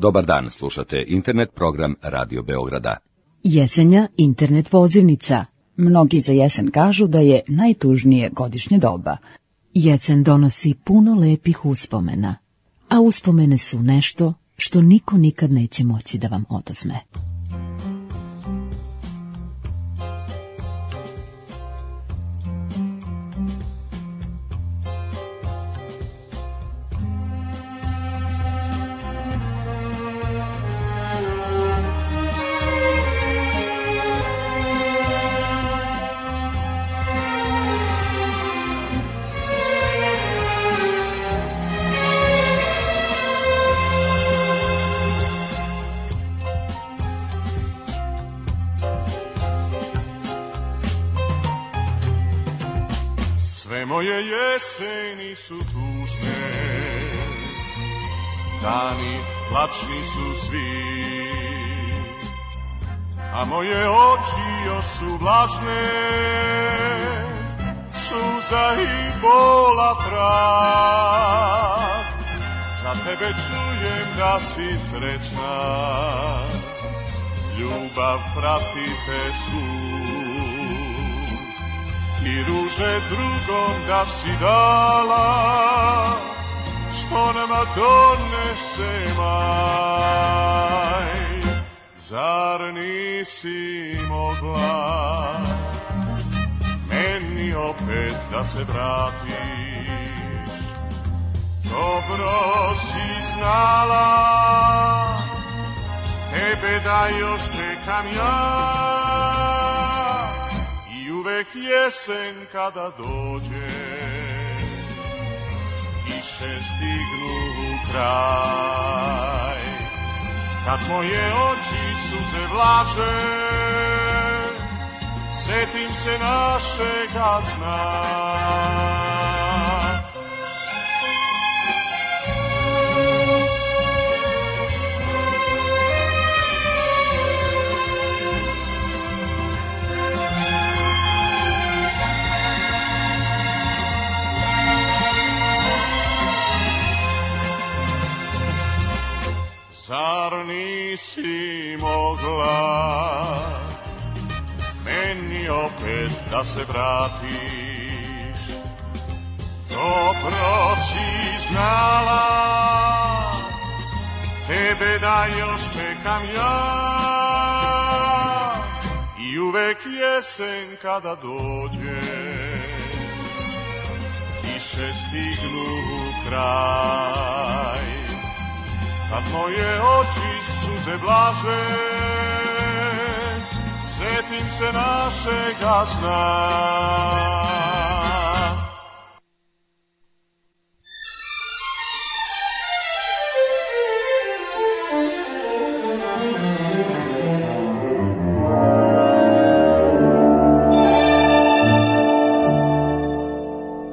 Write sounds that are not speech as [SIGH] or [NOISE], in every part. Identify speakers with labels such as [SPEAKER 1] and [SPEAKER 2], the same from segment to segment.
[SPEAKER 1] Dobar dan, slušate internet program Radio Beograda.
[SPEAKER 2] Jesenja internet pozivnica. Mnogi za jesen kažu da je najtužnije godišnje doba. Jesen donosi puno lepih uspomena, a uspomene su nešto što niko nikad neće moći da vam odozme.
[SPEAKER 3] Lačni su svi, a moje oči još su vlažne, suza i bola trag. Za tebe čujem da si srećna, ljubav prati te svud i ruže drugom da si dala, što nama donese maj. Zar nisi mogla meni opet da se vratiš? Dobro si znala, tebe da još čekam ja i uvek jesen kada dođe kiše stignu u kraj. Kad moje oči suze vlaže setim se našega sna Zar nisi mogla? Meni opet da se vratiš? Dobro si znala. Tebe da još čekam ja. I uvek jesen kada dođe. Kiše stignu u kraj oči suze blaže, se našega sna.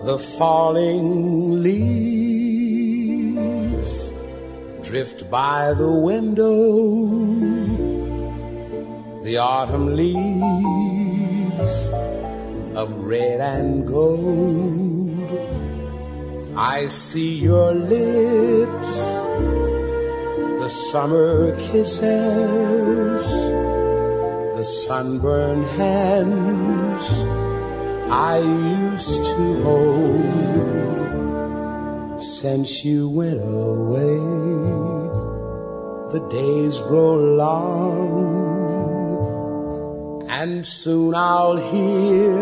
[SPEAKER 4] The falling leaves drift by the window. The autumn leaves of red and gold. I see your lips, the summer kisses, the sunburned hands I used to hold since you went away. The days grow long, and soon I'll hear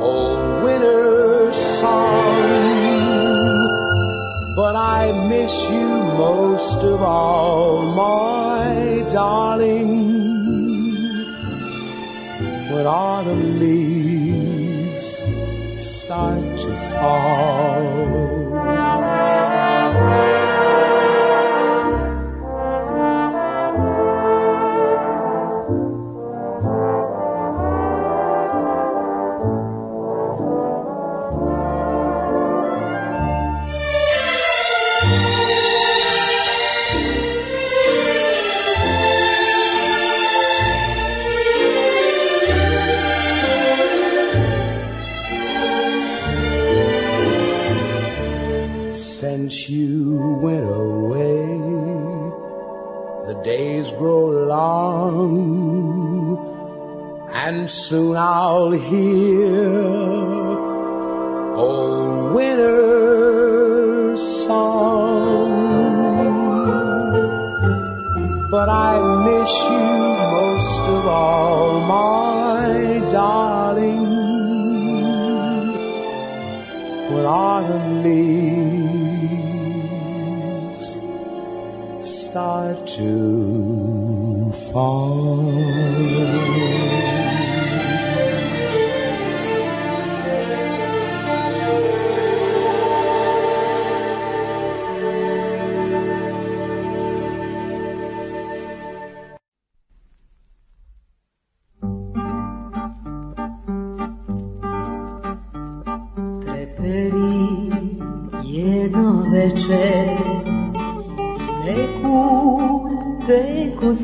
[SPEAKER 4] old winter's song. But I miss you most of all, my darling when autumn leaves to fall. since you went away. The days grow long, and soon I'll hear old winter's song. But I miss you most of all, my darling when autumn leaves start to fall.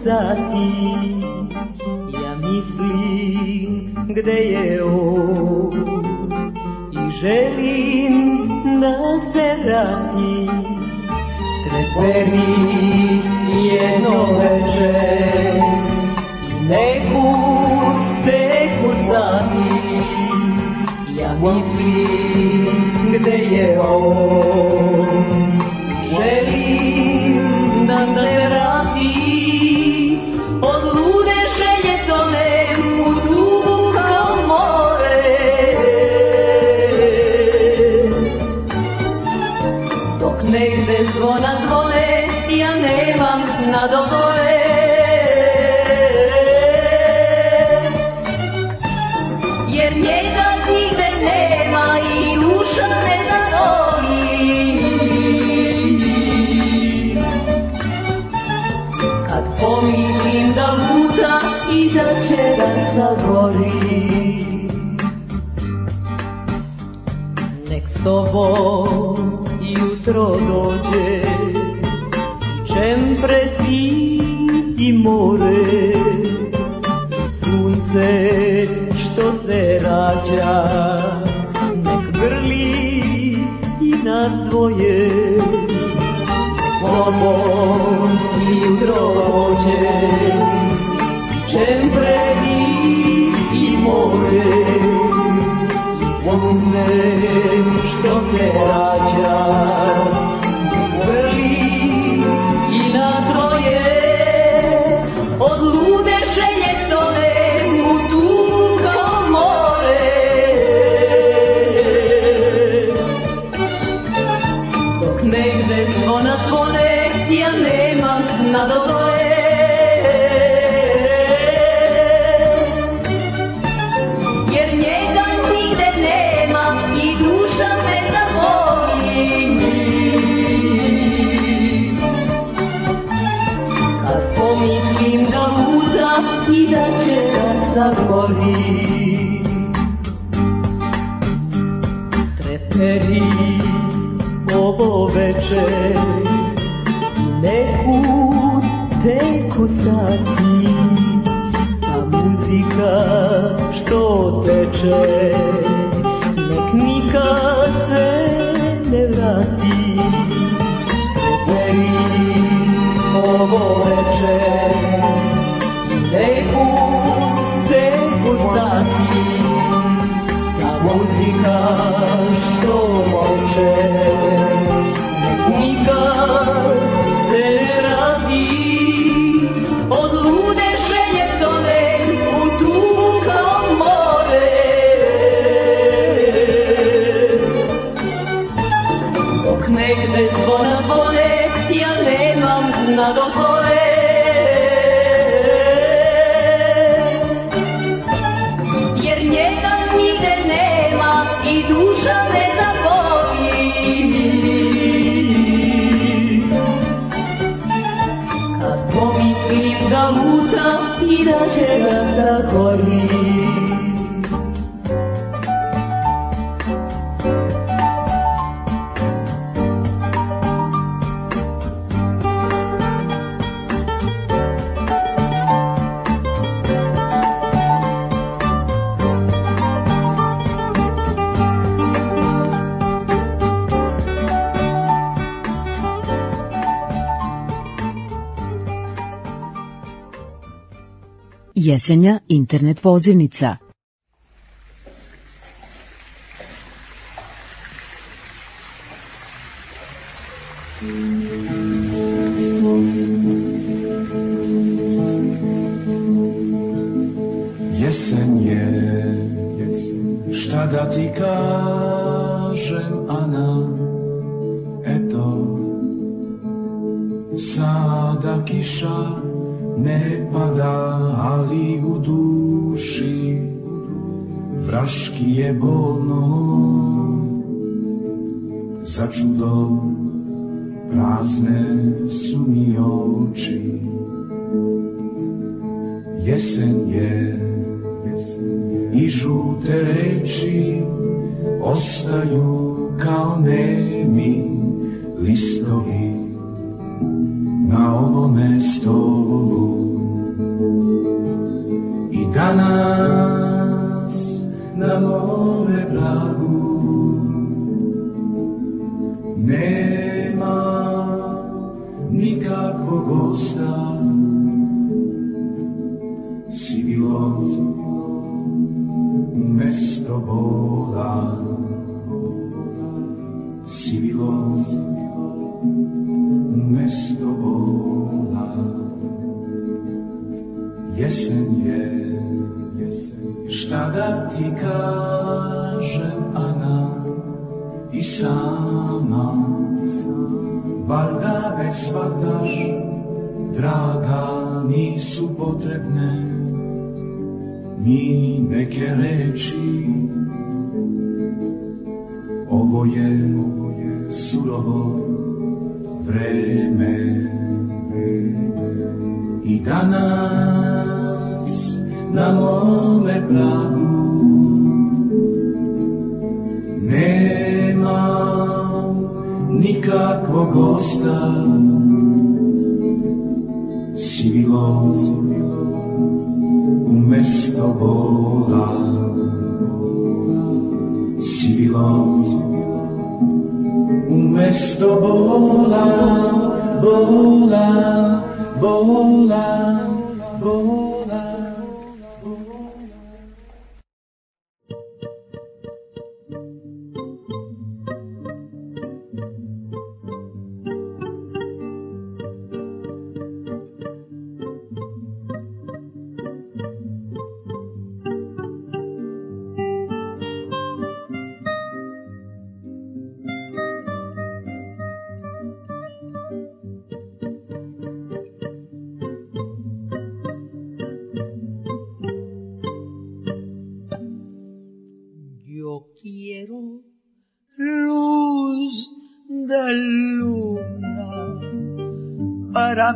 [SPEAKER 5] Sati Ja mislim gde je on I želim da se vrati. Treperi jedno veče I nekud teku sati Ja mislim gde je on jutro dođe i čempre i more. Sunce što se rađa nek grli i nas dvoje Sobom jutro dođe čempre i more. Sunce što se rađa i da će ga
[SPEAKER 2] Jesenja internet pozivnica.
[SPEAKER 6] Umesto bola sivilo umesto bola jesen je. Šta da ti kažem Ana? I sama. Valjda me shvataš draga nisu potrebne ni neke reči. Ovo je, ovo je surovo vreme. I danas na mome pragu nema nikakvog gosta sivilo umesto bola sivilo umesto bola bola bola bola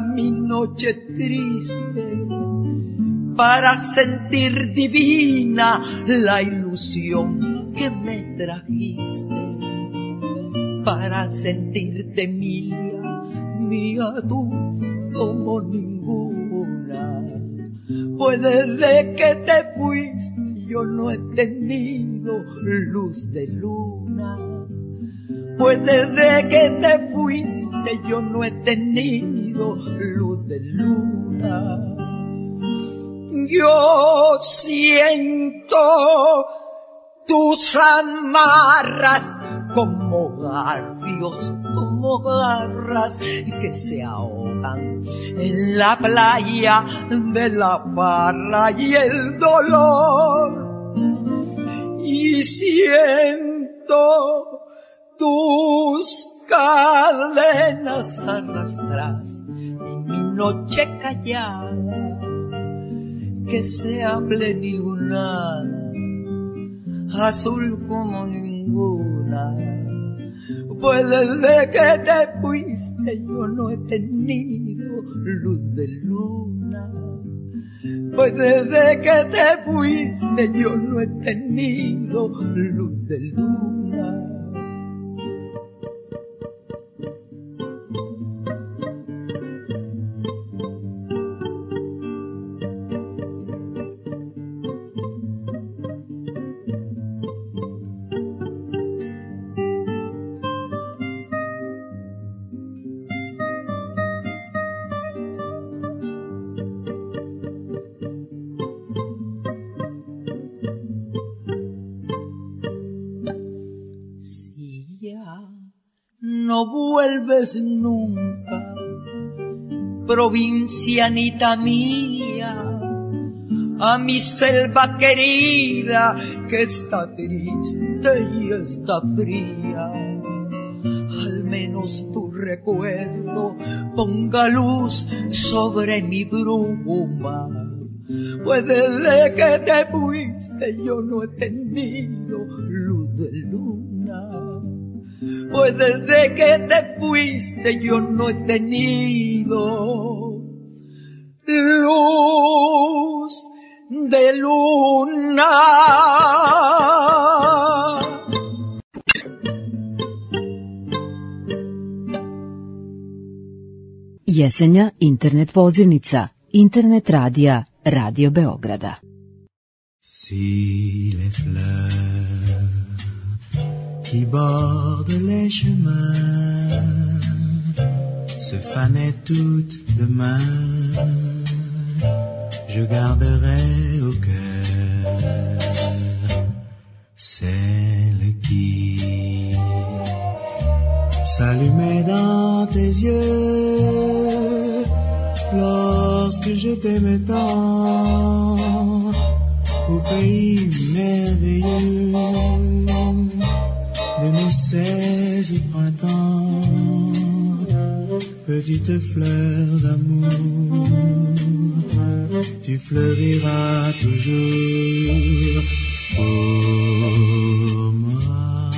[SPEAKER 7] mi noche triste, para sentir divina la ilusión que me trajiste, para sentirte mía, mía tú como ninguna. Pues desde que te fuiste yo no he tenido luz de luna. Pues desde que te fuiste yo no he tenido luz de luna. Yo siento tus amarras como garfios, como garras que se ahogan en la playa de la farra y el dolor. Y siento tus cadenas arrastras en mi noche callada que sea plenilunada azul como ninguna. Pues desde que te fuiste yo no he tenido luz de luna. Pues desde que te fuiste yo no he tenido luz de luna. Vuelves nunca, provincianita mía, a mi selva querida que está triste y está fría. Al menos tu recuerdo ponga luz sobre mi bruma. Pues desde que te fuiste yo no he tenido luz de luna. Pues desde que te fuiste yo no he tenido luz de luna.
[SPEAKER 2] Jesenja internet pozivnica, internet radija Radio Beograda.
[SPEAKER 8] Si les fleurs qui bordent les chemins se fanaient toutes demain, je garderai au cœur celle qui s'allumait dans tes yeux lorsque je t'aimais tant. Au pays merveilleux de mes seize printemps, petite fleur d'amour, tu fleuriras toujours pour moi.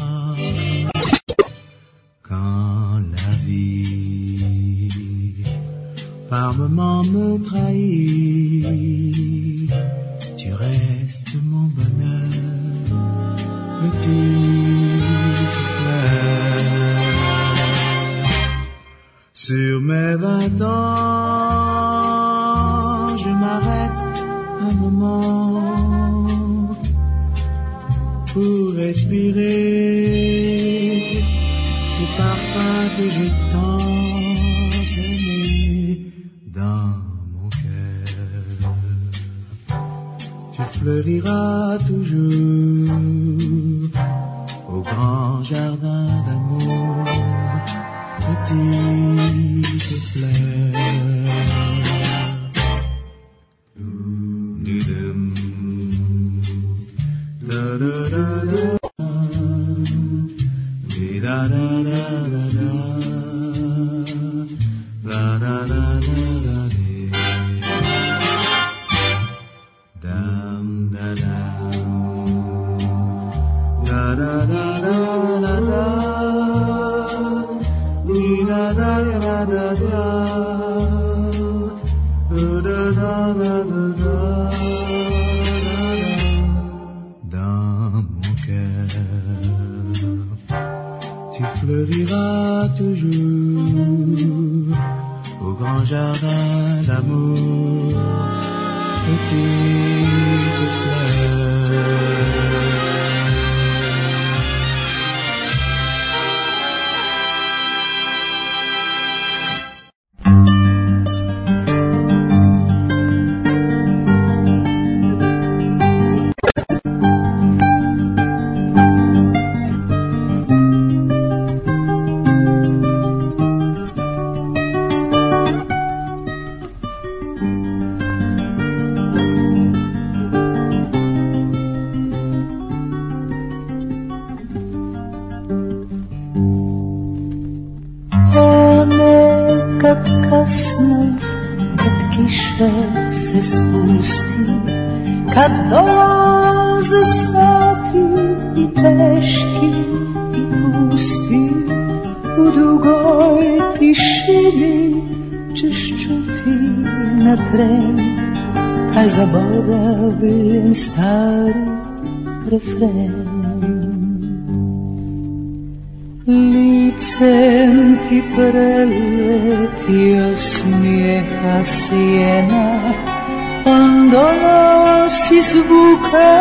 [SPEAKER 8] Quand la vie par moments me trahit, Sur mes vingt ans, je m'arrête un moment pour respirer ce parfum que j'ai tant aimé dans mon cœur. Tu fleuriras toujours au grand jardin d'amour,
[SPEAKER 5] 表达 ti preletio smijeha sjena. On donosi zvuke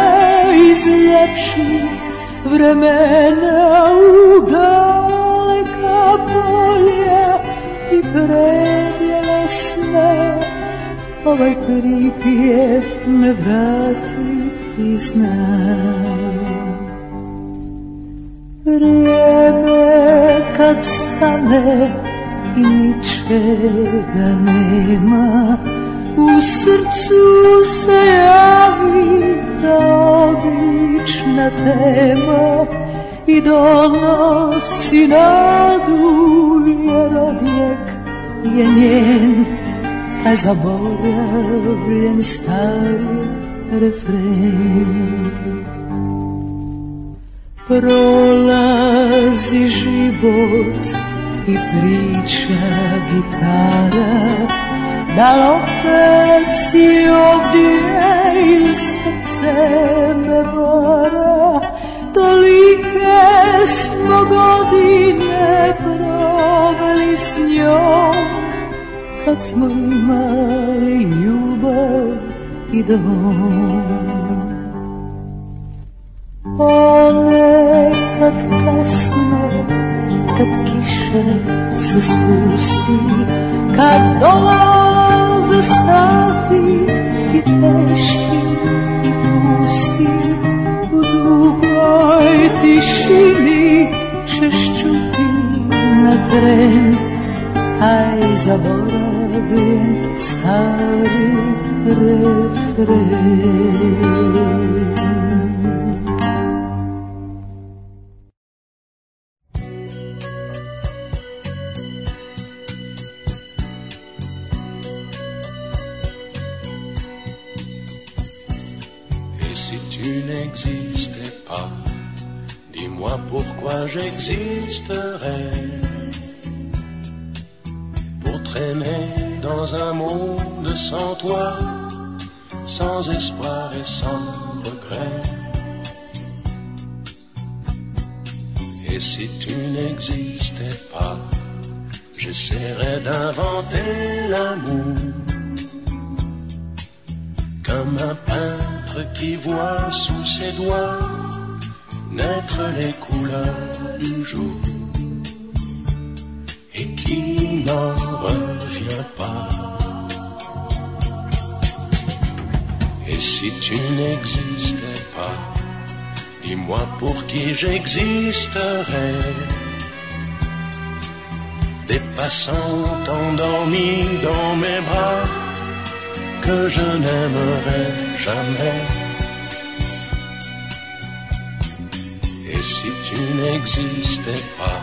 [SPEAKER 5] iz ljepših vremena U daleka polja i predjela sve Ovaj pripjev me vrati i znam Vrijeme kad stane i ničega nema. U srcu se javi ta obična tema I donosi nadu jer odjek je njen A zaboravljen stari refren. Prolazi život i priča gitara Da opet si ovdje i srce me vara Tolike smo godine proveli s njom. Kad smo imali ljubav i dom
[SPEAKER 9] небо се спусти, как дома застапи и тежки, и пусти. У другой тишини чешчути на трен, ай заборавлен старый рефрен. Des passants endormis dans mes bras que je n'aimerais jamais si tu n'existais pas,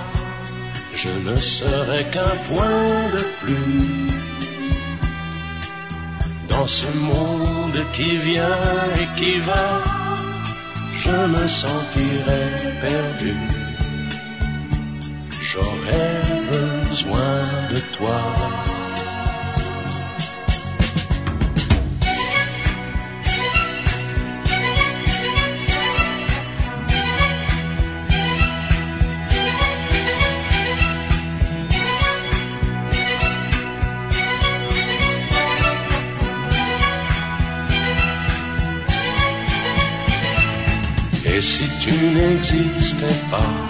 [SPEAKER 9] je ne serais qu'un point de plus dans ce monde qui vient et qui va. Je me sentirais perdu. J'aurais besoin de toi. Et si tu n'existais pas,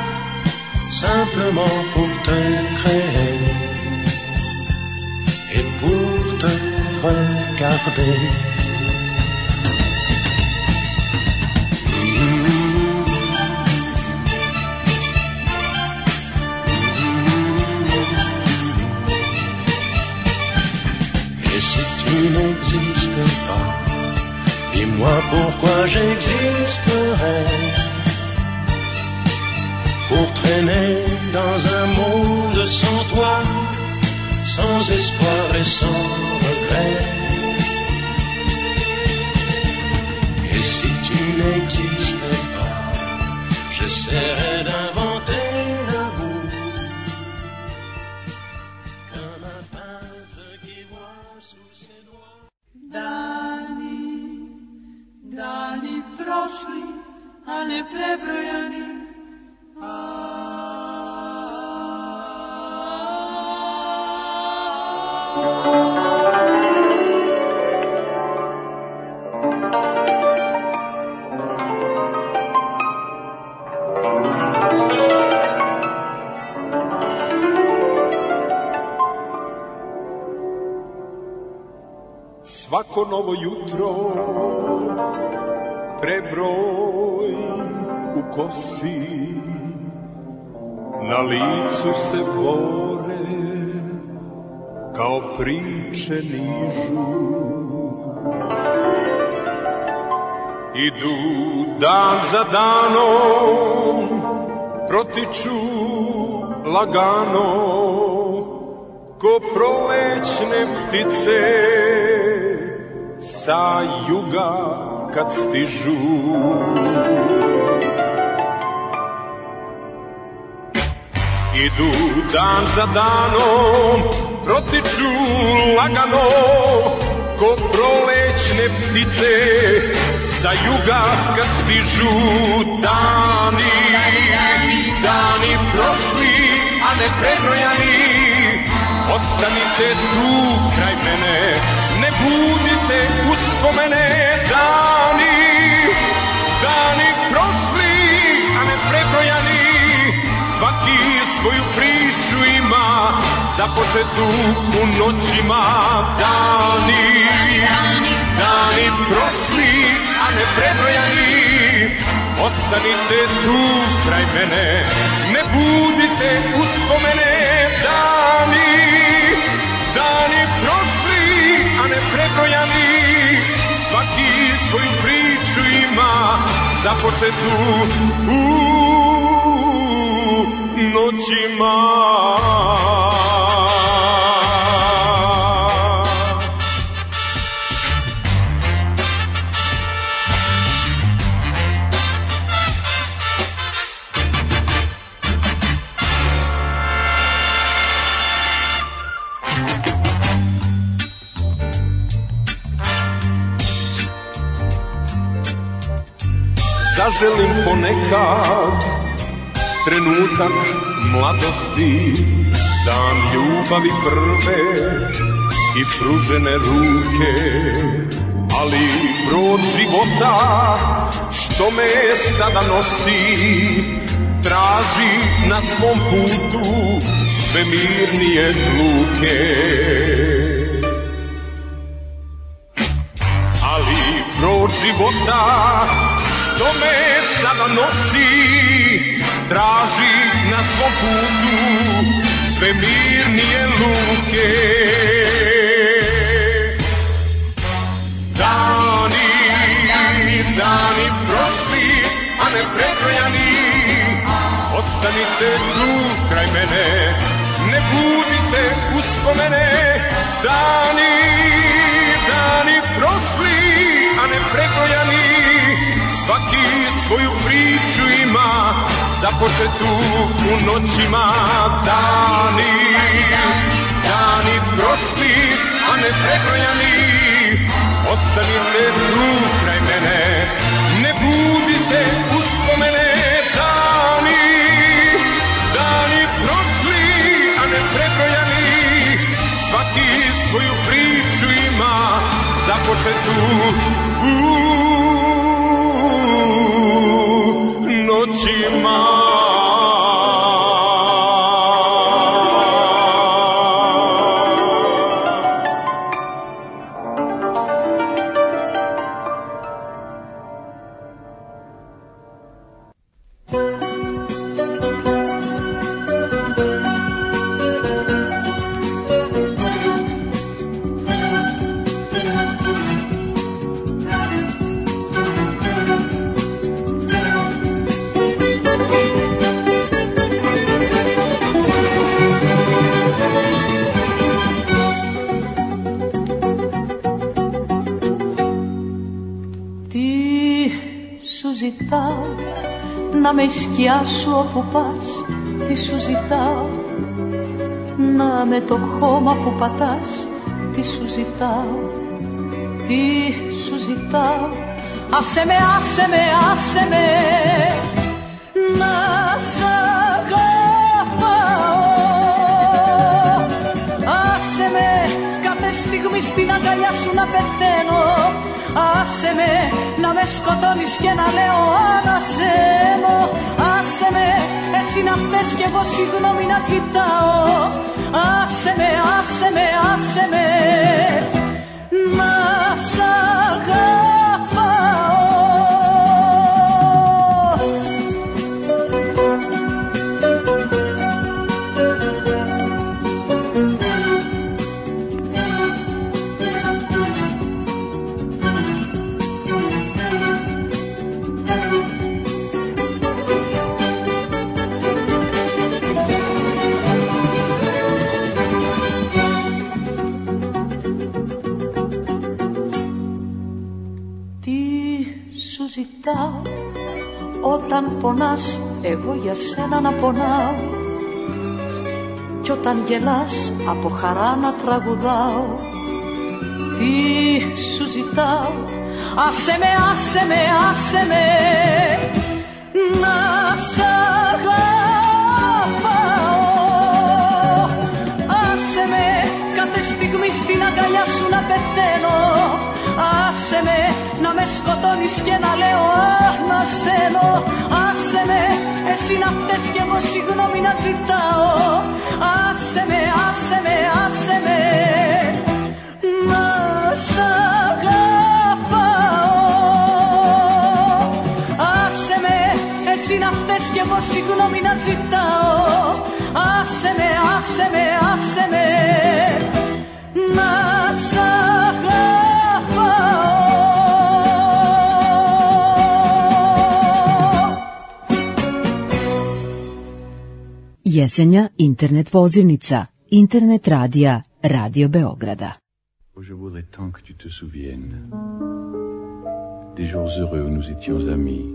[SPEAKER 9] simplement pour te créer et pour te regarder. Et si tu n'existais pas, dis-moi pourquoi j'existerais traîner dans un monde sans toi, sans espoir et sans regret. Et si tu n'existais pas, j'essaierais d'inventer
[SPEAKER 10] protiču lagano, ko prolećne ptice sa juga kad stižu. Idu dan za danom, protiču lagano, ko prolećne ptice sa juga kad stižu dani, dani prošli, a ne prebrojani. Ostanite tu kraj mene, ne budite uspomene dani, dani prošli, a ne prebrojani. Svaki svoju priču ima, započetu u noćima dani, dani prošli, a ne prebrojani. Ostanite tu kraj mene, ne budite uspomene dani, dani prošli, a ne prebrojani. Svaki svoju priču ima, započetu u noćima. Zaželim ponekad trenutak mladosti, dan ljubavi prve i pružene ruke, ali brod života što me sada nosi, traži na svom putu sve mirnije luke. Ali brod života što me sada nosi, traži na svom putu sve mirnije luke. Dani, dani prošli, a ne prebrojani, ostanite tu kraj mene, ne budite uspomene. Dani, dani prošli, a ne prebrojani, svaki svoju priču ima, započetu u noćima dani, dani prošli, a ne prebrojani. Ostanite tu kraj mene, ne budite uspomene dani, dani prošli, a ne prebrojani. Svaki svoju priču ima, započetu u
[SPEAKER 11] σκιάσω όπου πας Τι σου ζητάω. Να με το χώμα που πατάς Τι σου ζητάω. Τι σου ζητάω. Άσε με, άσε με, άσε με. Να σ' αγαπάω. Άσε με κάθε στιγμή στην αγκαλιά σου να πεθαίνω. Άσε με να με σκοτώνεις και να λέω ανασένω Άσε με εσύ να θες κι εγώ συγγνώμη να ζητάω. Άσε με, άσε με, άσε με ζητάω Όταν πονάς εγώ για σένα να πονάω. Κι όταν γελάς από χαρά να τραγουδάω. Τι σου ζητάω Άσε με, άσε με, άσε με Να σ' αγαπάω. Άσε με κάθε στιγμή στην αγκαλιά σου να πεθαίνω Άσε με να με σκοτώνεις και να λέω αχ να σένω Άσε με εσύ να φταίς κι εγώ συγγνώμη να ζητάω. Άσε με, άσε με, άσε με. Να σ' αγαπάω. Άσε με εσύ να φταίς κι εγώ συγγνώμη να ζητάω. Άσε με, άσε με, άσε με
[SPEAKER 2] Internet internet radija Radio Beograda.
[SPEAKER 9] Je voudrais tant que tu te souviennes des jours heureux où nous étions amis.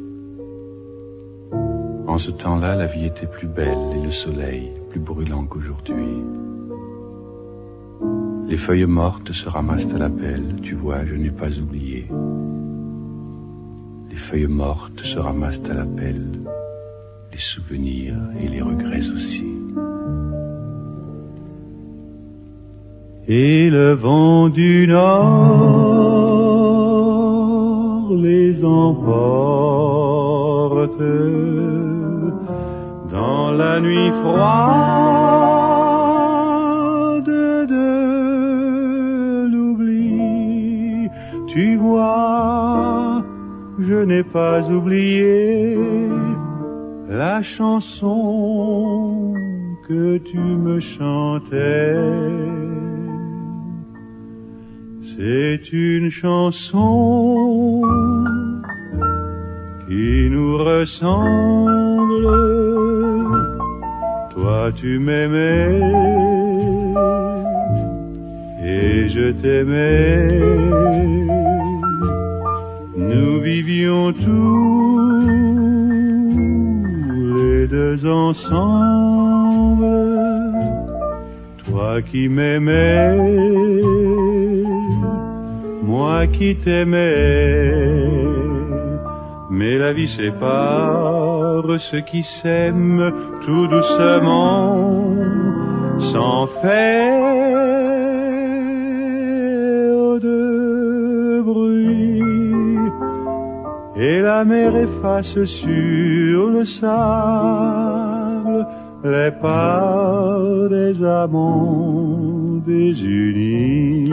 [SPEAKER 9] En ce temps-là, la vie était plus belle et le soleil plus brûlant qu'aujourd'hui. Les feuilles mortes se ramassent à la pelle, tu vois, je n'ai pas oublié. Les feuilles mortes se ramassent à la pelle, les souvenirs et les regrets aussi.
[SPEAKER 10] Et le vent du nord les emporte dans la nuit froide de l'oubli. Tu vois, je n'ai pas oublié la chanson que tu me chantais. C'est une chanson qui nous ressemble. Toi tu m'aimais et je t'aimais. Nous vivions tous deux ensemble. Toi qui m'aimais, moi qui t'aimais. Mais la vie sépare ceux qui s'aiment tout doucement, sans faire Et la mer efface sur le sable les pas des amants désunis.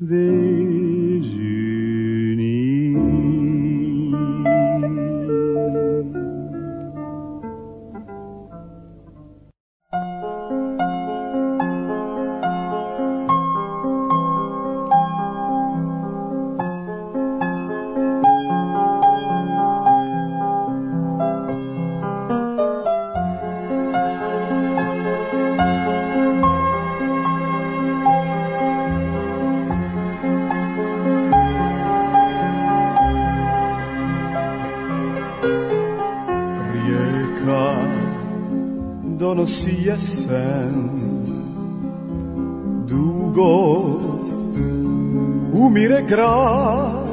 [SPEAKER 12] Vejo donosi jesen Dugo
[SPEAKER 13] umire grad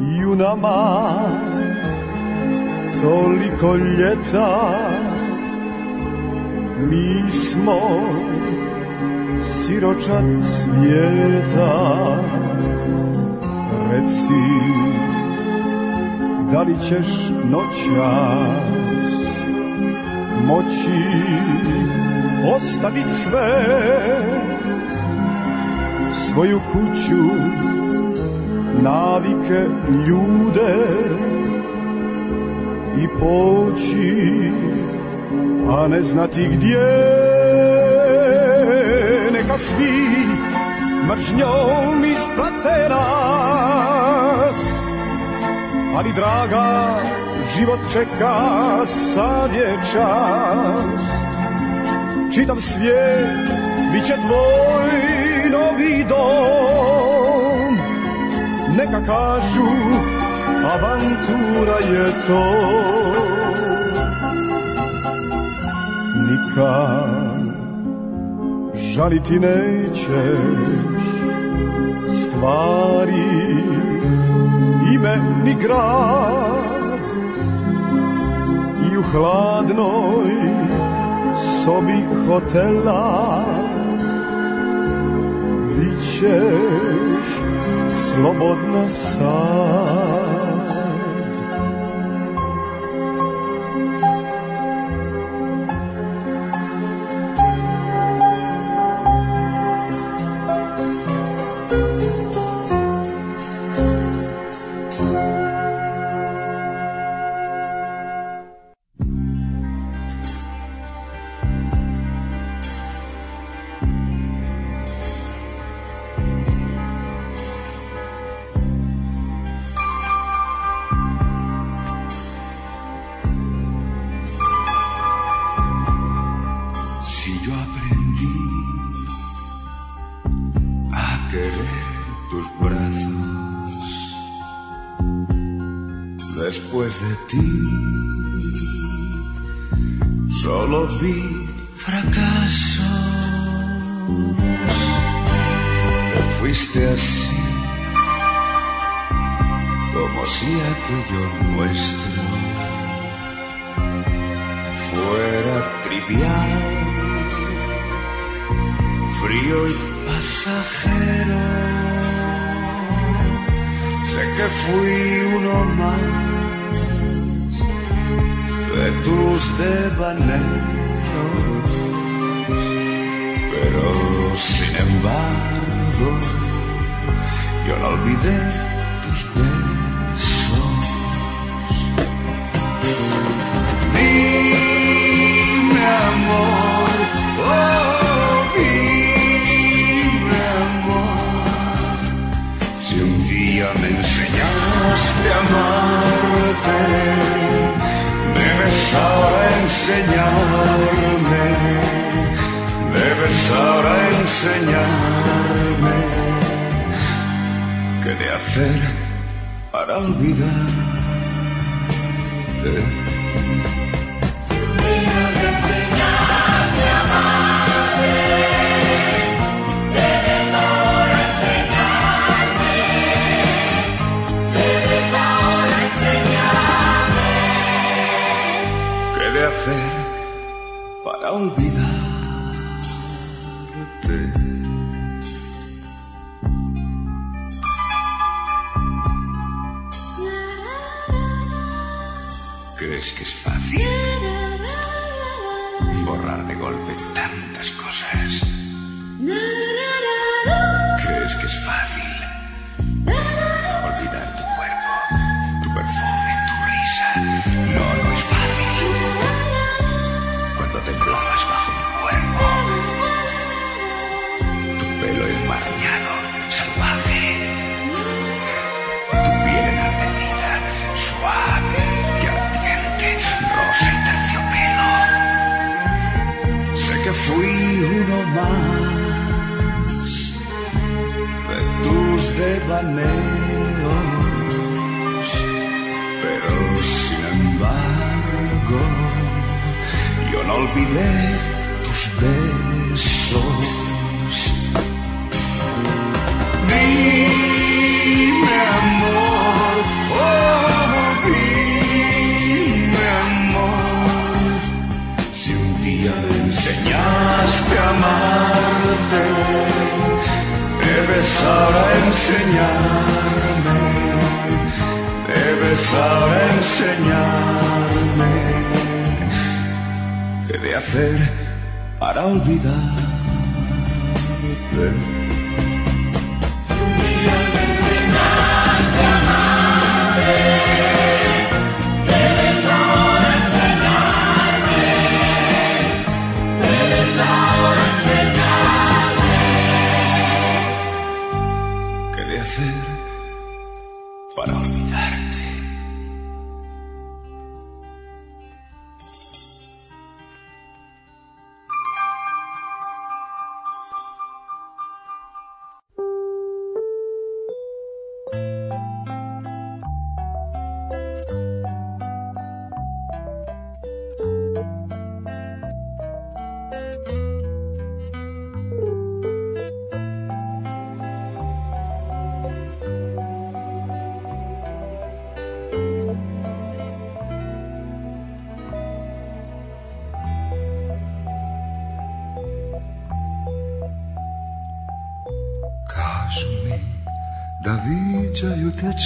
[SPEAKER 13] i u nama toliko ljeta. Mi smo siročak svijeta. Reci da li ćeš noćas moći ostaviti sve. Svoju kuću navike ljude i poći a ne znati gdje. Neka svi mržnjom isplate nas ali draga život čeka sad je čas. Čitav svijet bit će tvoj novi dom. Neka kažu avantura je to. Nikad žaliti nećeš stvari. Ime ni grad hladnoj sobi hotela bit ćeš slobodna sad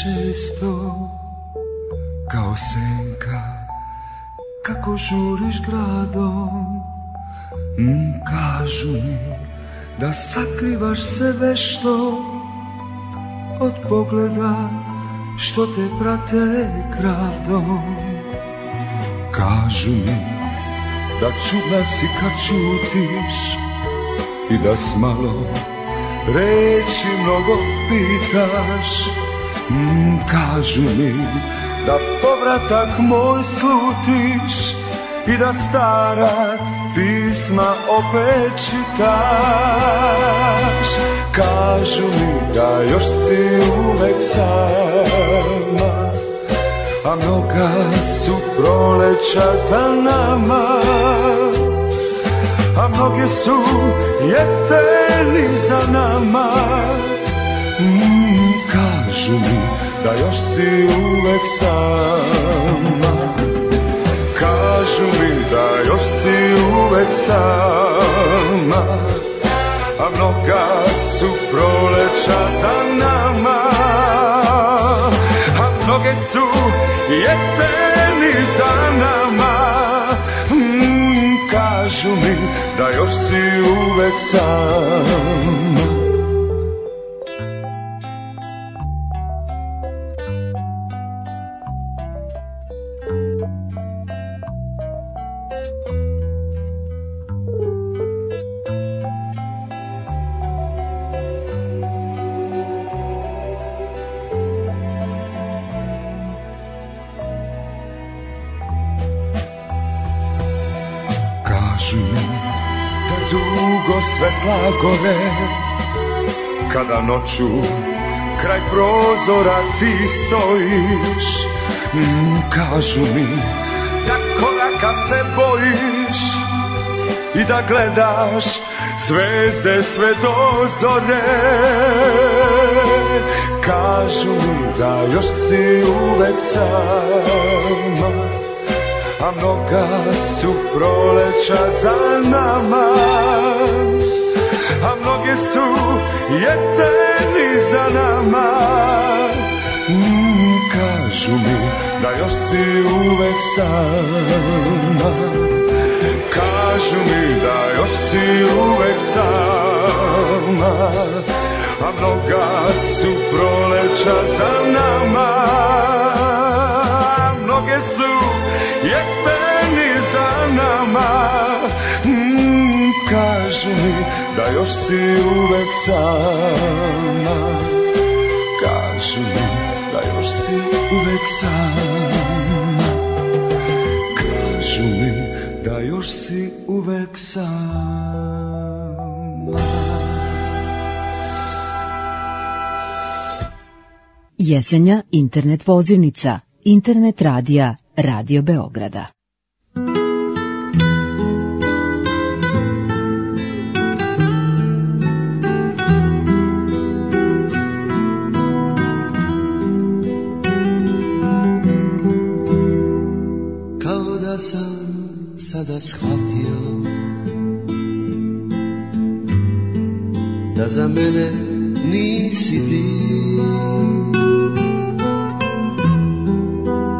[SPEAKER 13] često Kao senka kako žuriš gradom mm, Kažu mi da sakrivaš se vešto Od pogleda što te prate kradom Kažu mi da čudna si kad čutiš I da s malo reći mnogo pitaš mm, Kažu mi da povratak moj slutiš I da stara pisma opet čitaš. Kažu mi da još si uvek sama A mnoga su proleća za nama. A mnoge su jeseni za nama Kažu mi da još si uvek sama Kažu mi da još si uvek sama A mnoga su proleća za nama. A mnoge su jeseni za nama. Mm, Kažu mi da još si uvek sama noću kraj prozora ti stojiš. Mm, Kažu mi da koraka se bojiš I da gledaš zvezde sve do zore Kažu mi da još si uvek sama a mnoga su proleća za nama. A mnoge su jeseni za nama. Mm, kažu mi da još si uvek sama kažu mi da još si uvek sama a mnoga su proleća za nama još si uvek sama Kažu mi da još si uvek sama Kažu mi da još si uvek sama
[SPEAKER 2] Jesenja internet pozivnica, internet radija Radio Beograda.
[SPEAKER 14] Sada shvatio da za mene nisi ti.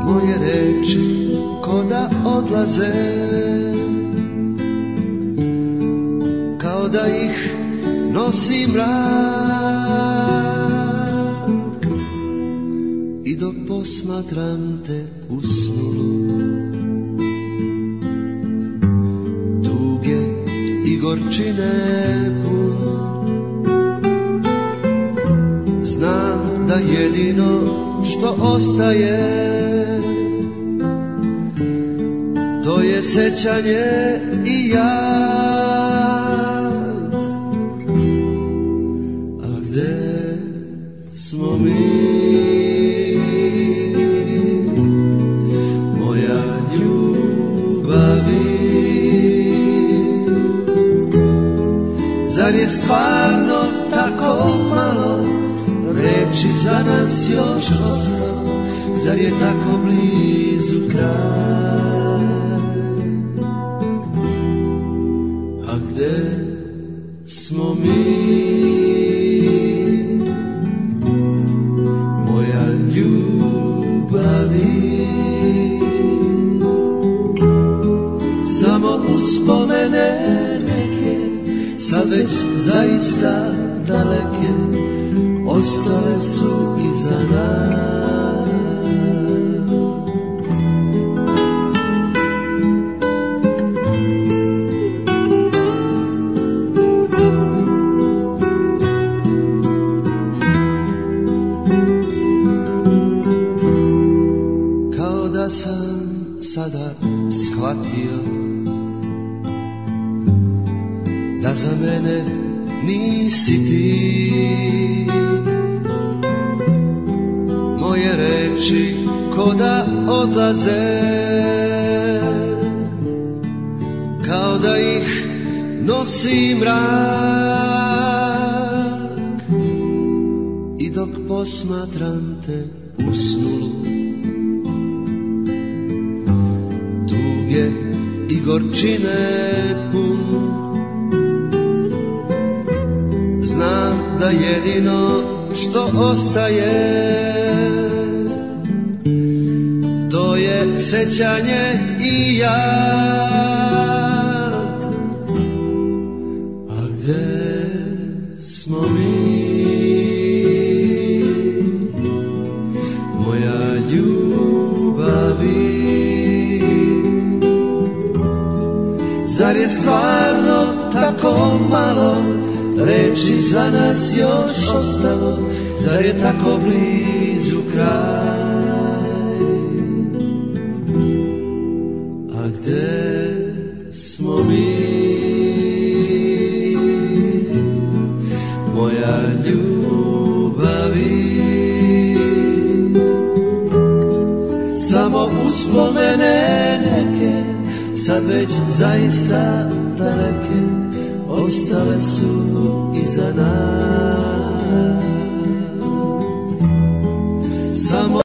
[SPEAKER 14] Moje reči ko da odlaze Kao da ih nosi mrak. I dok posmatram te usnulu gorčine pun. Znam da jedino što ostaje To je sećanje i jad za nas još ostalo Zar je tako blizu kraj? A gde smo mi? Moja ljubavi. Samo uspomene neke Sad već zaista daleke Ostale su iza nas. Kao da sada shvatio Da za mene nisi ti ko da odlaze Kao da ih nosi mrak. I dok posmatram te usnulu Tuge i gorčine pun. Znam da jedino što ostaje sećanje i jad. A gde smo mi? Moja ljubavi. Zar je stvarno tako malo Reči za nas još ostalo? Zar je tako blizu kraj Sad već zaista daleke Ostale su iza nas. Samo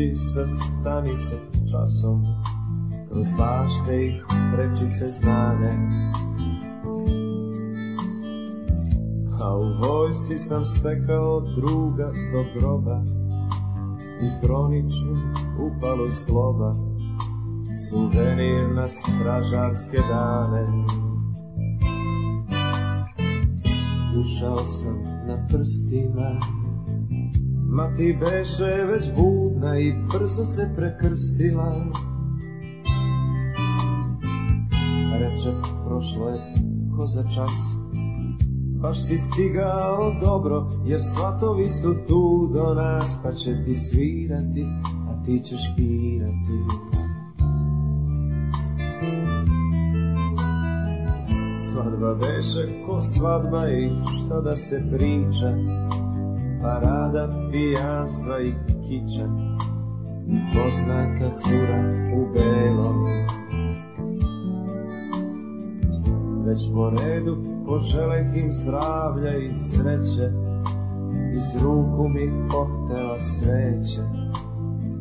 [SPEAKER 15] kući sa stanice časom, kroz bašte i prečice znane. A u vojsci sam stekao druga do groba i kroničnu upalu zgloba, suvenir na stražarske dane. Ušao sam na prstima Ma ti beše već budna i brzo se prekrstila. Reče prošlo je ko za čas. Baš si stigao dobro jer svatovi su tu do nas Pa će ti svirati, a ti ćeš pirati Svadba beše ko svadba i šta da se priča Parada pijanstva i kiča. Poznata cura u belom. Već po redu poželeh im zdravlja i sreće Iz ruku mi otela cveće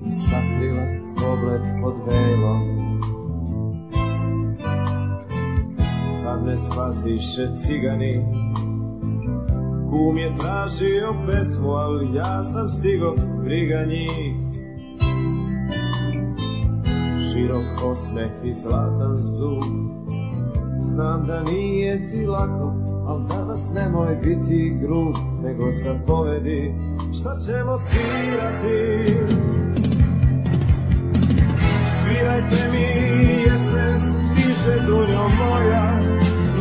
[SPEAKER 15] I sakrila pogled pod velom. Kad me spasiše cigani Kum je tražio pesmu, ali ja sam stigo briga njih. Širok osmeh i zlatan zub. Znam da nije ti lako, al danas nemoj biti grub Nego sad povedi šta ćemo svirati. Svirajte mi jesen stiže dunjo moja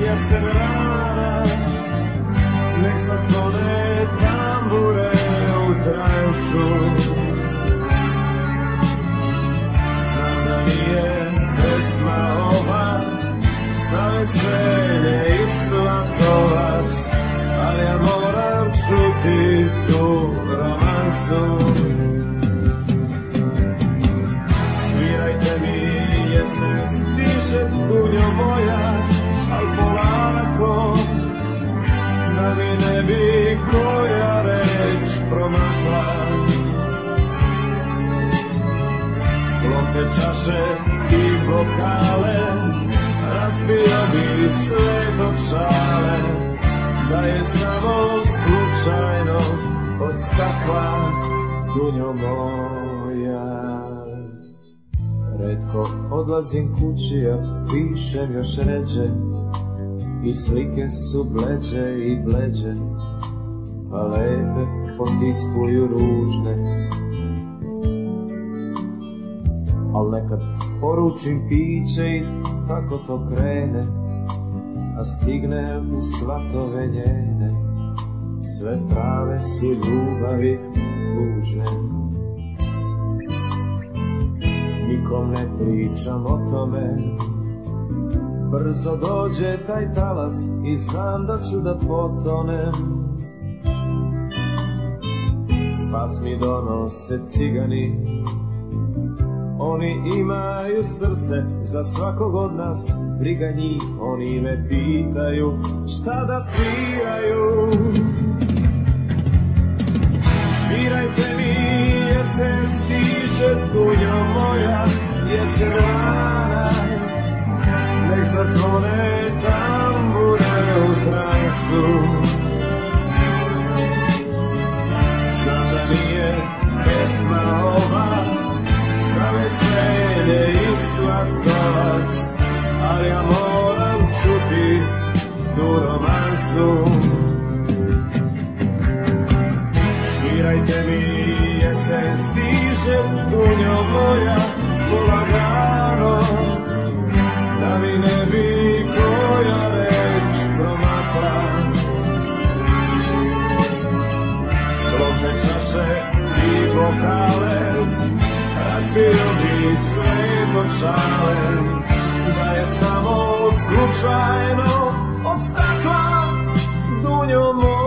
[SPEAKER 15] Jesen rana Nek sa slone tambure u transu. Znam da nije pesma ova Za veselje i svatovac Ali ja moram čuti tu romansu. Svirajte mi jesen stiže kunjo moja Al da mi ne bi koja reč promakla. Sklope čaše i bokale Razbio bi sve do šale Da je samo slučajno od stakla dunjo moja. Redko odlazim kući, a pišem još ređe I slike su bleđe i bleđe Pa lepe potiskuju ružne. Al nekad poručim piće i tako to krene A stignem u svatove njene. Sve prave su ljubavi tužne Nikom ne pričam o tome Brzo dođe taj talas i znam da ću da potonem. Spas mi donose cigani. Oni imaju srce za svakog od nas. Briga njih, oni me pitaju šta da sviraju. Svirajte mi jesen stiže dunjo moja Jesen rana Nek zazvone tambure u transu Znam da nije pesma ova Za veselje i svatovac Ali ja moram čuti tu romansu. Svirajte mi jesen stiže dunjo moja polagano da mi ne bi koja reč promakla Sklopne čaše i bokale razbio bi sve to čale. Da je samo slučajno od stakla dunjo moja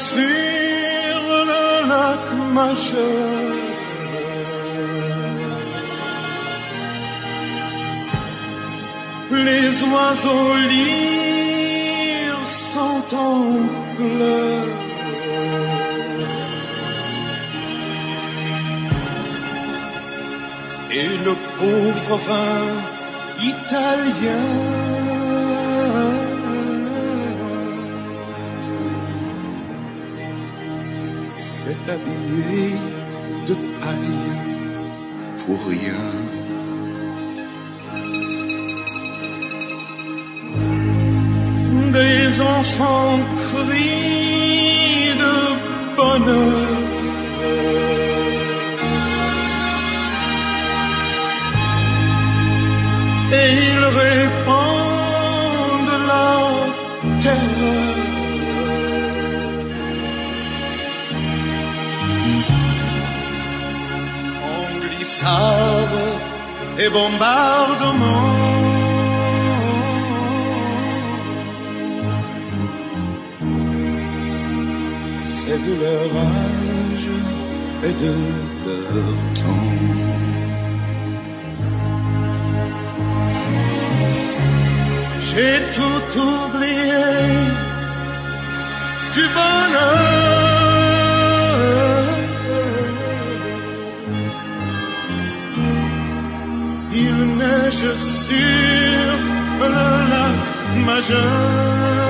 [SPEAKER 16] sur le lac majeur. Les oiseaux lyres sont en pleurs. Et le pauvre vin italien s'est habillé de paille pour rien. Des enfants crient de bonheur. Et ils répandent Et bombardement. C'est de leur âge et de leur temps. J'ai tout oublié du bonheur. Sur le lac majeur.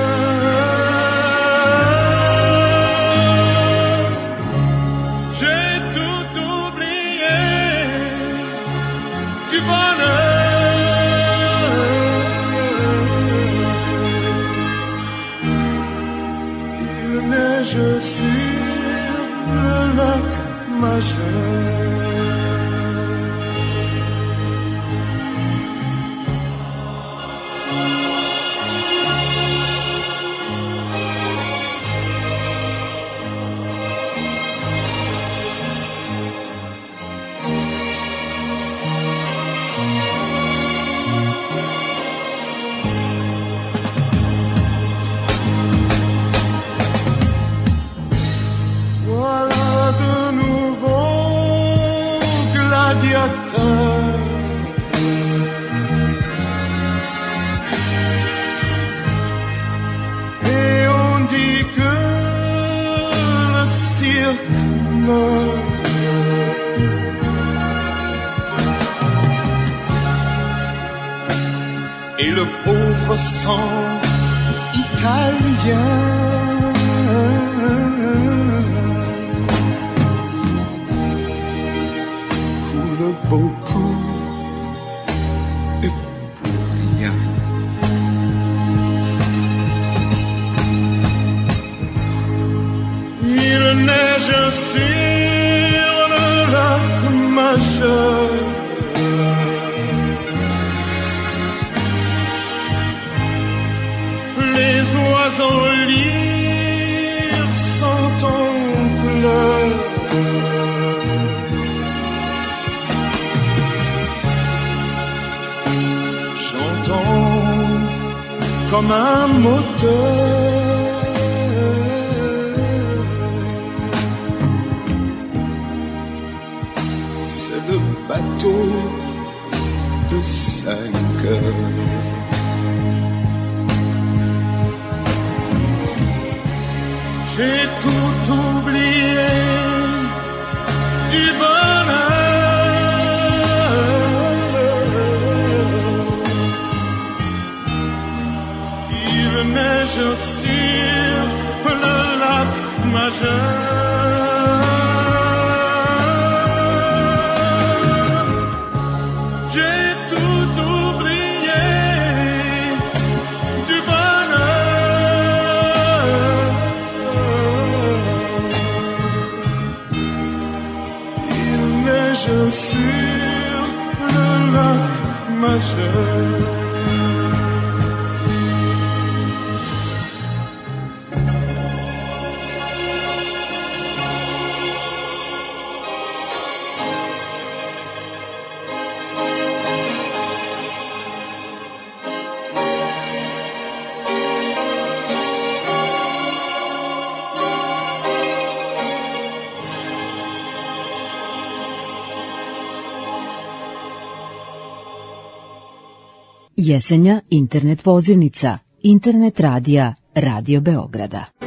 [SPEAKER 16] Pauvre sang italien coule beaucoup et pour rien. Il neige sur le lac majeur. Comme moteur. C'est le bateau de cinq heures. J'ai tout oublié Neige sur le lac majeur. J'ai tout oublié du bonheur. Il neige sur le lac majeur.
[SPEAKER 17] Jesenja internet pozivnica, internet radija Radio Beograda.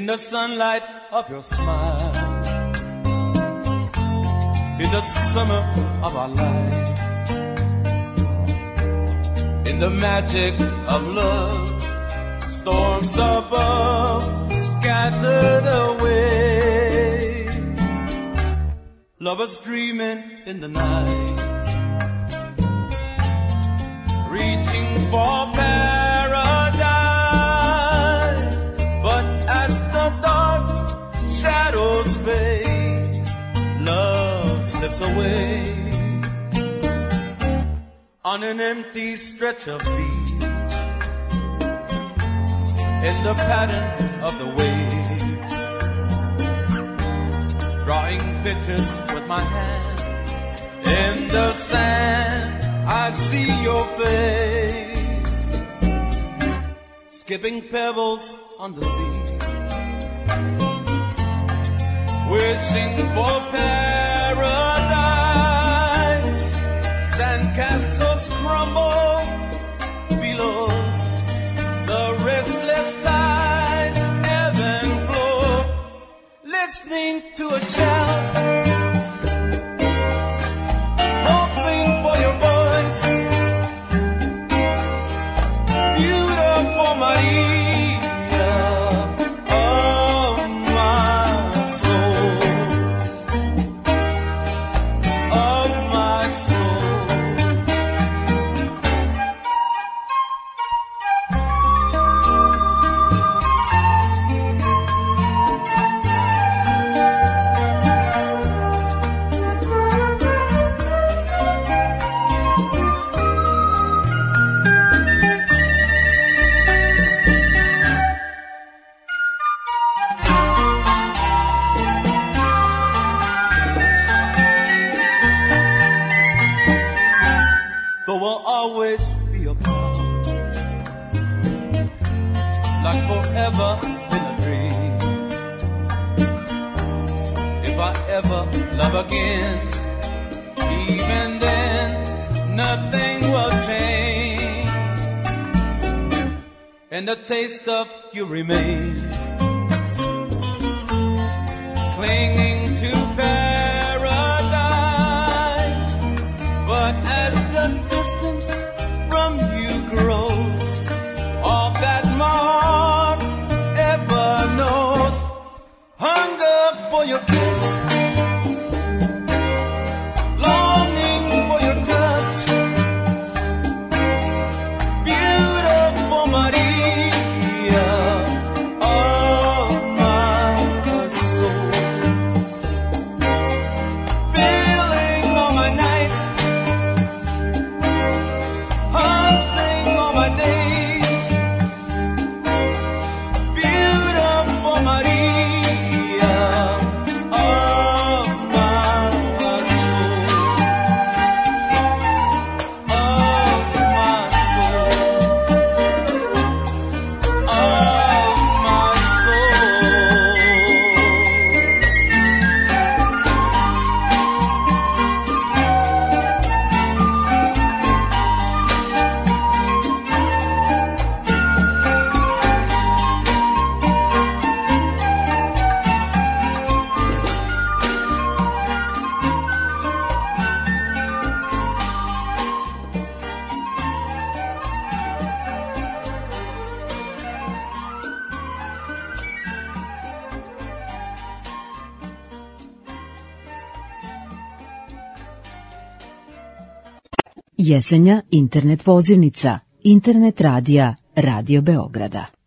[SPEAKER 18] In the sunlight of your smile, in the summer of our life, in the magic of love. Storms above scattered away. Lovers dreaming in the night, reaching for paradise. Away. On an empty stretch of beach. In the pattern of the waves. Drawing pictures with my hand. In the sand I see your face. Skipping pebbles on the sea. Wishing for paradise Jesenja internet pozivnica, internet radija Radio Beograda.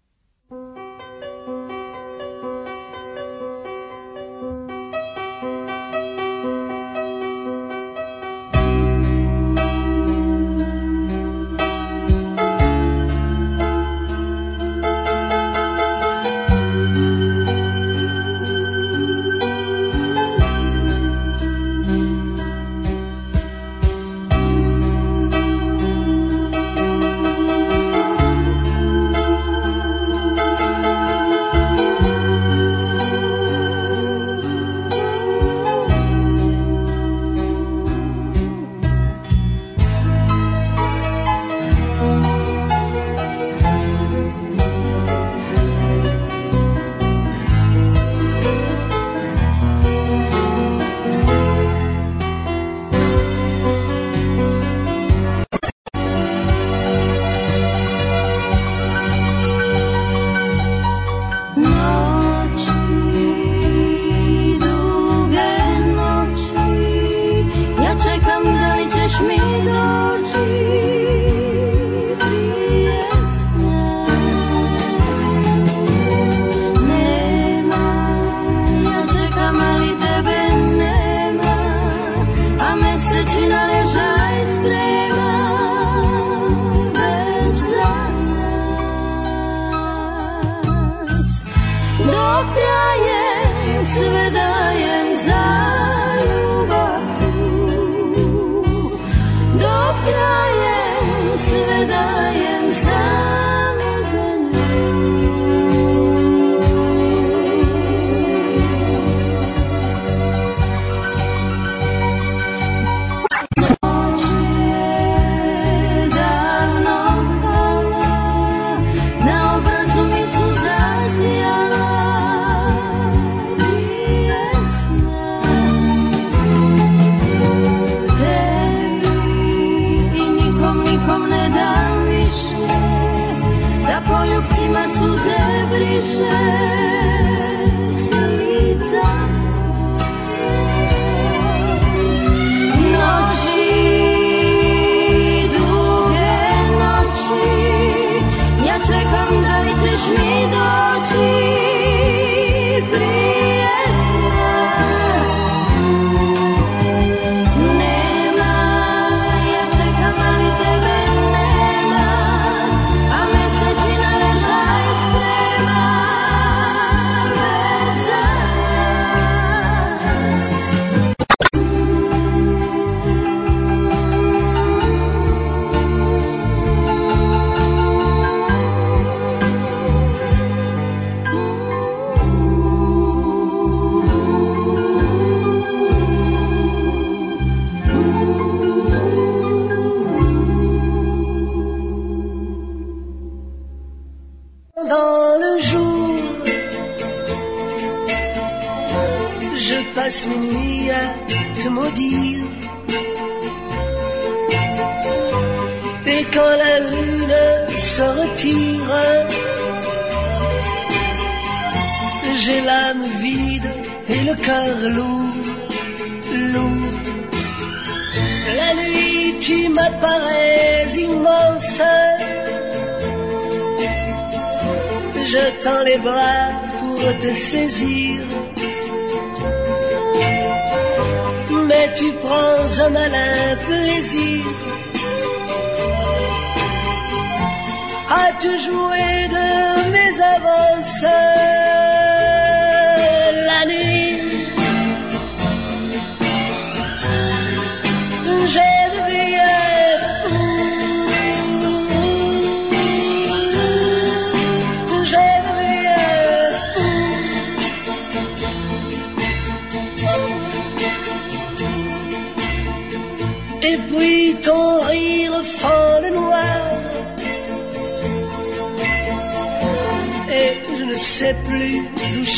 [SPEAKER 18] à te jouer de mes avances.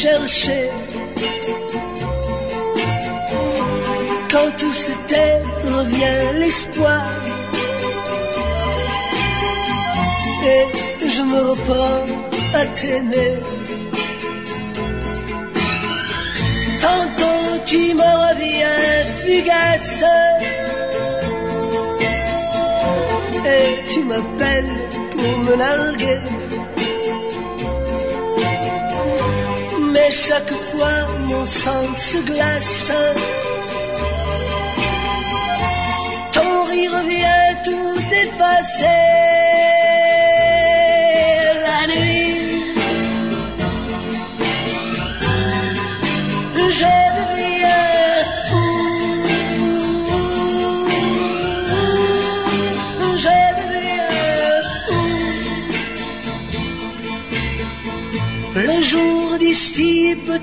[SPEAKER 18] chercher. Quand tout se tait, revient l'espoir. Et je me reprends à t'aimer. Tantôt tu me reviens fugace. Et tu m'appelles pour me larguer. chaque fois mon sang se glace. Ton rire vient tout effacer.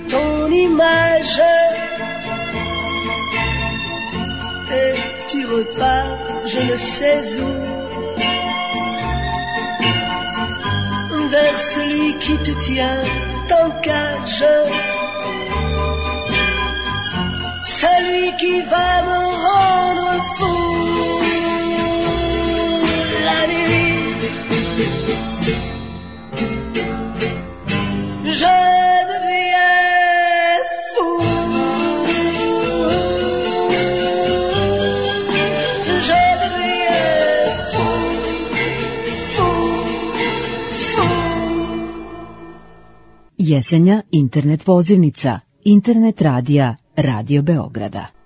[SPEAKER 18] ton image. Et tu repars je ne sais où. Vers celui qui te tient en cage. Celui qui va me rendre fou.
[SPEAKER 2] jesenja internet pozivnica, internet radija, Radio Beograda.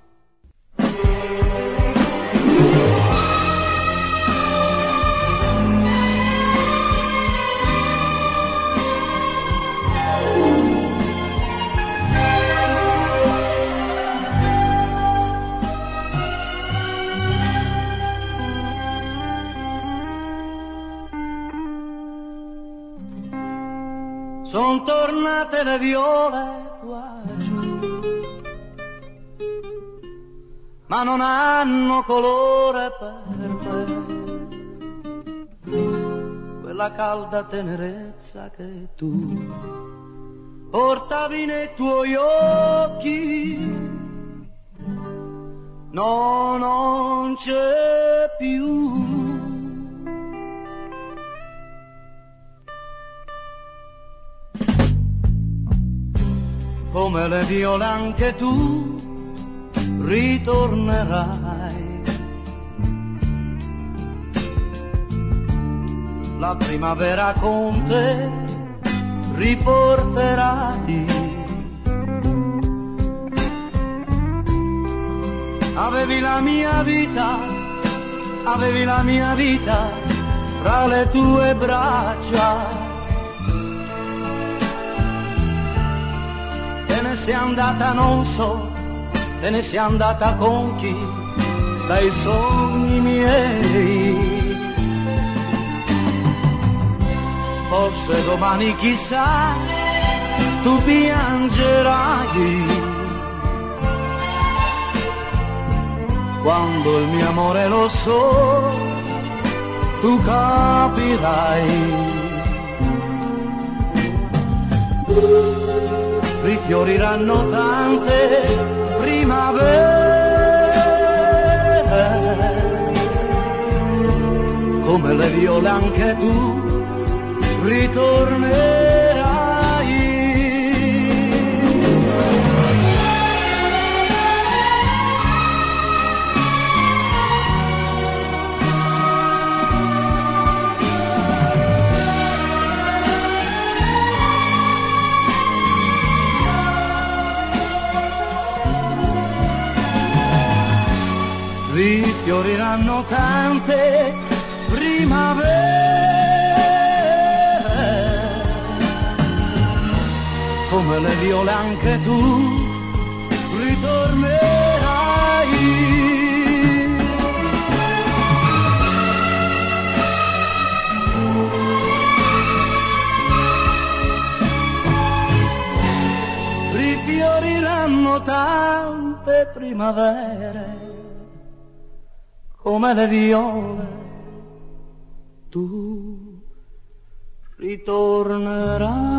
[SPEAKER 19] sfilate le viole qua giù, ma non hanno colore per te, quella calda tenerezza che tu portavi nei tuoi occhi. No, non c'è più.
[SPEAKER 20] Come le viole anche tu ritornerai. La primavera con te riporterai. Avevi la mia vita, avevi la mia vita fra le tue braccia sei andata non so, te ne sei andata con chi, dai sogni miei. Forse domani chissà, tu piangerai. Quando il mio amore lo so, tu capirai rifioriranno tante primavere. Come le viole anche tu ritornerai rifioriranno tante primavere come le viole anche tu ritornerai. Rifioriranno tante primavere come le viole, tu ritornerai.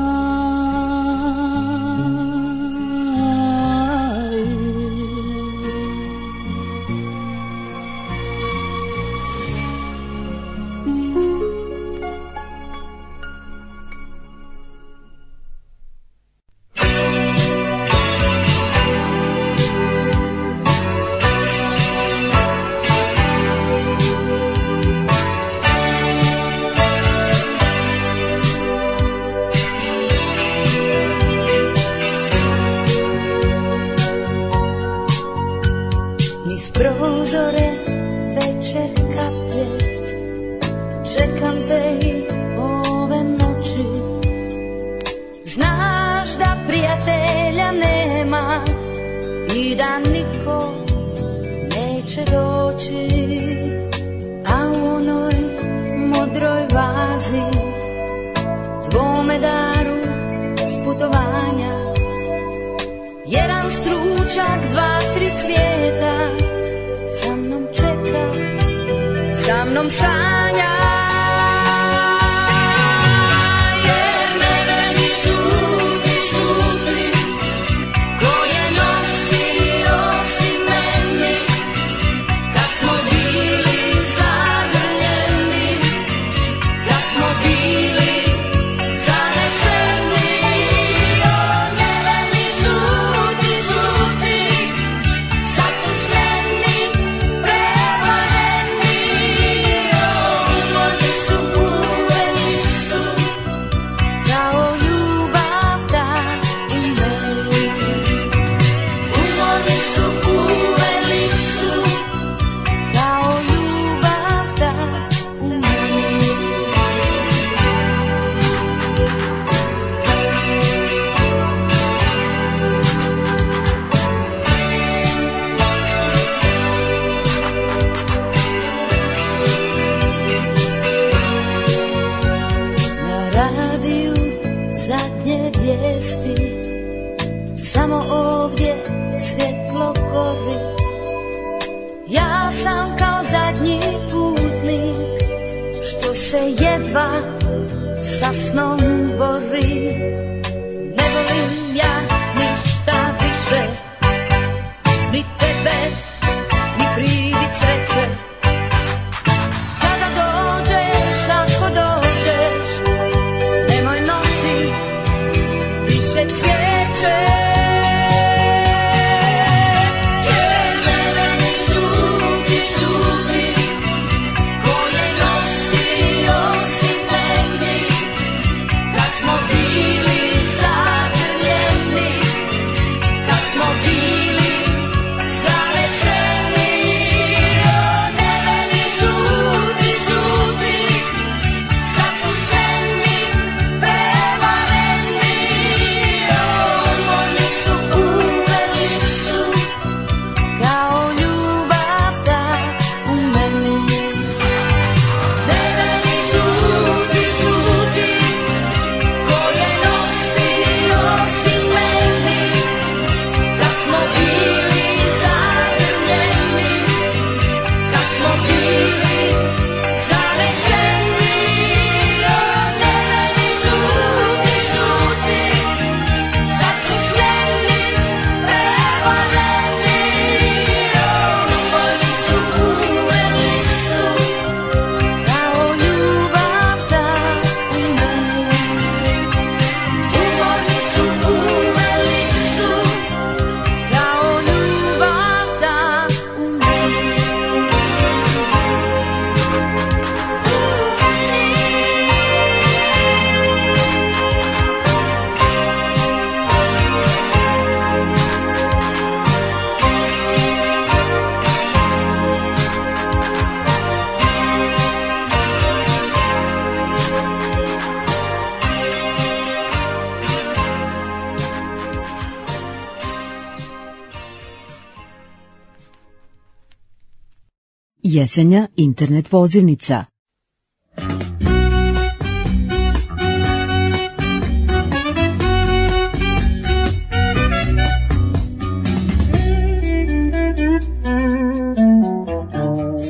[SPEAKER 2] Jesenja internet pozivnica.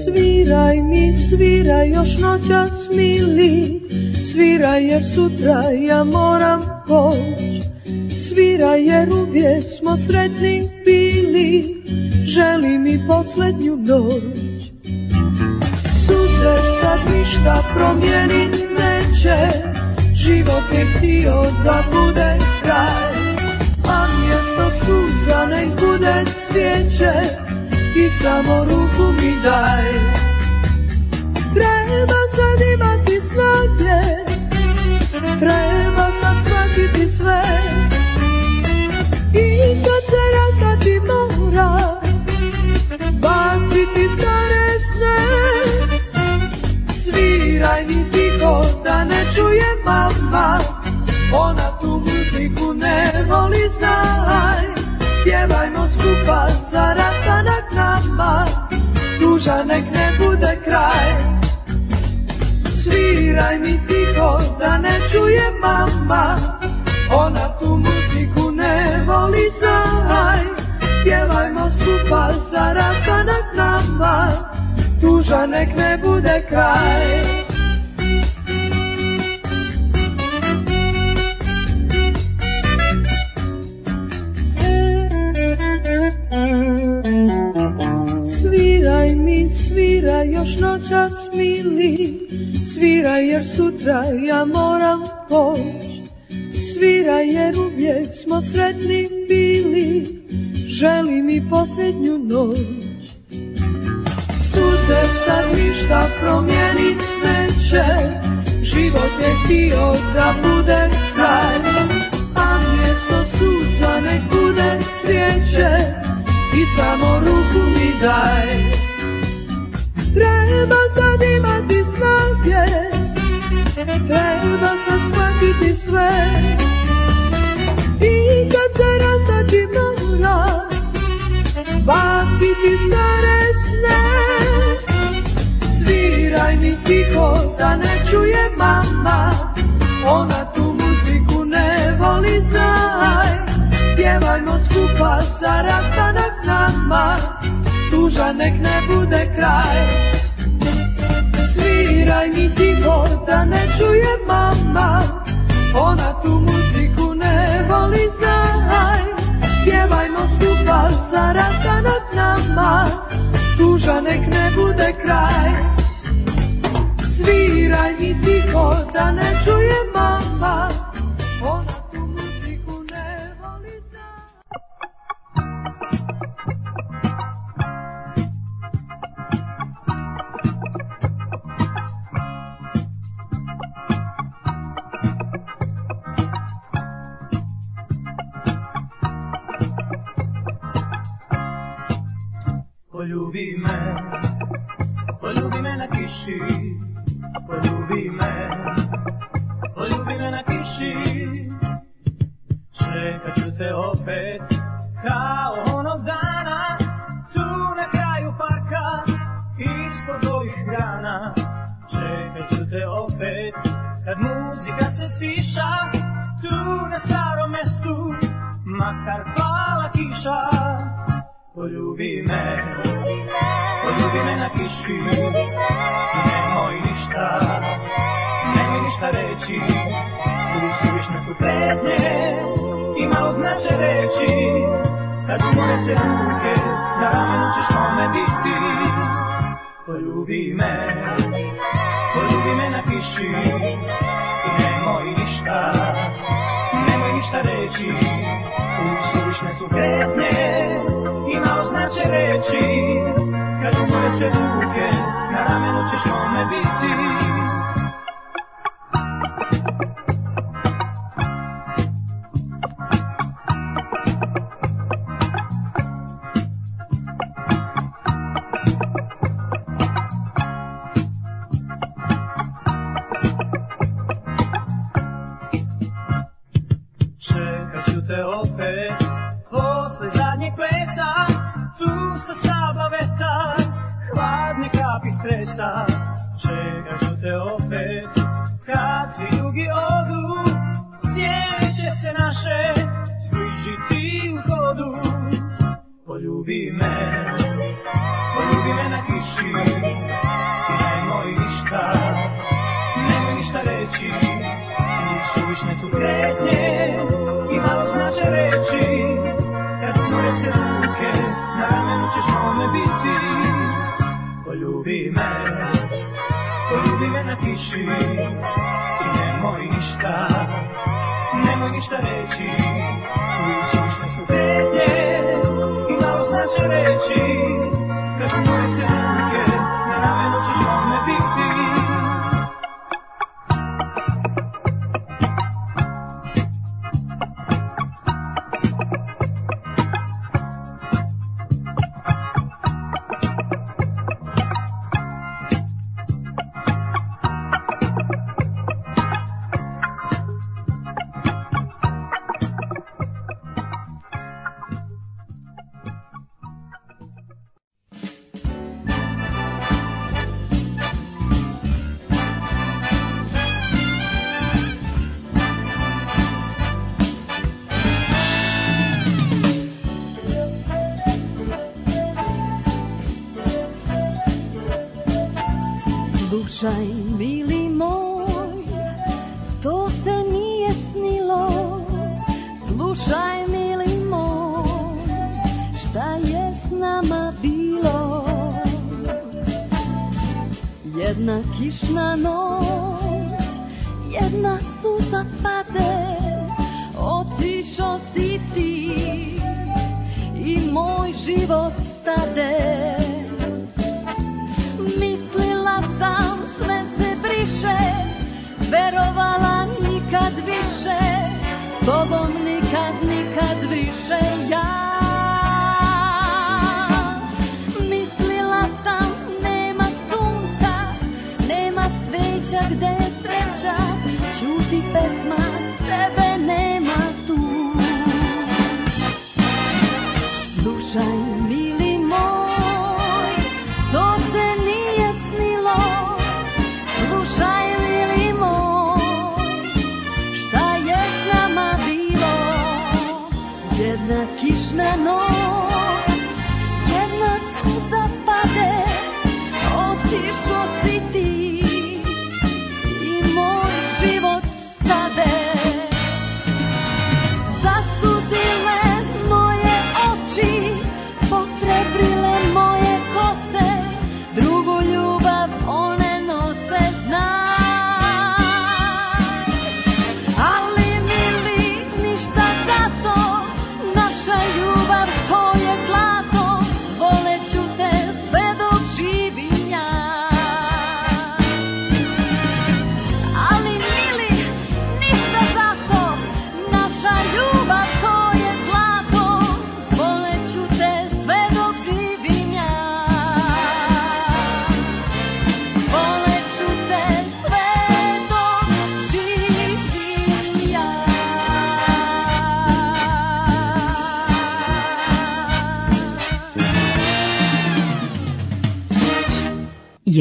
[SPEAKER 21] Sviraj mi, sviraj još noćas mili, sviraj jer sutra ja moram skupa za rastanak nama, duža nek ne bude kraj. Sviraj mi tiho da ne čuje mama, ona tu muziku ne voli znaj. Pjevajmo skupa za rastanak nama, duža nek ne bude kraj. Sviraj još noćas mili, sviraj jer sutra ja moram poć. Sviraj jer uvijek smo sretni bili, želi mi posljednju noć. Suze sad ništa promijenit neće, život je htio da bude kraj. A mjesto suza nek bude cvijeće, i samo ruku mi daj. Treba sad imati snage, treba sad shvatiti sve. I kad se rastati mora, baciti stare sne. Sviraj mi tiho da ne čuje mama, ona tu muziku ne voli znaj. Pjevajmo skupa za rastanak nama, tuža nek ne bude kraj. Sviraj mi tiho da ne čuje mama, ona tu muziku ne voli znaj. Pjevajmo skupa za rastanak nama, tuža nek ne bude kraj. Sviraj mi tiho da ne čuje mama, ona
[SPEAKER 22] poljubi me, poljubi me na kiši, poljubi me, poljubi me na kiši. Čekat ću te opet, kao onog dana, tu na kraju parka, ispod ovih grana. Čekat ću te opet, kad muzika se stiša, tu na starom mestu, makar pala kiša. Poljubi me, poljubi me na kiši nemoj ništa, nemoj ništa reći. Tu suvišne su prednje i malo znače reći. Kad umore se ruke, na ramenu ćeš mome biti. Poljubi me, poljubi me na kiši nemoj ništa, nemoj ništa reći. Tu suvišne su prednje i malo znače reći Kad umore se ruke, na ramenu ćeš mome biti sam, čekaš te opet,
[SPEAKER 23] kad svi drugi odu, sjetit se naše, sliži ti u hodu. Poljubi me, poljubi me na kiši, ti nemoj ništa, nemoj ništa reći, suvišne su kretnje i malo znače reći, kad umre se ruke, na ramenu ćeš mome biti. Poljubi me, Ljubi me na tiši i nemoj ništa, nemoj ništa reći. što su pretnje i malo znače reći.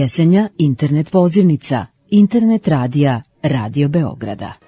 [SPEAKER 24] pjesenja, internet pozivnica, internet radija, Radio Beograda.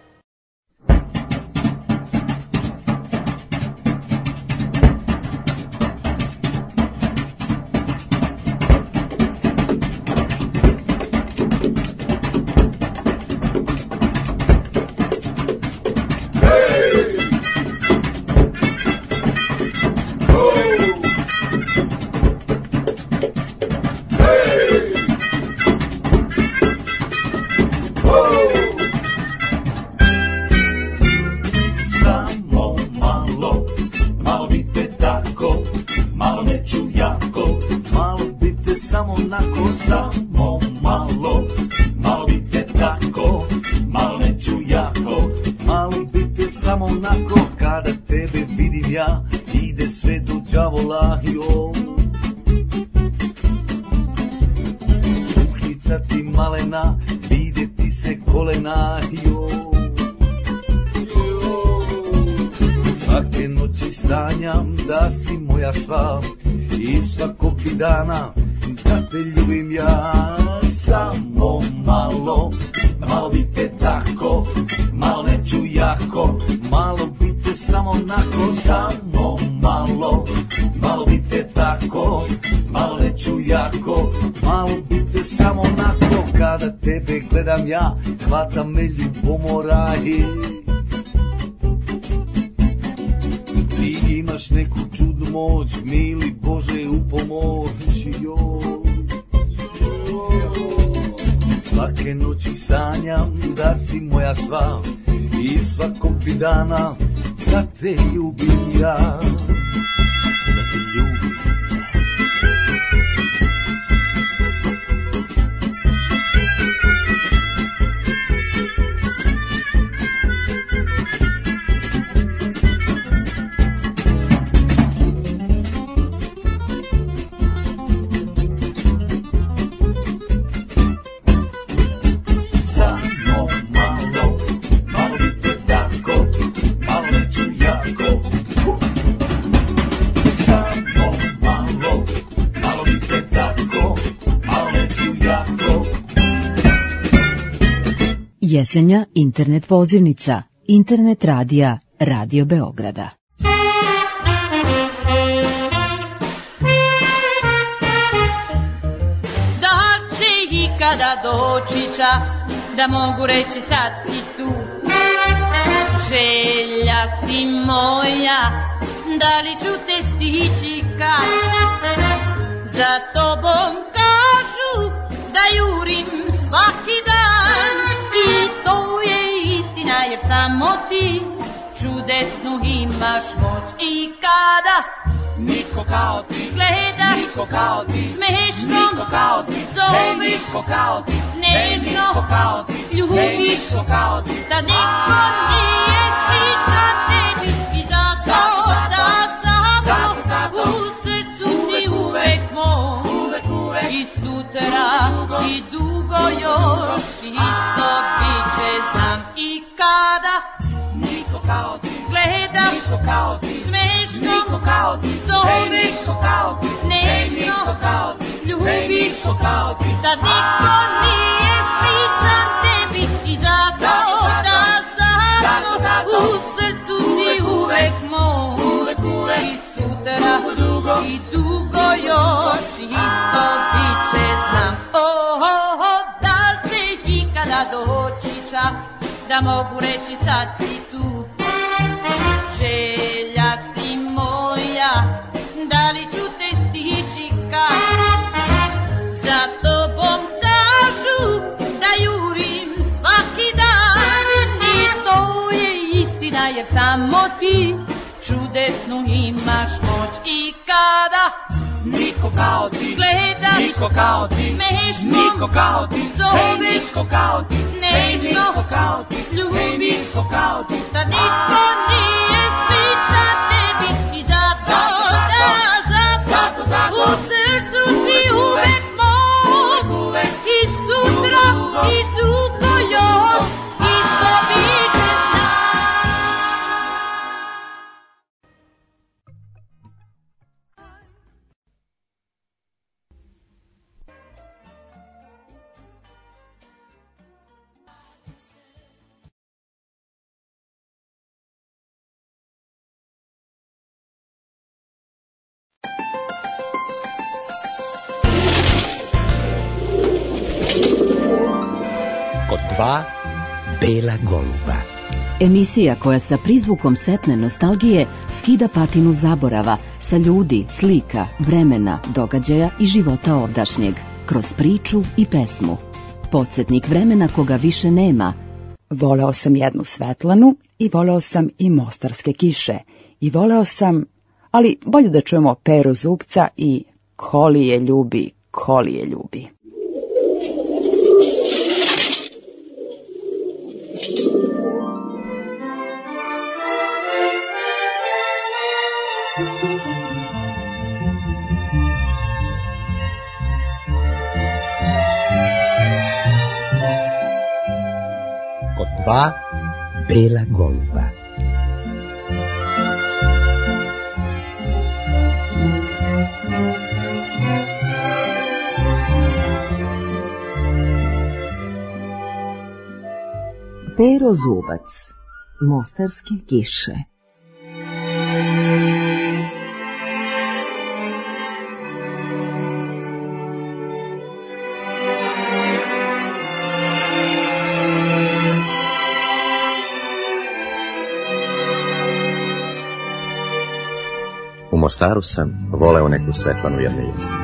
[SPEAKER 2] Internet pozivnica, internet radija Radio Beograda.
[SPEAKER 25] Da će ikada doći čas da mogu reći sad si tu Želja si moja, da li ću te stići kad ti čudesnu imaš moć I kada?
[SPEAKER 26] Niko kao ti,
[SPEAKER 25] gledaš
[SPEAKER 26] niko kao ti,
[SPEAKER 25] smešno?
[SPEAKER 26] Niko kao ti,
[SPEAKER 25] zoveš
[SPEAKER 26] niko kao ti, ne
[SPEAKER 25] nežno?
[SPEAKER 26] niko kao ti,
[SPEAKER 25] ljubiš?
[SPEAKER 26] niko kao ti.
[SPEAKER 25] da niko nije sličan tebi i zato da
[SPEAKER 26] zato,
[SPEAKER 25] samo
[SPEAKER 26] zato,
[SPEAKER 25] u srcu si uvek moj. I sutra i dugo. još zoveš
[SPEAKER 26] niko kao ti, ne
[SPEAKER 25] nežno
[SPEAKER 26] niko kao ti, ne
[SPEAKER 25] ljubiš da niko nije sličan tebi i zato da zato u srcu si uvek moj. I sutra
[SPEAKER 26] dugo,
[SPEAKER 25] i dugo još isto bit će znam oh, oh, oh, da li će ikada doći čas da mogu reći sad si
[SPEAKER 26] Niko kao ti,
[SPEAKER 25] gledaš
[SPEAKER 26] niko kao ti,
[SPEAKER 25] smešno
[SPEAKER 26] niko kao ti,
[SPEAKER 25] zoveš
[SPEAKER 26] niko kao ti, ne
[SPEAKER 25] nežno.
[SPEAKER 26] niko kao ti,
[SPEAKER 25] ljubiš
[SPEAKER 26] niko kao ti.
[SPEAKER 25] da niko nije
[SPEAKER 24] Kod dva bela goluba.
[SPEAKER 2] Emisija koja sa prizvukom setne nostalgije skida patinu zaborava sa ljudi, slika, vremena, događaja i života ovdašnjeg, kroz priču i pesmu. Podsjetnik vremena koga više nema.
[SPEAKER 27] Voleo sam jednu Svetlanu i voleo sam i mostarske kiše. I voleo sam, ali bolje da čujemo Peru Zubca i Koli je ljubi, Koli je ljubi.
[SPEAKER 24] Kod dva bela
[SPEAKER 2] Pero Zubac, Mostarske kiše.
[SPEAKER 28] U Mostaru sam voleo neku Svetlanu jedne jesen.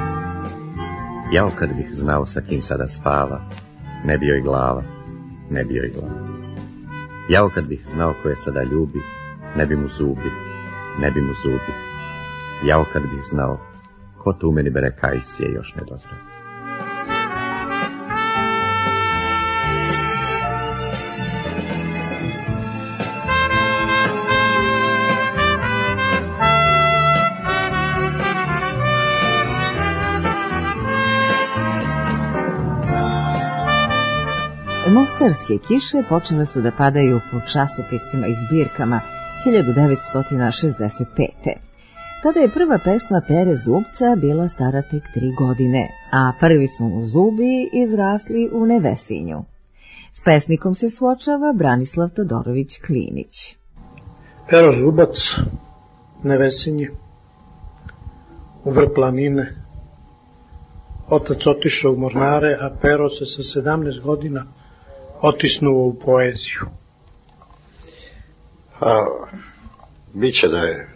[SPEAKER 28] Jao kad bih znao sa kim sada spava, ne bio i glava, ne bio i glava. Jao kad bih znao ko je sada ljubi, ne bi mu zubi, ne bi mu zubi. Jao kad bih znao ko tu meni bere kajsije još ne dozrao.
[SPEAKER 2] Mostarske kiše počele su da padaju po časopisima i zbirkama 1965. Tada je prva pesma Pere Zubca bila stara tek tri godine, a prvi su mu zubi izrasli u Nevesinju. S pesnikom se suočava Branislav Todorović Klinić.
[SPEAKER 29] Pero Zubac, Nevesinje, u vrh planine. Otac otišao u mornare, a Pero se sa 17 godina otisnuo u poeziju.
[SPEAKER 30] A, biće da je,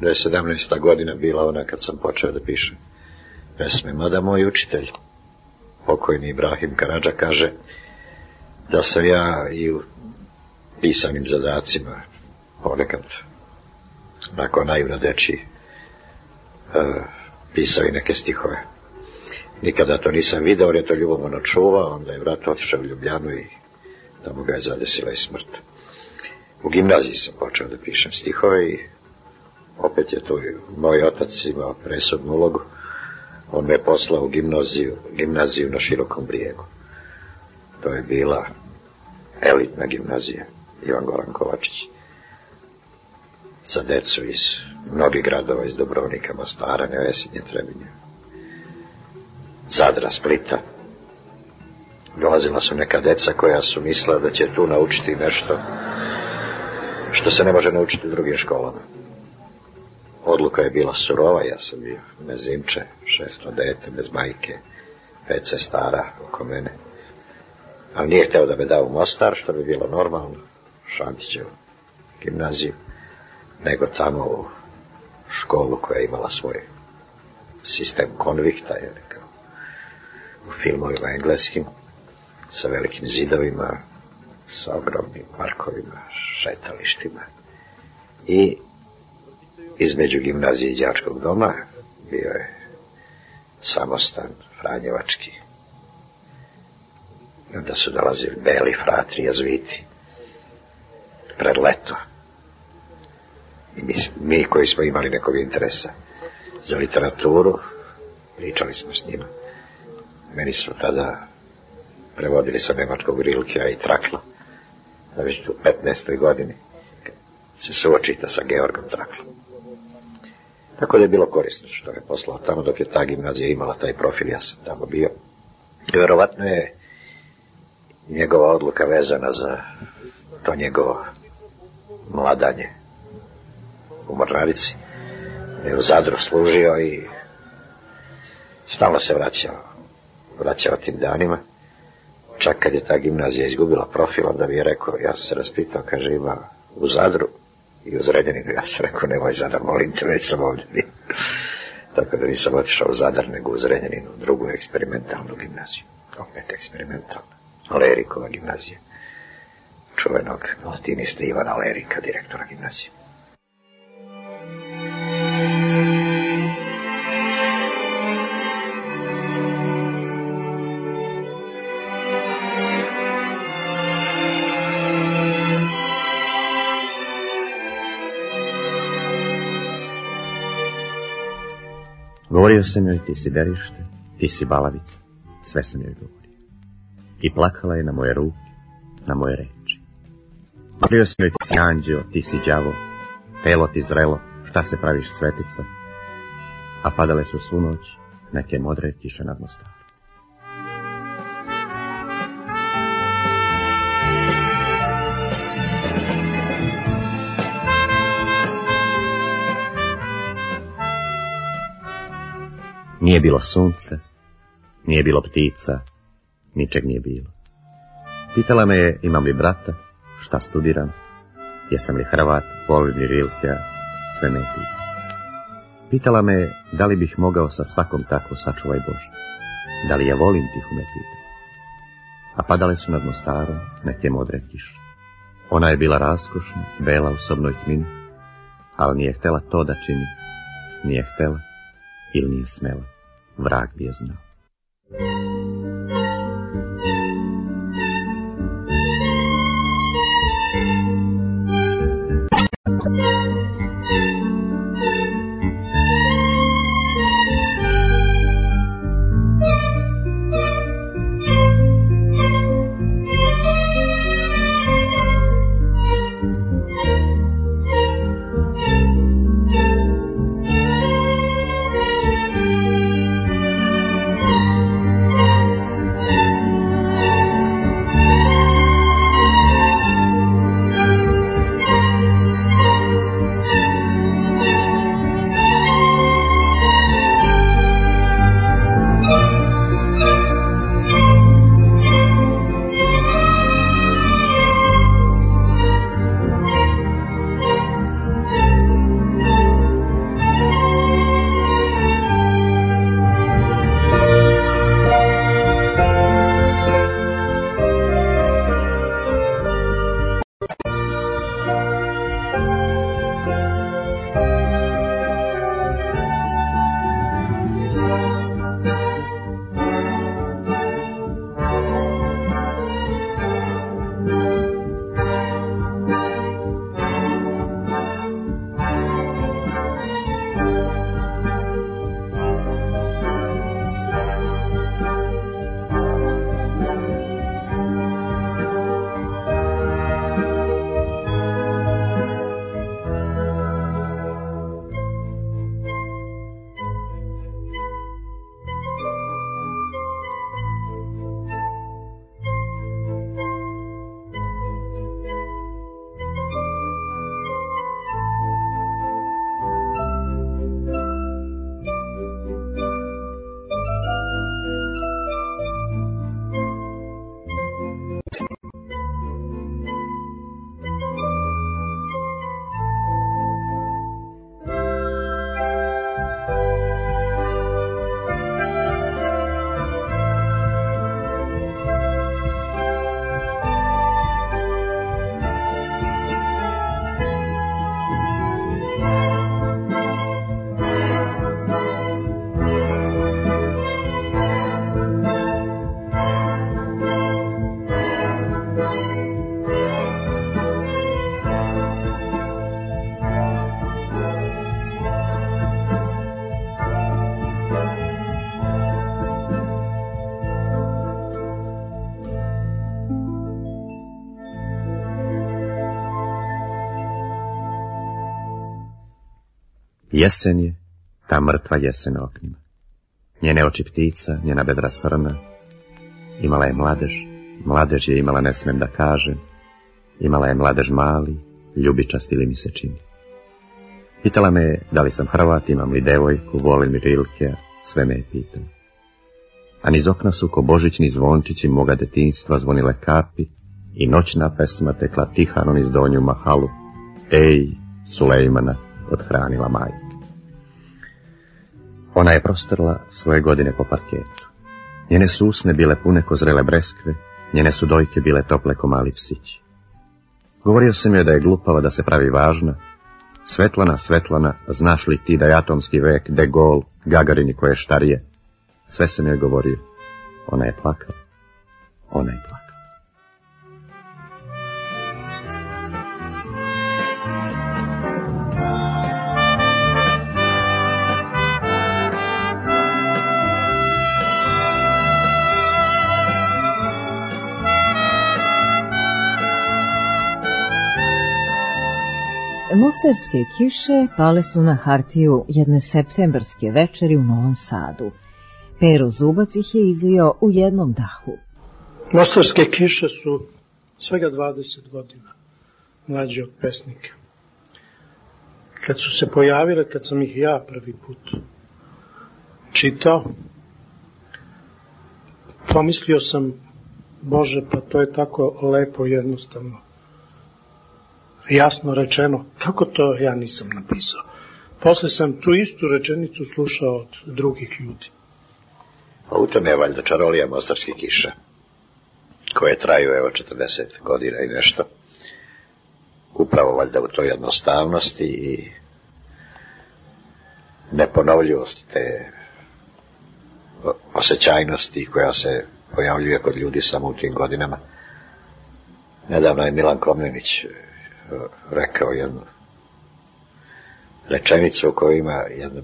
[SPEAKER 30] da je 17. godina bila ona kad sam počeo da pišem pesme. Mada moj učitelj, pokojni Ibrahim Karadža, kaže da sam ja i u pisanim zadacima ponekad onako naivno deči uh, pisao i neke stihove. Nikada to nisam video, jer je to ljubomorno čuva, onda je vrat otišao u Ljubljanu i tamo ga je zadesila i smrt. U gimnaziji sam počeo da pišem stihove i opet je tu moj otac imao presudnu ulogu. On me poslao u gimnaziju, gimnaziju na širokom brijegu. To je bila elitna gimnazija, Ivan Goran Kovačić. Za decu iz mnogih gradova, iz Dobrovnika, Mostara, Nevesinje, Trebinje, Zadra, Splita. Dolazila su neka deca koja su mislila da će tu naučiti nešto što se ne može naučiti u drugim školama. Odluka je bila surova, ja sam bio mezimče, šesto dete, bez majke, pet sestara oko mene. Ali nije hteo da me da u Mostar, što bi bilo normalno, Šantićevu gimnaziju, nego tamo u školu koja je imala svoj sistem konvikta, je filmovima engleskim, sa velikim zidovima, sa ogromnim parkovima, šetalištima. I između gimnazije i đačkog doma bio je samostan Franjevački. I onda su dolazili beli fratri jazviti pred leto. I mi, mi koji smo imali nekog interesa za literaturu, pričali smo s njima. Meni su tada prevodili sa nemačkog Rilkija i Trakla, da već u 15. godini se suočita sa Georgom Traklom. Tako da je bilo korisno što je poslao tamo dok je ta gimnazija imala taj profil, ja sam tamo bio. I verovatno je njegova odluka vezana za to njegovo mladanje u Mornarici. Je u Zadru služio i stalno se vraćao, vraćao tim danima. Čak kad je ta gimnazija izgubila profil, onda mi je rekao, ja sam se raspitao, kaže, ima u Zadru i u Zrenjaninu. Ja sam rekao, nemoj Zadar, molim te, već sam ovdje bio. [LAUGHS] Tako da nisam otišao u Zadar, nego u Zrenjaninu, drugu eksperimentalnu gimnaziju. Opet eksperimentalna. Lerikova gimnazija. Čuvenog latinista Ivana Lerika, direktora gimnazije.
[SPEAKER 28] Govorio sam joj, ti si derište, ti si balavica, sve sam joj govorio. I plakala je na moje ruke, na moje reči. Govorio sam joj, ti si anđeo, ti si đavo, telo ti zrelo, šta se praviš svetica? A padale su svu noć neke modre kiše nad mostarom. Nije bilo sunce, nije bilo ptica, ničeg nije bilo. Pitala me je imam li brata, šta studiram, jesam li Hrvat, volim li Rilkea, sve me je pitala. Me je da li bih mogao sa svakom tako sačuvaj Bože. Da li je volim tiho me pitala. A padale su nad Mostarom neke modre kiše. Ona je bila raskošna, bela u sobnoj tmini, ali nije htela to da čini. Nije htela ili nije smela. Vrag bi je znao. Jesen je, ta mrtva jesen na oknima. Njene oči ptica, njena bedra srna. Imala je mladež, mladež je imala, ne smem da kažem. Imala je mladež mali, ljubičast ili mi se čini. Pitala me je da li sam Hrvat, imam li devojku, volim li Rilke, sve me je pitala. A niz okna su ko božićni zvončići moga detinstva zvonile kapi i noćna pesma tekla tihanom iz donju mahalu. Ej, Sulejmana, odhranila majka. Ona je prostrla svoje godine po parketu. Njene su usne bile pune ko zrele breskve, njene su dojke bile tople ko mali psići. Govorio sam joj da je glupava da se pravi važna. Svetlana, Svetlana, znaš li ti da je atomski vek, de Gaulle, Gagarini koje je štarije? Sve sam joj govorio. Ona je plakala. Ona je plakala.
[SPEAKER 2] Mostarske kiše pale su na hartiju jedne septembarske večeri u Novom Sadu. Pero Zubac ih je izlio u jednom dahu.
[SPEAKER 29] Mostarske kiše su svega 20 godina mlađi od pesnika. Kad su se pojavile, kad sam ih ja prvi put čitao. Pomislio sam, Bože, pa to je tako lepo jednostavno. Jasno rečeno, kako to ja nisam napisao? Posle sam tu istu rečenicu slušao od drugih ljudi.
[SPEAKER 30] A u tome je valjda čarolija mostarske kiše, koje traju evo 40 godina i nešto. Upravo valjda u toj jednostavnosti i neponovljivosti te osjećajnosti koja se pojavljuje kod ljudi samo u tim godinama. Nedavno je Milan Komnenić rekao jednu rečenicu u kojoj ima jedna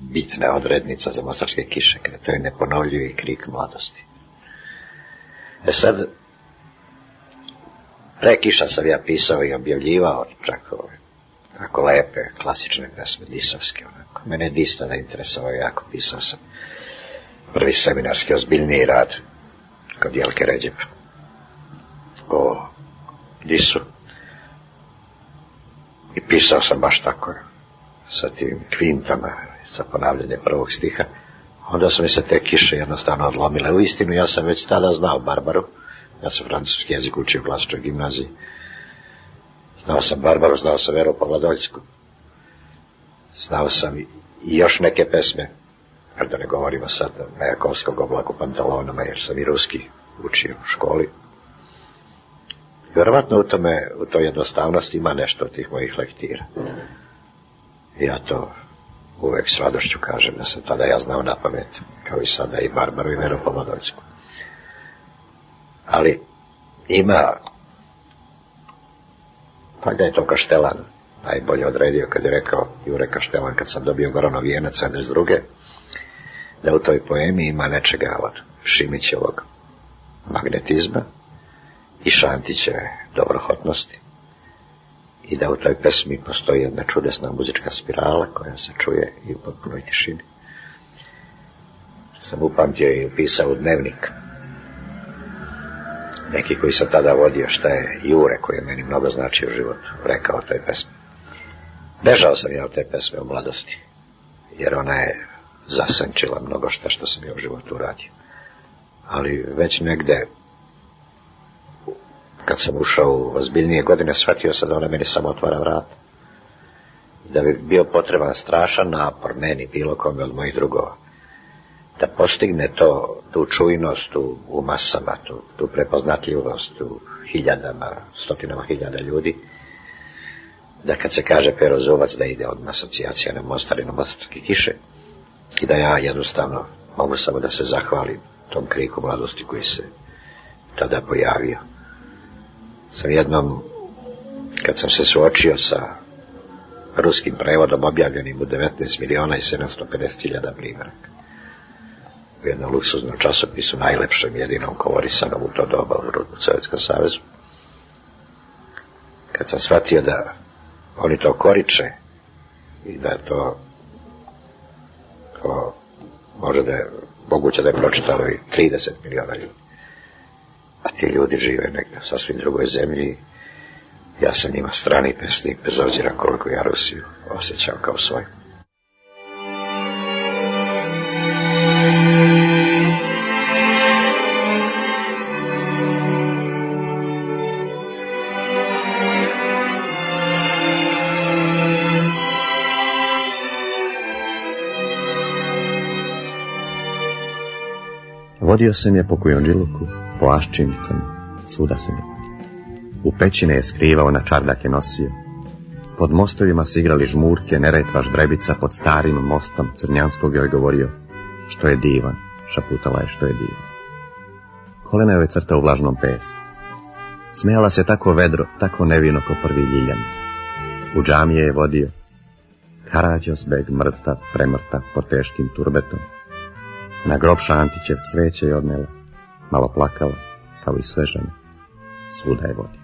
[SPEAKER 30] bitna odrednica za mostarske kiše, kada to je neponovljivi krik mladosti. E sad, pre kiša sam ja pisao i objavljivao čak ove, ako lepe, klasične pesme, disovske, onako. Mene je dista da interesovao jako, pisao sam prvi seminarski ozbiljniji rad kod Jelke Ređep o disu. I pisao sam baš tako, sa tim kvintama, sa ponavljanjem prvog stiha. Onda su mi se te kiše jednostavno odlomile. U istinu, ja sam već tada znao Barbaru. Ja sam francuski jezik učio u klasičnoj gimnaziji. Znao sam Barbaru, znao sam Veru Pavladoljsku. Znao sam i još neke pesme, da ne govorimo sad na Jakovskog oblaku pantalonama, jer sam i ruski učio u školi. Vjerovatno u tome, u toj jednostavnosti ima nešto od tih mojih lektira. Ja to uvek s radošću kažem da sam tada ja znao na pamet, kao i sada i Barbaru i Veru Pomodoljsku. Ali ima, pa da je to Kaštelan najbolje odredio kad je rekao Jure Kaštelan kad sam dobio Goronov vijenac 72. da u toj poemi ima nečega od Šimićevog magnetizma i Šantićeve dobrohotnosti i da u toj pesmi postoji jedna čudesna muzička spirala koja se čuje i u potpunoj tišini. Sam upamtio i upisao u dnevnik. Neki koji sam tada vodio šta je Jure, koji je meni mnogo značio u životu, rekao toj pesmi. Bežao sam ja od te pesme u mladosti, jer ona je zasančila mnogo šta što sam ja u životu uradio. Ali već negde kad sam ušao u ozbiljnije godine, shvatio sam da ona meni samo otvara vrat. Da bi bio potreban strašan napor meni, bilo kome od mojih drugova. Da postigne to, tu čujnost u, u masama, tu, tu prepoznatljivost u hiljadama, stotinama hiljada ljudi, da kad se kaže Pero Zubac da ide odmah asocijacija na Mostar i na Mostarske kiše i da ja jednostavno mogu samo da se zahvalim tom kriku mladosti koji se tada pojavio sam jednom, kad sam se suočio sa ruskim prevodom objavljenim u 19 miliona i 750 hiljada primjeraka. U jednom luksuznom časopisu, najlepšem jedinom kovorisanom u to doba u Sovjetskom savezu. Kad sam shvatio da oni to koriče i da to, to može da je moguće da je pročitalo i 30 miliona ljudi ti ljudi žive negdje u sasvim drugoj zemlji. Ja sam njima strani pesnik, bez obzira koliko ja Rusiju osjećao kao svoj.
[SPEAKER 28] Vodio sam je po Kujondžiluku, po Aščinicama, svuda sam je. U pećine je skrivao, na čardake nosio. Pod mostovima se igrali žmurke, neretva ždrebica, pod starim mostom Crnjanskog joj govorio, što je divan, šaputala je što je divan. Kolena joj crta u vlažnom pesku. Smejala se tako vedro, tako nevino ko prvi ljiljan. U džamije je vodio. Karađos beg mrtav, premrtav pod teškim turbetom. Na grob Šantićev cveće je odnela malo plakala, kao i sve žene. Svuda je vodio.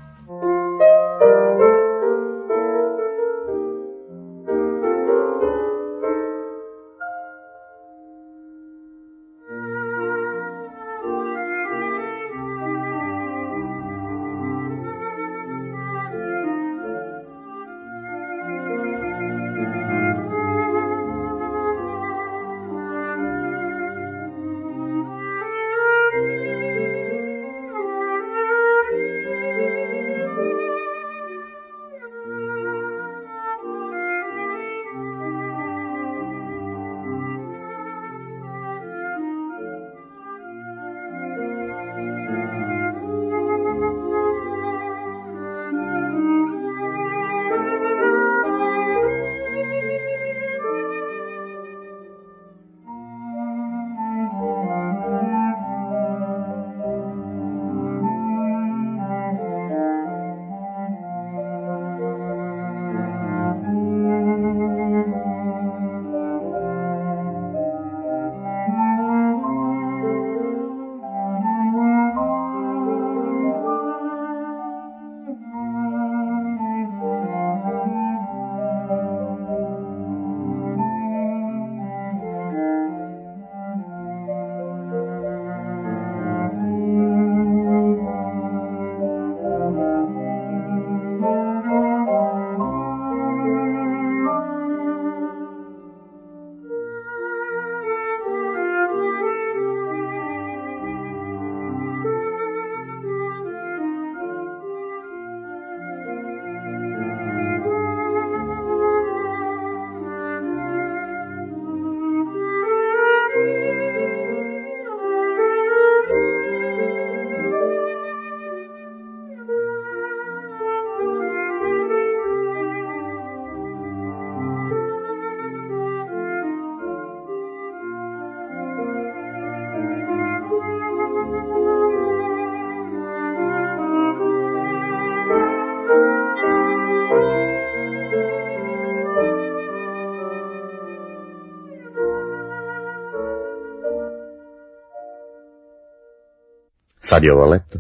[SPEAKER 28] Sad je ovo leto,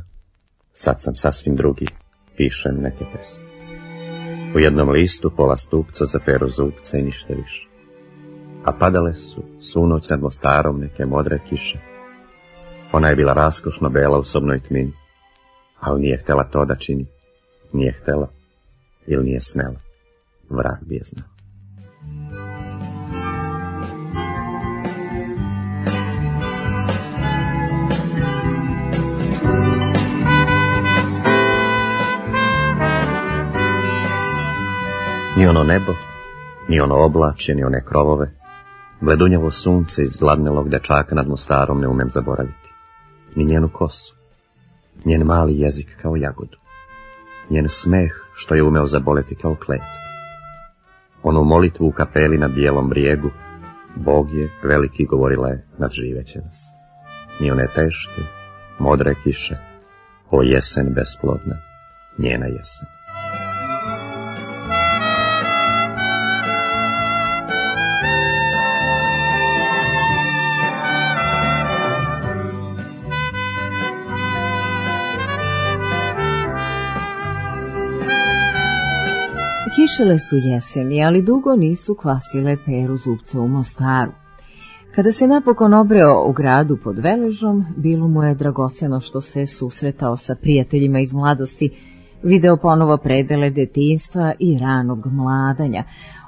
[SPEAKER 28] sad sam sasvim drugi, pišem neke pesme. U jednom listu pola stupca za pero zubca i ništa više. A padale su sunoć nad Mostarom neke modre kiše. Ona je bila raskošno bela u sobnoj tmini, ali nije htela to da čini. Nije htela ili nije smela. Vrag bi je znao. Ono nebo, ni ono oblačje, ni one krovove, bledunjavo sunce iz gladnelog dečaka nad Mostarom ne umem zaboraviti. Ni njenu kosu, njen mali jezik kao jagodu, njen smeh što je umeo zaboleti kao klet. Onu molitvu u kapeli na bijelom brijegu, Bog je, veliki govorila je, nadživeće nas. Ni one teške, modre kiše, o jesen besplodna, njena jesen.
[SPEAKER 31] Kišele su jeseni, ali dugo nisu kvasile peru zubca u Mostaru. Kada se napokon obreo u gradu pod Veležom, bilo mu je dragoceno što se susretao sa prijateljima iz mladosti, video ponovo predele detinstva i ranog mladanja,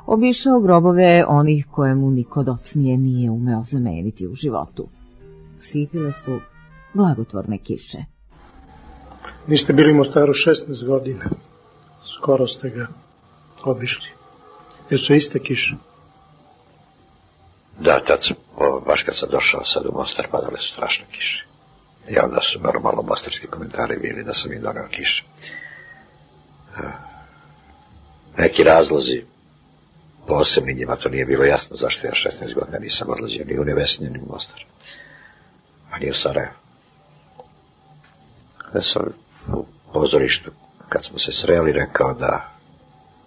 [SPEAKER 31] obišao grobove onih koje mu niko docnije nije umeo zameniti u životu. Sipile su blagotvorne kiše.
[SPEAKER 29] Niste bili u Mostaru 16 godina. Skoro ste ga obišli. Jesu iste kiše?
[SPEAKER 30] Da, tad sam, o, baš kad sam došao sad u Mostar, padale su strašne kiše. I onda su normalno mostarski komentari bili da sam im donao kiše. Neki razlozi posebni njima, to nije bilo jasno zašto ja 16 godina nisam odlazio ni u Nevesinje, ni u Mostar. A nije u Sarajevo. Ja sam u pozorištu, kad smo se sreli, rekao da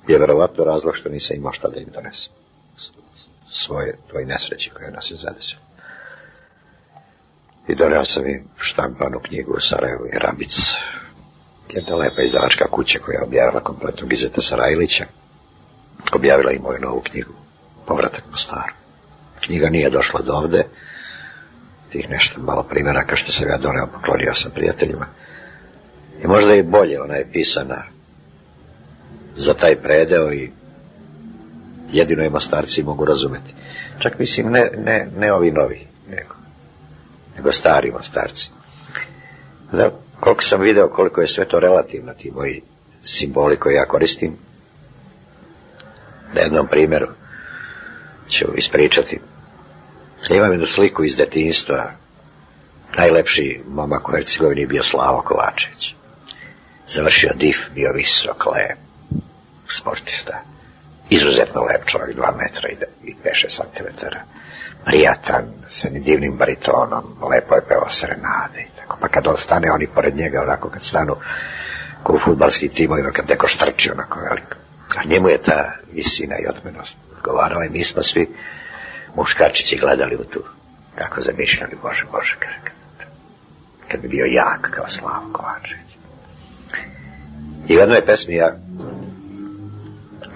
[SPEAKER 30] je verovatno razlog što nisam imao šta da im donesem. Svoje, tvoje nesreće koje nas je zadesio. I doneo sam im štampanu knjigu u Sarajevu i Rabic. Jedna lepa izdavačka kuća koja je objavila kompletnu Gizeta Sarajlića. Objavila i moju novu knjigu, Povratak po staru. Knjiga nije došla do ovde, tih nešto malo primjeraka što sam ja doneo, poklonio sam prijateljima. I možda i bolje, ona je pisana za taj predeo i jedino je mostarci mogu razumeti. Čak mislim ne, ne, ne ovi novi, nego, nego stari mostarci. Da, koliko sam video koliko je sve to relativno, ti moji simboli koje ja koristim, na jednom primjeru ću ispričati. Imam jednu sliku iz detinstva, najlepši momak u Hercegovini bio Slavo Kovačević. Završio DIF, bio visok, lep, sportista. Izuzetno lep čovjek, dva metra i 5-6 centimetara. Prijatan, sa divnim baritonom, lepo je peo serenade i tako. Pa kad on stane, oni pored njega, onako kad stanu, ko u futbalskim timovima, kad neko strči onako veliko. A njemu je ta visina i odmenost odgovarala i mi smo svi muškačići gledali u tu, kako zamišljali, Bože, Bože, kaže, kad, kad bi bio jak kao Slavo Kovačević. I u jednoj pesmi ja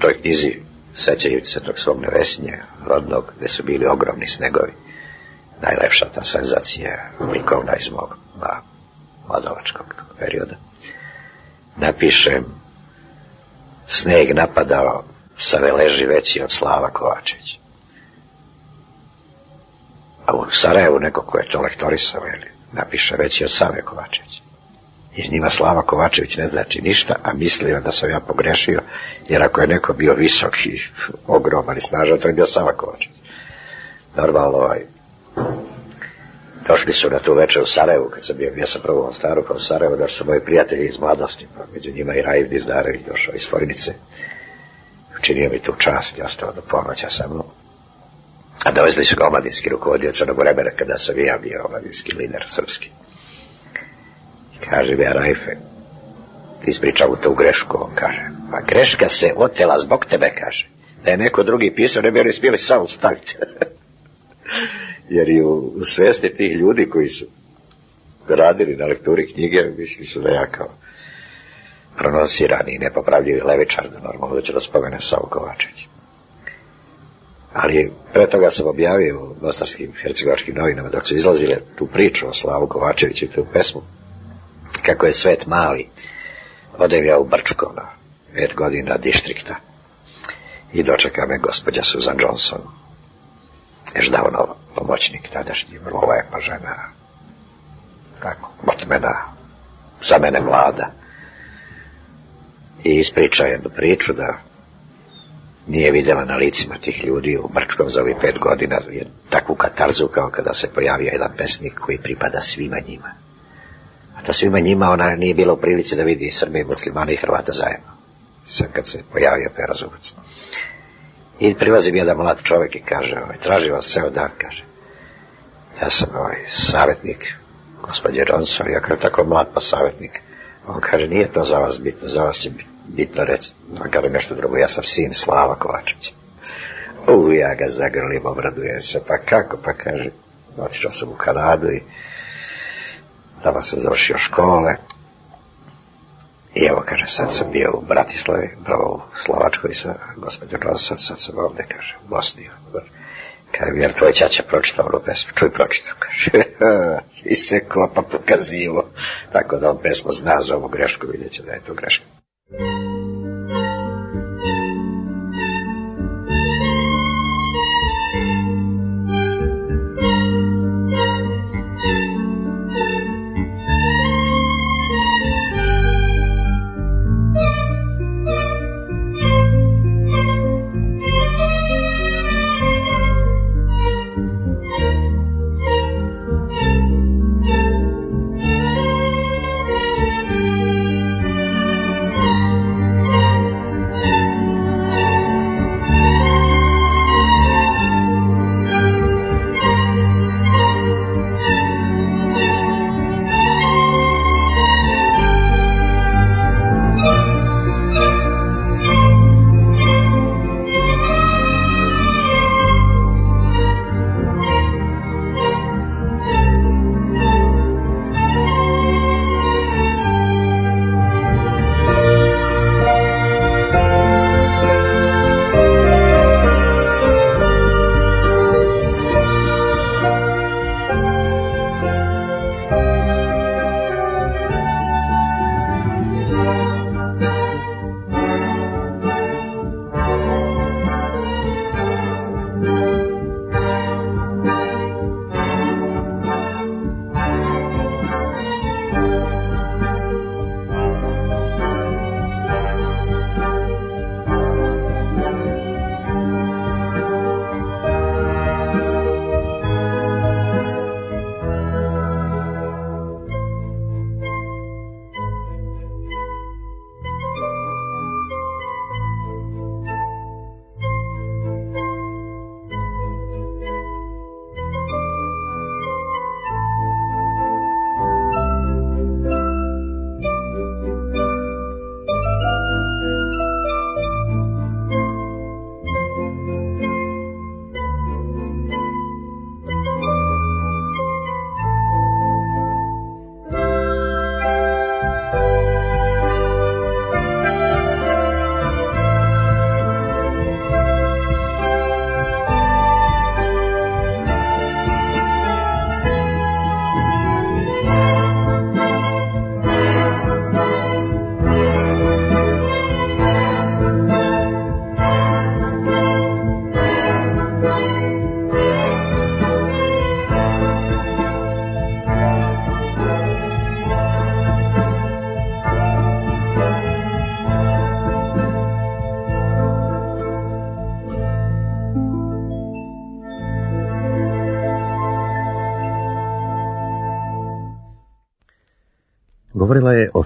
[SPEAKER 30] toj knjizi sećajući se tog svog nevesinja rodnog, gde su bili ogromni snegovi. Najlepša ta senzacija likovna iz mog ba, mladalačkog perioda. Napišem sneg napadao sa veleži veći od Slava Kovačević. A u Sarajevu neko ko je to lektorisao, jeli, napiše veći od Save Kovačević jer njima Slava Kovačević ne znači ništa, a mislio da sam ja pogrešio, jer ako je neko bio visok i ogroman i snažan, to je bio Sava Kovačević. Normalno, ovaj, došli su na tu večer u Sarajevu, kad sam bio, ja sam prvo u Staru, pa u Sarajevu, došli su moji prijatelji iz mladosti, pa među njima i Rajiv Dizdarević došao iz Fornice. Učinio mi tu čast i ostao do ponoća sa mnom. A dovezli su ga omladinski rukovodioc onog vremena kada sam i ja bio omladinski lider srpski. Kaže ja Rajfe, ti ispričao to u grešku, on kaže. Pa greška se otela zbog tebe, kaže. Da je neko drugi pisao, ne bi oni smjeli samo staviti. [LAUGHS] Jer i u, svesti tih ljudi koji su radili na lekturi knjige, mislili su da ja kao pronosirani i nepopravljivi levičar, da normalno da će da spomene Savu Kovačević. Ali pre toga sam objavio u Mostarskim hercegovačkim novinama, dok su izlazile tu priču o Slavu Kovačeviću i tu pesmu, kako je svet mali, odem ja u Brčko na pet godina distrikta i dočeka me gospođa Susan Johnson, Ždavnov pomoćnik tadašnji, vrlo lepa žena, tako, od mena, za mene mlada. I ispriča jednu priču da nije vidjela na licima tih ljudi u Brčkom za ovih pet godina jednu takvu katarzu kao kada se pojavio jedan pesnik koji pripada svima njima. Da svima njima ona nije bila u prilici da vidi Srbije, muslimana i Hrvata zajedno. Sad kad se pojavio Pera Zubac. I prilazi mi jedan mlad čovjek i kaže, ovaj, traži vas ceo dan, kaže. Ja sam ovaj savjetnik gospođe Johnson, ja kao tako mlad pa savjetnik. On kaže, nije to za vas bitno, za vas će bitno reći, kaže nešto drugo, ja sam sin Slava Kovačića. U, ja ga zagrlim, obradujem se, pa kako, pa kaže, otišao sam u Kanadu i tamo sam završio škole. I evo, kaže, sad sam bio u Bratislavi, pravo u Slovačkoj sa gospođom Johnson, sad sam ovde, kaže, u Bosni. Kaže, jer tvoj čača pročitao onu pesmu, čuj pročitao, kaže, [LAUGHS] i se kopa pokazivo. Tako da on pesmu zna za ovu grešku, vidjet će da je to greška.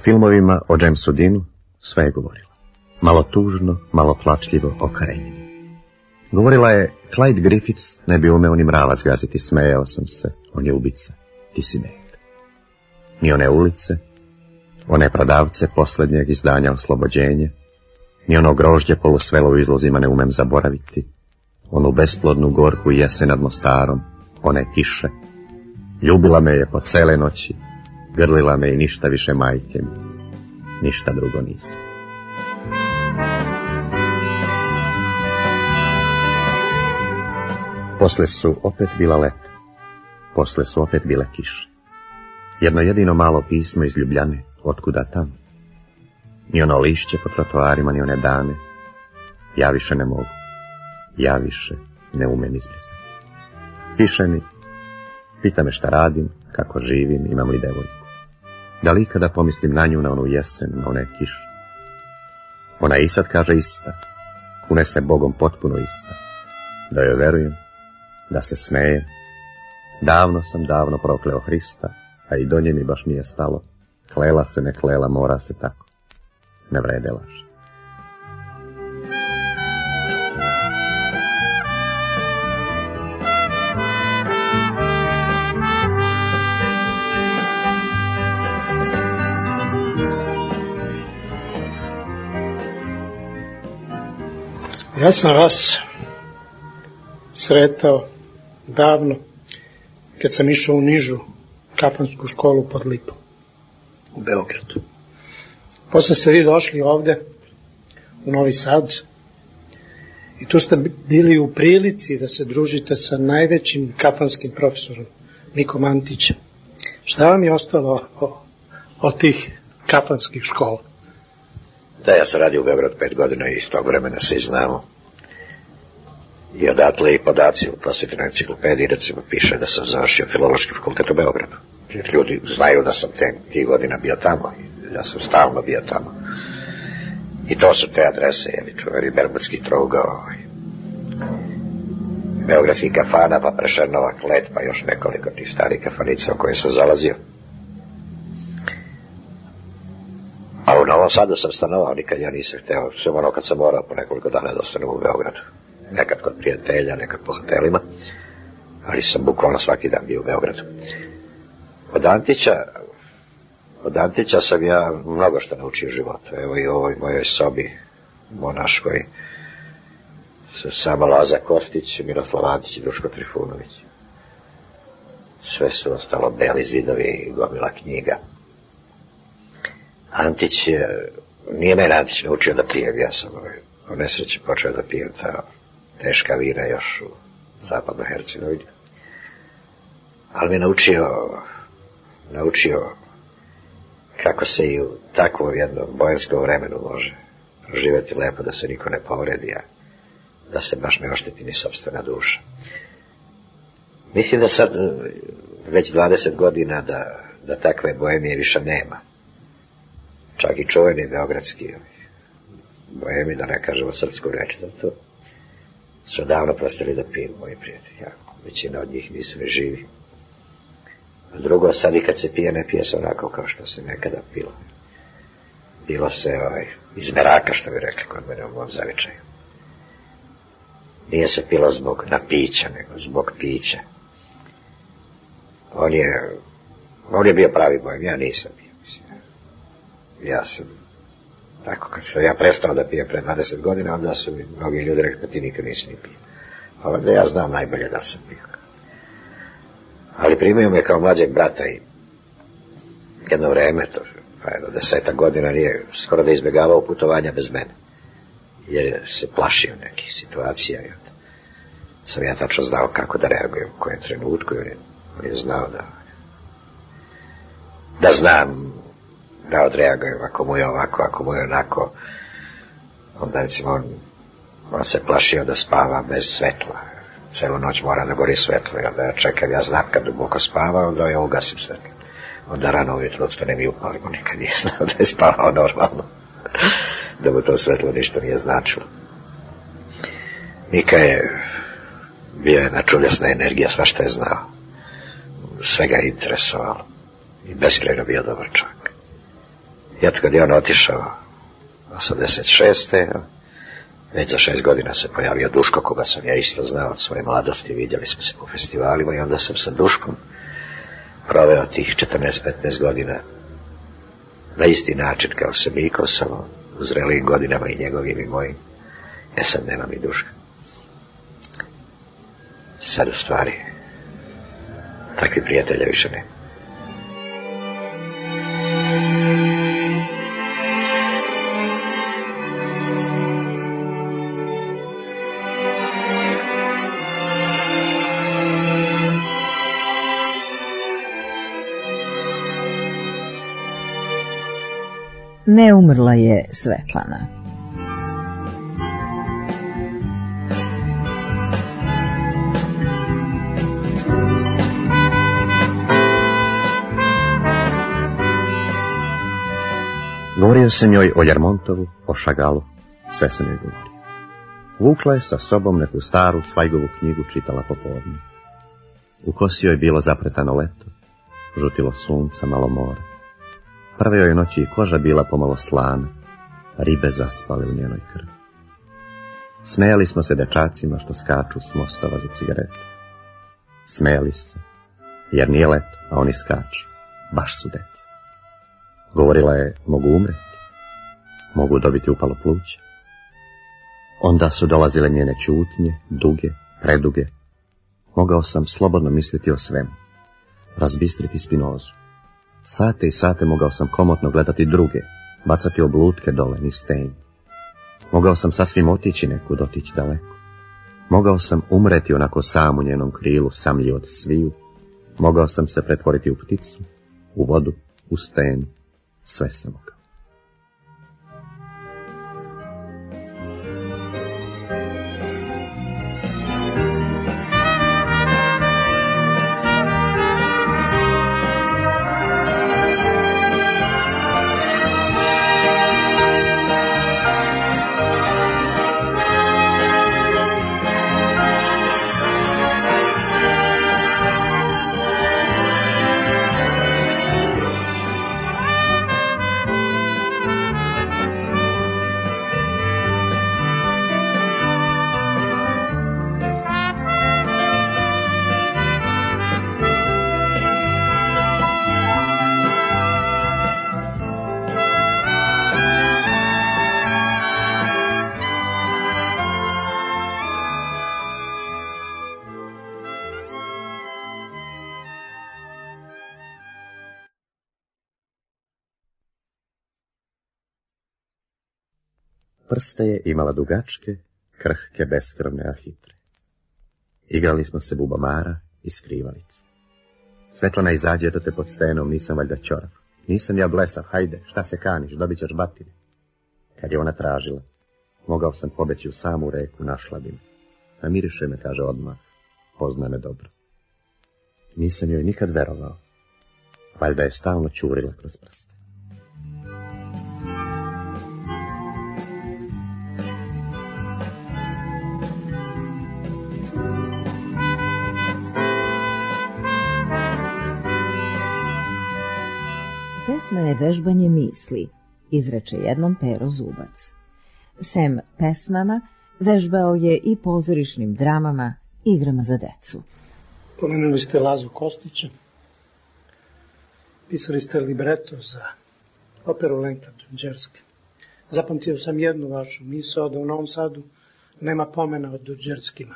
[SPEAKER 30] Filmovima o Jamesu Dinu, sve je govorila. Malo tužno, malo plačljivo o Karenjini. Govorila je, Clyde Griffiths ne bi umeo ni mrava zgaziti, smejao sam se, on je ubica, ti si met. Ni one ulice, one prodavce posljednjeg izdanja Oslobođenje, ni ono grožđe polusvelo u izlozima ne umem zaboraviti, onu besplodnu gorku jesen nad Mostarom, one kiše. Ljubila me je po cele noći,
[SPEAKER 28] Grlila me i ništa više majke mi. Ništa drugo nisam. Posle su opet bila leta. Posle su opet bile kiše. Jedno jedino malo pismo iz Ljubljane, otkuda tamo. Ni ono lišće po trotoarima, ni one dane. Ja više ne mogu. Ja više ne umem izbrisati. Piše mi, pita me šta radim, kako živim, imam li devojku. Da li ikada pomislim na nju, na onu jesen, na one kiše. Ona i sad kaže ista, kune se Bogom potpuno ista. Da joj verujem, da se smeje. Davno sam davno prokleo Hrista, a i do nje mi baš nije stalo. Klela se, ne klela, mora se tako. Ne vrede laž.
[SPEAKER 29] Ja sam vas sretao davno kad sam išao u nižu kapansku školu pod Lipom u Beogradu. Posle ste vi došli ovde u Novi Sad i tu ste bili u prilici da se družite sa najvećim kapanskim profesorom Nikom Antićem. Šta vam je ostalo o, od tih kafanskih škola?
[SPEAKER 30] Da, ja sam radio u Beogradu pet godina i iz tog vremena se znamo. I odatle i podaci u prosvjetnoj enciklopediji recimo piše da sam završio filološki fakultet u Beogradu. Jer ljudi znaju da sam te, tih godina bio tamo ja sam stalno bio tamo. I to su te adrese, je li čuveni Bermudski trougao, ovaj, Beogradski kafana, pa Prešernova klet, pa još nekoliko tih starih kafanica u koje sam zalazio. A u Novom Sadu sam stanovao, nikad ja nisam hteo, sve ono kad sam morao po nekoliko dana da ostanem u Beogradu. Nekad kod prijatelja, nekad po hotelima, ali sam bukvalno svaki dan bio u Beogradu. Od Antića, od Antića sam ja mnogo što naučio u životu. Evo i u ovoj mojoj sobi monaškoj su samo Laza Kostić, Miroslav Antić i Duško Trifunović. Sve su ostalo beli zidovi i gomila knjiga. Antić je, nije mene Antić naučio da pijem, ja sam ovaj, po nesreći počeo da pijem ta teška vina još u zapadnoj Hercegovini. Ali me naučio, naučio kako se i u takvom jednom bojanskom vremenu može živjeti lepo, da se niko ne povredi, a da se baš ne ošteti ni sobstvena duša. Mislim da sad već 20 godina da, da takve boemije više nema. Čak i čuveni beogradski boemi, da ne kažemo srpsku reč za to, su odavno prestali da piju moji prijatelji. Ja, većina od njih nisu ni živi. A drugo, sad i kad se pije, ne pije se onako kao što se nekada pilo. Bilo se ovaj, iz meraka, što bi rekli kod mene u mom zavičaju. Nije se pilo zbog napića, nego zbog pića. On je, on je bio pravi bojem, ja nisam bio. Ja sam, tako kad sam ja prestao da pijem pre 20 godina, onda su mi mnogi ljudi rekli, pa ti nikad nisi ni pio. A onda ja znam najbolje da sam pio. Ali primio me kao mlađeg brata i jedno vreme, to pa jedno deseta godina, nije skoro da izbjegavao putovanja bez mene. Jer se plašio nekih situacija i onda sam ja tačno znao kako da reagujem u kojem trenutku i on je, on je znao da da znam da odreagujem ako mu je ovako, ako mu je onako onda recimo on, on se plašio da spava bez svetla celu noć mora da gori svetlo i onda ja čekam, ja znam kad duboko spava onda ja ugasim svetlo onda rano ujutro ostane mi upalimo nikad nije [LAUGHS] znao da je spavao normalno da mu to svetlo ništa nije značilo Mika je bio jedna čuljasna energija, sva što je znao. Sve ga interesovalo. I beskrajno bio dobar čovjek. I kad je on otišao 86. Već za šest godina se pojavio Duško, koga sam ja isto znao od svoje mladosti, vidjeli smo se po festivalima i onda sam sa Duškom proveo tih 14-15 godina na isti način kao sa Miko, samo u zrelijim godinama i njegovim i mojim. Ja sad nemam i Duška sad u stvari takvi prijatelja više nema.
[SPEAKER 31] Ne umrla je Svetlana.
[SPEAKER 28] Govorio sam joj o Ljermontovu, o Šagalu, sve sam joj govorio. Vukla je sa sobom neku staru Cvajgovu knjigu čitala popodne. U kosi joj bilo zapretano leto, žutilo sunca, malo mora. Prve joj noći koža bila pomalo slana, ribe zaspale u njenoj krvi. Smejali smo se dečacima što skaču s mostova za cigarete. Smejali se, jer nije leto, a oni skaču, baš su deca. Govorila je, mogu umreti, mogu dobiti upalo pluće. Onda su dolazile njene čutnje, duge, preduge. Mogao sam slobodno misliti o svemu, razbistriti spinozu. Sate i sate mogao sam komotno gledati druge, bacati oblutke dole, ni stenj. Mogao sam sasvim otići nekud, otići daleko. Mogao sam umreti onako sam u njenom krilu, samlji od sviju. Mogao sam se pretvoriti u pticu, u vodu, u stenu, sve sam mogao. Prste je imala dugačke, krhke, beskrvne, hitre. Igrali smo se bubamara i skrivalice. Svetlana izađe da te pod stenom, nisam valjda čorav. Nisam ja blesav, hajde, šta se kaniš, dobit ćeš batine. Kad je ona tražila, mogao sam pobeći u samu reku, našla bi me. Namiriše me, kaže odmah, pozna me dobro. Nisam joj nikad verovao. Valjda je stalno čurila kroz prste.
[SPEAKER 31] Pesma je vežbanje misli, izreče jednom Pero Zubac. Sem pesmama, vežbao je i pozorišnim dramama, igrama za decu.
[SPEAKER 29] Pomenuli ste Lazu Kostića. Pisali ste libreto za operu Lenka Dunđerske. Zapamtio sam jednu vašu misao da u Novom Sadu nema pomena o Dunđerskima.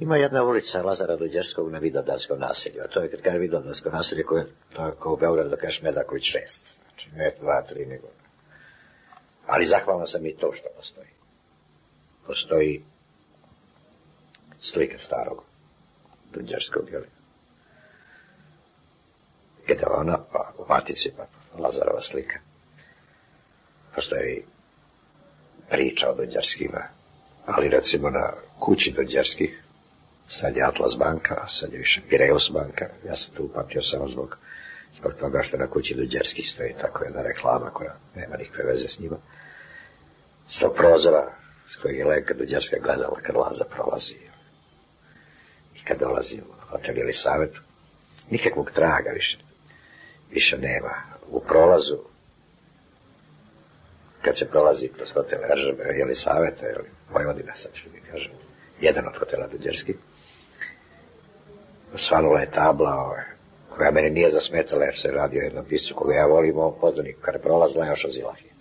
[SPEAKER 30] Ima jedna ulica Lazara Dođerskog na Vidovdanskom naselju, a to je kad kaže Vidovdansko naselje koje je tako u Beogradu da kažeš Medaković 6. Znači ne 2, 3, nego... Ali zahvalno sam i to što postoji. Postoji slika starog Dođerskog, jel? ona, pa u Matici, pa Lazarova slika. Postoji priča o Dođerskima, ali recimo na kući Dođerskih sad je Atlas banka, sad je više Pireus banka, ja sam tu upamtio samo zbog, zbog toga što na kući Duđerski stoji tako jedna reklama koja nema nikakve veze s njima. S tog prozora s kojeg je Lenka Duđerska gledala kad Laza prolazi i kad dolazi u hotel ili savetu, nikakvog traga više, više nema. U prolazu, kad se prolazi kroz hotel Eržebe, ili saveta, ili Vojvodina, sad što mi kažem, jedan od hotela Duđerskih, svanula je tabla ovaj, koja mene nije zasmetala jer se radi o jednom piscu koga ja volim, ovom pozdaniku, kada je od Zilahije.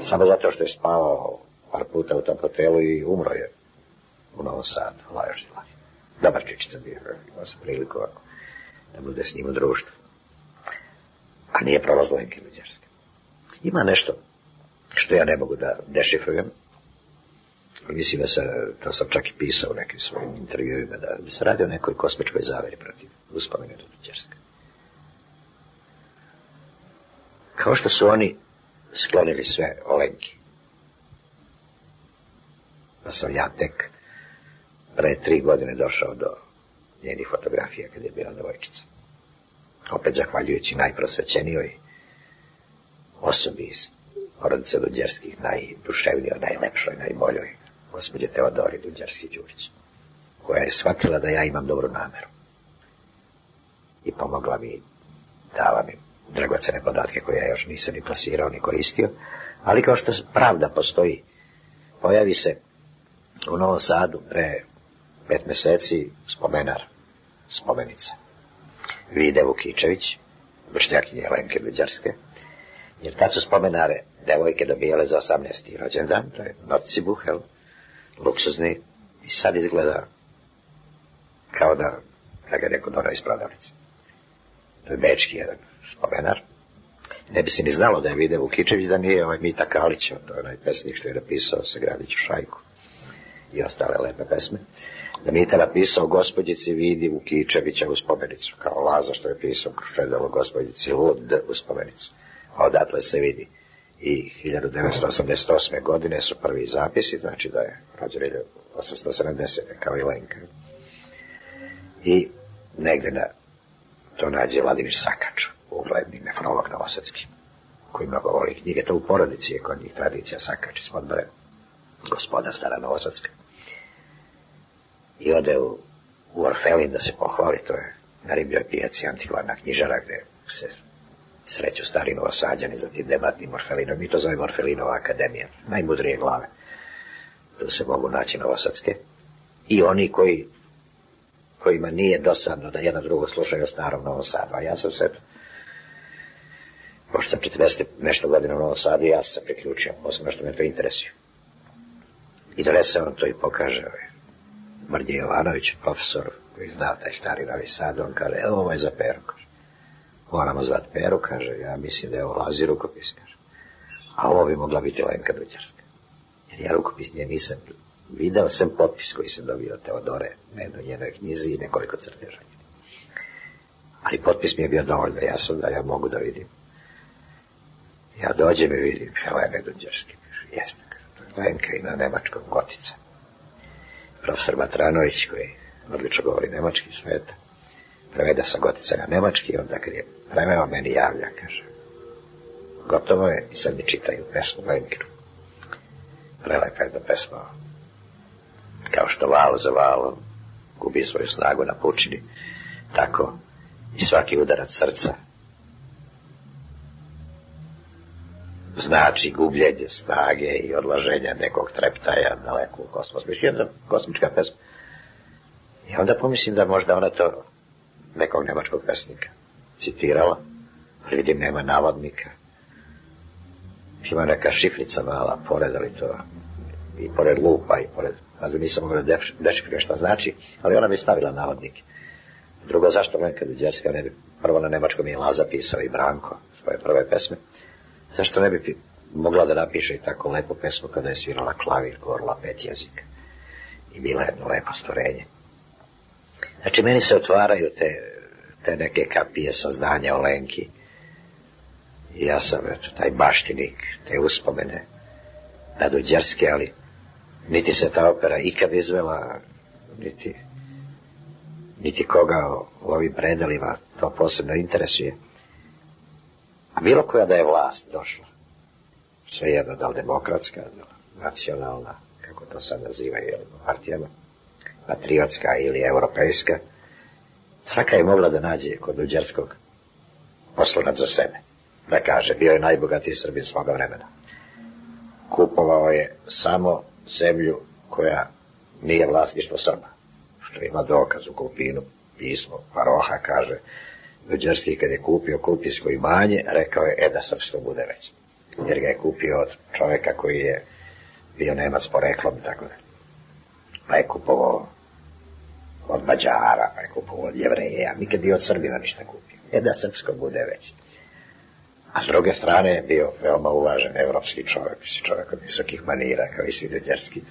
[SPEAKER 30] Samo zato što je spavao par puta u tom hotelu i umro je u Novom Sadu, Lajoš Zilahije. Dobar čičica bio, imao sam priliku ovako, da bude s njim u društvu. A nije prolazila Lenke Luđarske. Ima nešto što ja ne mogu da dešifrujem, mislim da se, to sam čak i pisao u nekim svojim intervjuima, da, da se radi o nekoj kosmičkoj zaveri protiv uspomene do Duđerska. Kao što su oni sklonili sve Olenki. Pa sam ja tek pre tri godine došao do njenih fotografija kad je bila devojčica. Opet zahvaljujući najprosvećenijoj osobi iz porodice Duđerskih, najduševnijoj, najlepšoj, najboljoj, gospođe Teodori Duđerski-Đurić, koja je shvatila da ja imam dobru nameru. I pomogla mi, dala mi dragocene podatke koje ja još nisam ni plasirao, ni koristio, ali kao što pravda postoji, pojavi se u Novom Sadu pre pet meseci spomenar, spomenica. Vide Vukičević, vršnjakinje Jelenke Duđarske, jer tad su spomenare devojke dobijale za 18. rođendan, to je Nocibuhel, luksuzni, i sad izgleda kao da, da ga je neko donao iz prodavnice. To je bečki jedan spomenar. Ne bi se ni znalo da je Vide Vukičević, da nije ovaj Mita Kalić, to je onaj pesnik što je napisao sa Gradiću Šajku i ostale lepe pesme. Da Mita napisao gospođici Vidi Vukičevića u spomenicu, kao Laza što je pisao Kruščedalo gospođici Lud u spomenicu. A odatle se vidi. I 1988. godine su prvi zapisi, znači da je rođen 1870. kao i Lenka. I negde na to nađe Vladimir Sakač, ugledni nefrolog novosadski, koji mnogo voli knjige, to u porodici je kod njih tradicija Sakač iz Podbare, gospoda stara novosadska. I ode u, u Orfelin da se pohvali, to je na ribljoj pijaci antikvarna knjižara gde se sreću stari novosađani za tim debatnim Orfelinom. Mi to zovemo Orfelinova akademija, najmudrije glave. Tu se mogu naći novosadske. I oni koji kojima nije dosadno da jedan drugo slušaju o starom Novom Sadu. A ja sam se, pošto sam 40 nešto godina u Novom Sadu, ja sam se priključio, posebno što me to interesuje. I donese on to i pokaže Mrdje Jovanović, profesor koji zna taj stari Novi Sad, on kaže, evo ovo je za Peru, kaže. Moramo zvati Peru, kaže, ja mislim da je ovo lazi rukopis, kaže. A ovo bi mogla biti Lenka Dućarska. Jer ja rukopis nje nisam video sam potpis koji sam dobio od Teodore na jednoj njenoj knjizi i nekoliko crteža. Ali potpis mi je bio dovoljno jasan da ja mogu da vidim. Ja dođem i vidim Helene Dunđarski. Jeste, to je Lenka i na nemačkom gotica. Profesor Matranović, koji odlično govori nemački sveta, prevede sa gotica na nemački onda kad je preveo meni javlja, kaže, gotovo je i sad mi čitaju pesmu Lenkiru. Prelepa jedna pesma kao što val za valom gubi svoju snagu na pučini, tako i svaki udarac srca znači gubljenje snage i odlaženja nekog treptaja daleko u kosmos. Mislim, jedna kosmička pesma. I onda pomislim da možda ona to nekog nemačkog pesnika citirala, ali vidim nema navodnika. Ima neka šifrica mala pored, ali to i pored lupa i pored, znači nisam mogla da dešifrujem šta znači, ali ona mi stavila navodnike. Drugo, zašto Lenka Duđerska ne bi, prvo na nemačkom je Laza pisao i Branko, svoje prve pesme, zašto ne bi mogla da napiše i tako lepu pesmu kada je svirala klavir, govorila pet jezika. I bila jedno lepo stvorenje. Znači, meni se otvaraju te, te neke kapije saznanja o Lenki. I ja sam, eto, taj baštinik, te uspomene na Duđerske, ali niti se ta opera ikad izvela, niti, niti koga u ovim predelima to posebno interesuje. A bilo koja da je vlast došla, sve jedno, da li demokratska, da li nacionalna, kako to sad nazivaju partijama, patriotska ili europejska, svaka je mogla da nađe kod Uđerskog poslonac za sebe. Da kaže, bio je najbogatiji Srbin svoga vremena. Kupovao je samo zemlju koja nije vlasništvo Srba, što ima dokaz u Kupinu, pismo Paroha kaže, Uđerski kad je kupio kupijsko imanje, rekao je, e da srpsko bude već. Jer ga je kupio od čoveka koji je bio Nemac poreklom tako da. Pa je kupovao od Mađara, kupovao od Jevreja, nikad bio od Srbina ništa kupio. E da srpsko bude već. A s druge strane je bio veoma uvažen evropski čovjek, čovjek od visokih manira, kao i svi Duđerski.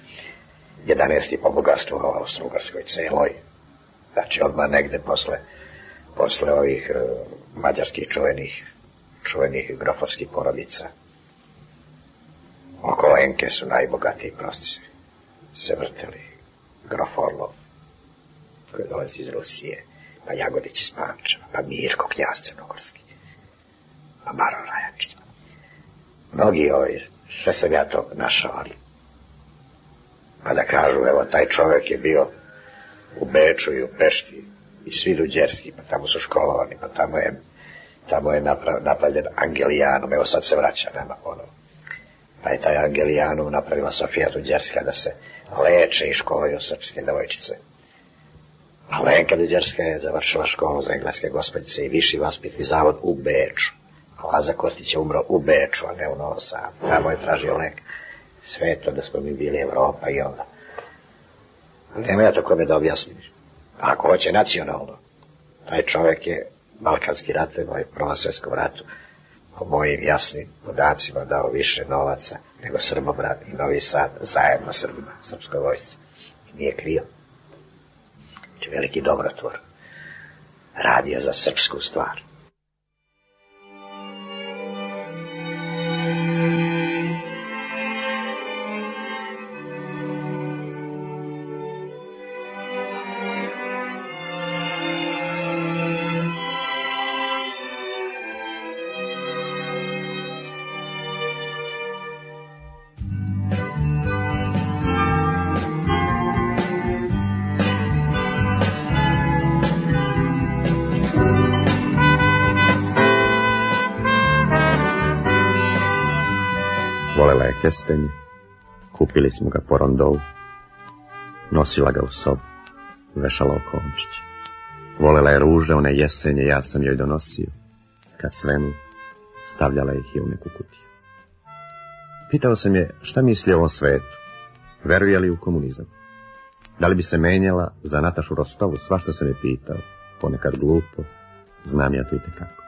[SPEAKER 30] 11. po bogatstvu u Austro-Ugarskoj celoj. Znači, odmah negde posle, posle ovih uh, mađarskih čuvenih čuvenih grofovskih porodica. Oko Lenke su najbogatiji prosti se vrteli. Grof Orlov, koji dolazi iz Rusije, pa Jagodić iz Pančeva, pa Mirko Knjaz Crnogorski, pa Baron Rajačić. Mnogi ovi, sve sam ja to našao, ali pa da kažu, evo, taj čovjek je bio u Beču i u Pešti i svi Luđerski, pa tamo su školovani, pa tamo je, tamo je naprav, napravljen Angelijanum, evo sad se vraća nama ponovo. Pa je taj Angelijanum napravila Sofija Luđerska da se leče i školaju srpske devojčice. A Lenka Duđerska je završila školu za engleske gospođice i viši vaspitni zavod u Beču. Laza Kostić je umro u Beču, a ne u Novom Sadu. Tamo je tražio lek. Sve to da smo mi bili Evropa i onda. Nema ja to kome da objasnim. Ako hoće nacionalno, taj čovjek je Balkanski rat, moj prvom svjetskom ratu, po mojim jasnim podacima dao više novaca nego Srbobran i Novi Sad zajedno Srbima, srpskoj vojsci. I nije krio. Veliki dobrotvor. Radio za srpsku stvar.
[SPEAKER 32] Volela je kestenje, kupili smo ga po rondovu, nosila ga u sobu, vešala oko omčiće. Volela je ruže, one jesenje, ja sam joj donosio. Kad svenu, stavljala ih je u neku kutiju. Pitao sam je šta misli o ovom svetu, veruje li u komunizam. Da li bi se menjala za Natašu Rostovu, svašta sam je pitao, ponekad glupo, znam ja to i tekako.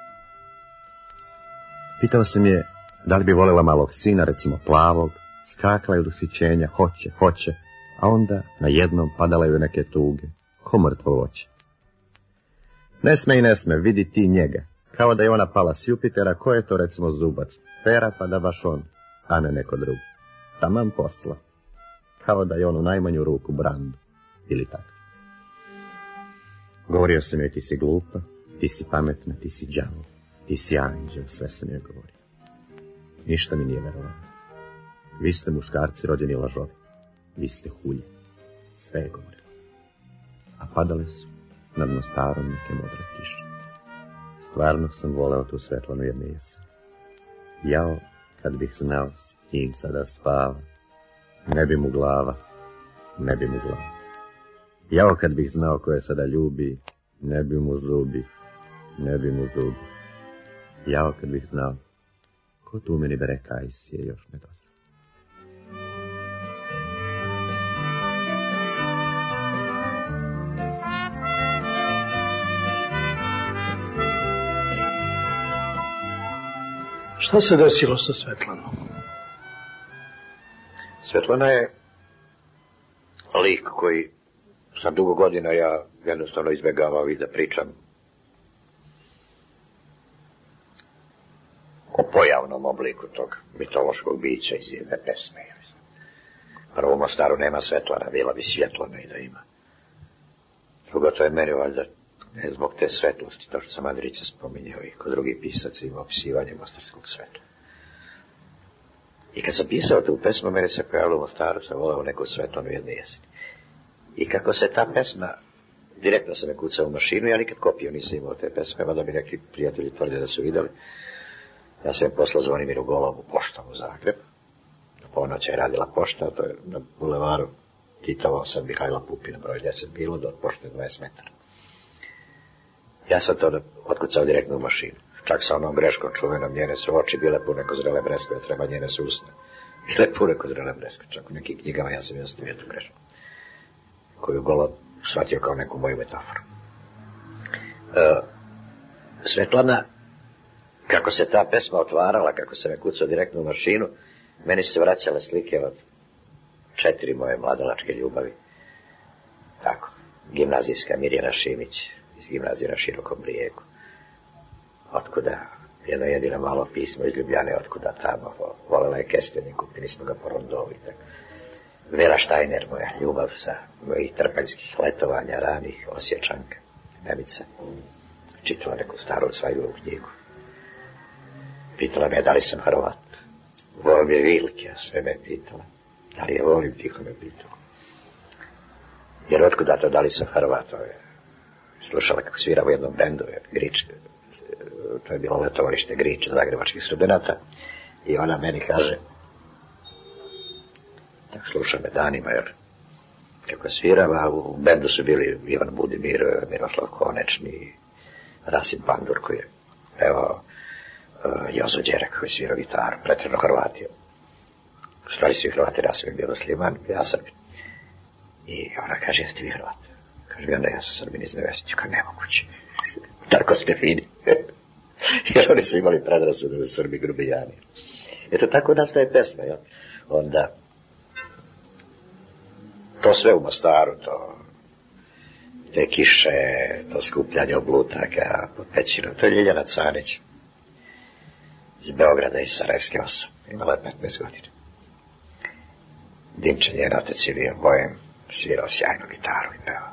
[SPEAKER 32] Pitao sam je da li bi voljela malog sina, recimo plavog, skakala je od ushićenja, hoće, hoće, a onda na jednom padala je u neke tuge, ko mrtvo voće. Ne sme i ne sme, vidi ti njega, kao da je ona pala s Jupitera, ko je to recimo zubac, pera pa da baš on, a ne neko drugi. Taman posla, kao da je on u najmanju ruku brandu, ili tako. Govorio sam joj ti si glupa, ti si pametna, ti si đavo, ti si anđel, sve sam joj govorio. Ništa mi nije verovalo. Vi ste muškarci rođeni lažovi. Vi ste hulje. Sve je govorilo. A padale su nad mostarom neke modre kiše. Stvarno sam voleo tu svetlanu jedne jesen. Jao, kad bih znao s kim sada spava, ne bi mu glava, ne bi mu glava. Jao, kad bih znao ko je sada ljubi, ne bi mu zubi, ne bi mu zubi. Jao, kad bih znao ko tu meni bere kajsije još ne dozna.
[SPEAKER 29] Šta se desilo sa Svetlanom?
[SPEAKER 30] Svetlana je lik koji sam dugo godina ja jednostavno izbjegavao i da pričam o pojavnom obliku tog mitološkog bića iz jedne pesme. Prvo u Mostaru nema Svetlana, bila bi svjetlana i da ima. Drugo, to je meni valjda ne zbog te svetlosti, to što sam Andrića spominjao i kod drugih pisaca ima opisivanje mostarskog svetla. I kad sam pisao tu pesmu, mene se pojavilo u Mostaru, sam volao neku svetlanu jedne jeseni. I kako se ta pesma, direktno sam je kucao u mašinu, ja nikad kopio nisam imao te pesme, mada mi neki prijatelji tvrde da su videli. Ja sam je poslao Zvonimiru Golovu poštom u Zagreb. Do ponoća je radila pošta, to je na bulevaru Titova sam Mihajla Pupina, broj 10 bilo, do pošte 20 metara. Ja sam to otkucao direktno u mašinu. Čak sa onom greškom čuvenom, njene su oči bile pune ko zrele breskve, treba njene su usne. Bile pune ko zrele breskve, čak u nekim knjigama ja sam ostavio tu grešku. Koju Golo shvatio kao neku moju metaforu. E, Svetlana kako se ta pesma otvarala, kako se me kucao direktno u mašinu, meni se vraćale slike od četiri moje mladalačke ljubavi. Tako, gimnazijska Mirjana Šimić iz gimnazije na Širokom brijegu. Otkuda jedno jedino malo pismo iz Ljubljane, otkuda tamo, volela je Kestenin, kupili smo ga po rondovi. Vera Štajner, moja ljubav sa mojih trpanjskih letovanja, ranih, osjećanka, Nemica, čitala neku staru svajljivu knjigu. Pitala me da li sam Hrvat. Volim je Vilke, a sve me pitala. Da li je volim, tiho me pitala. Jer otkuda to, da li sam Hrvat, to je slušala kako svira u jednom bendu, Grič, to je bilo letovalište Grič, zagrebačkih studenta, i ona meni kaže, tako sluša me danima, jer kako svirava, u bendu su bili Ivan Budimir, Miroslav Konečni, Rasim Pandur koji je uh, Jozo Đerek koji je svirao gitaru, pretredno Hrvati. U stvari svi Hrvati, Rasim je bio musliman, ja Srbin. I ona kaže, jeste vi Hrvat? Kaže, ja ne, ja sam Srbin iz Nevestića, kao nemoguće. [LAUGHS] Tako ste fini. [LAUGHS] Jer oni su imali predrasude da Srbi grubijani. Eto, tako nastaje pesma, jel? Onda, to sve u Mostaru, to te kiše, to skupljanje oblutaka pod pećinom, to je Ljiljana Canić iz Beograda, iz Sarajevske osa, imala je 15 godina. Dimče, njen otec je bio bojem, svirao sjajnu gitaru i peo.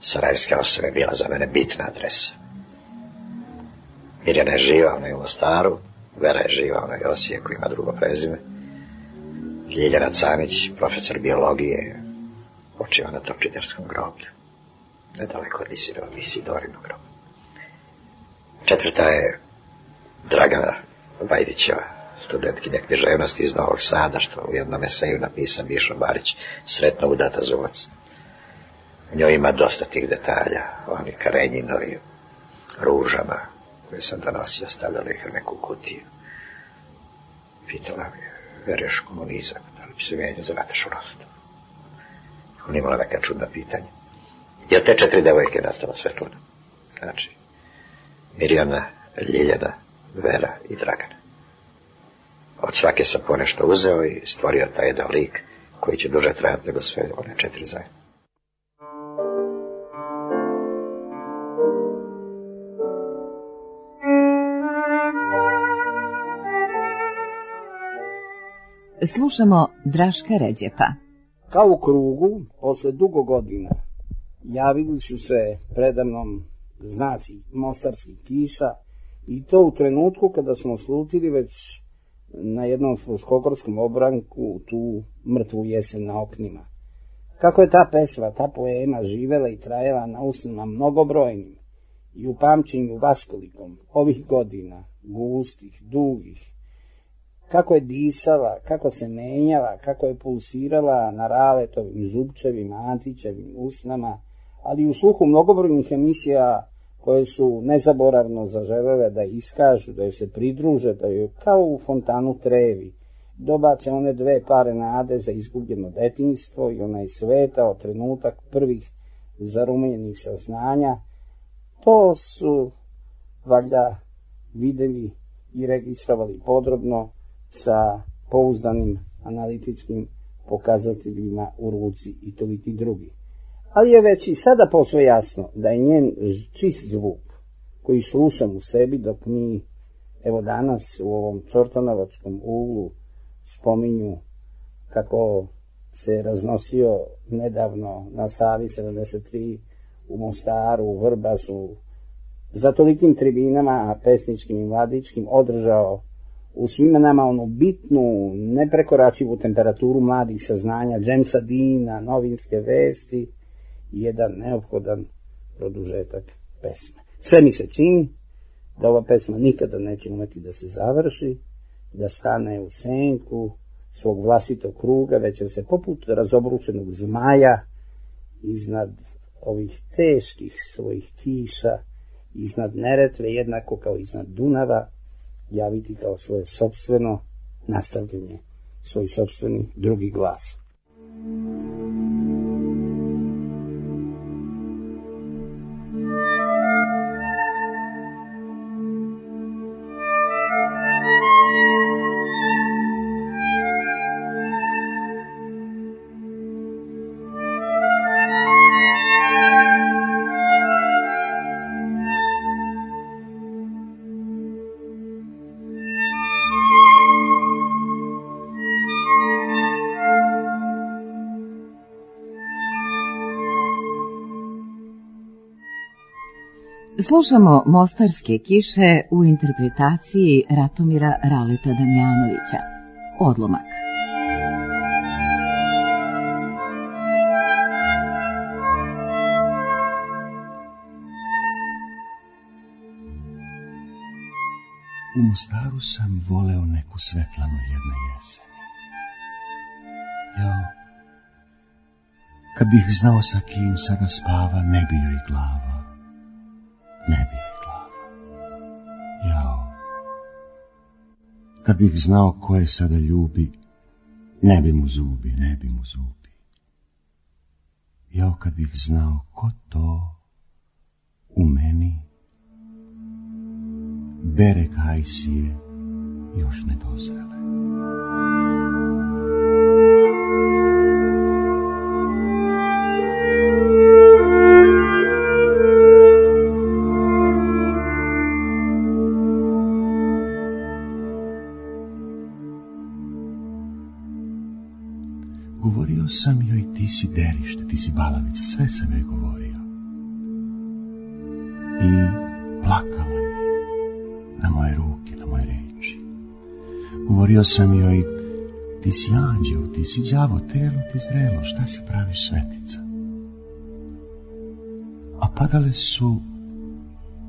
[SPEAKER 30] Sarajevska osa je bila za mene bitna adresa. Mirjana je živa, ona je u Mostaru, Vera je živa, ona je Osijeku, ima drugo prezime. Ljiljana Canić, profesor biologije, počiva na Topčiderskom groblju. Nedaleko od Isidorinog groblja. Četvrta je Dragana Vajdićeva, studentkinja književnosti iz Novog Sada, što u jednom eseju napisan Mišo Barić, sretno udata zuvac. U njoj ima dosta tih detalja, oni karenjinovi, ružama, koje sam donosio, stavljala ih u neku kutiju. Pitala mi je, veruješ komunizam, da li bi se mijenio za rostu? On imala neka čudna pitanja. Od te četiri devojke nastala Svetlana. Znači, Mirjana, Ljiljana, Vera i Dragana. Od svake sam ponešto uzeo i stvorio taj jedan lik koji će duže trajati nego sve one četiri zajedno.
[SPEAKER 31] Slušamo Draška Ređepa.
[SPEAKER 33] Kao u krugu, posle dugo godina, javili su se predamnom znaci mostarskih kiša i to u trenutku kada smo slutili već na jednom fruškogorskom obranku tu mrtvu jesen na oknima. Kako je ta pesma, ta poema živela i trajala na usnima mnogobrojnim i u pamćenju vaskolikom ovih godina, gustih, dugih, kako je disala, kako se menjala, kako je pulsirala na raletovim, zubčevim, antićevim usnama, ali i u sluhu mnogobrojnih emisija koje su nezaboravno zaželele da iskažu, da joj se pridruže, da joj kao u fontanu trevi, dobace one dve pare nade za izgubljeno detinjstvo i onaj svetao trenutak prvih zarumenjenih saznanja, to su valjda videli i registrovali podrobno sa pouzdanim analitičkim pokazateljima u ruci i toliki drugi. Ali je već i sada posve jasno da je njen čist zvuk koji slušam u sebi dok mi evo danas u ovom čortanovačkom uglu spominju kako se raznosio nedavno na Savi 73 u Mostaru, u Vrbasu, za tolikim tribinama pesničkim i mladičkim održao u svima nama onu bitnu, neprekoračivu temperaturu mladih saznanja, Jamesa Dina, novinske vesti jedan neophodan produžetak pesme. Sve mi se čini da ova pesma nikada neće umeti da se završi, da stane u senku svog vlastitog kruga, već će se poput razobručenog zmaja iznad ovih teških svojih kiša, iznad Neretve, jednako kao iznad Dunava, javiti kao svoje sobstveno nastavljanje, svoj sobstveni drugi glas.
[SPEAKER 31] Slušamo Mostarske kiše u interpretaciji Ratomira Raleta Damjanovića. Odlomak.
[SPEAKER 34] U Mostaru sam voleo neku svetlanu jedne jeseni. Jao, kad bih znao sa kim sada spava, ne bi joj glava, ne bi joj glava. Jao, kad bih znao ko je sada ljubi, ne bi mu zubi, ne bi mu zubi. Jao, kad bih znao ko to u meni bere kajsije još ne si derište, ti si balavica, sve sam joj govorio. I plakala je na moje ruke, na moje reči. Govorio sam joj, ti si anđeo, ti si đavo, telo ti zrelo, šta se pravi svetica? A padale su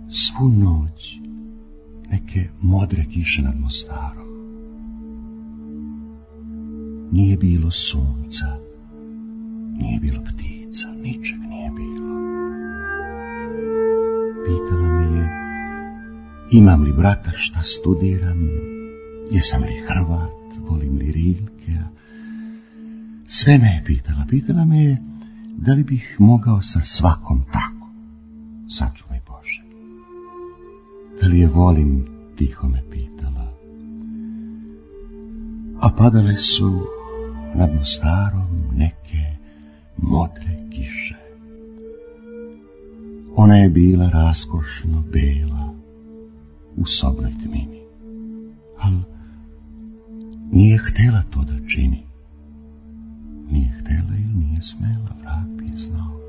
[SPEAKER 34] svu noć neke modre kiše nad Mostarom. Nije bilo sunca, nije bilo ptica, ničeg nije bilo. Pitala me je, imam li brata šta studiram, jesam li Hrvat, volim li Rilke, sve me je pitala. Pitala me je da li bih mogao sa svakom tako, sačuvaj Bože. Da li je volim, tiho me pitala. A padale su nad Mostarom neke modre kiše. Ona je bila raskošno bela u sobnoj tmini, al nije htela to da čini. Nije htela ili nije smela, vrag bi je znao.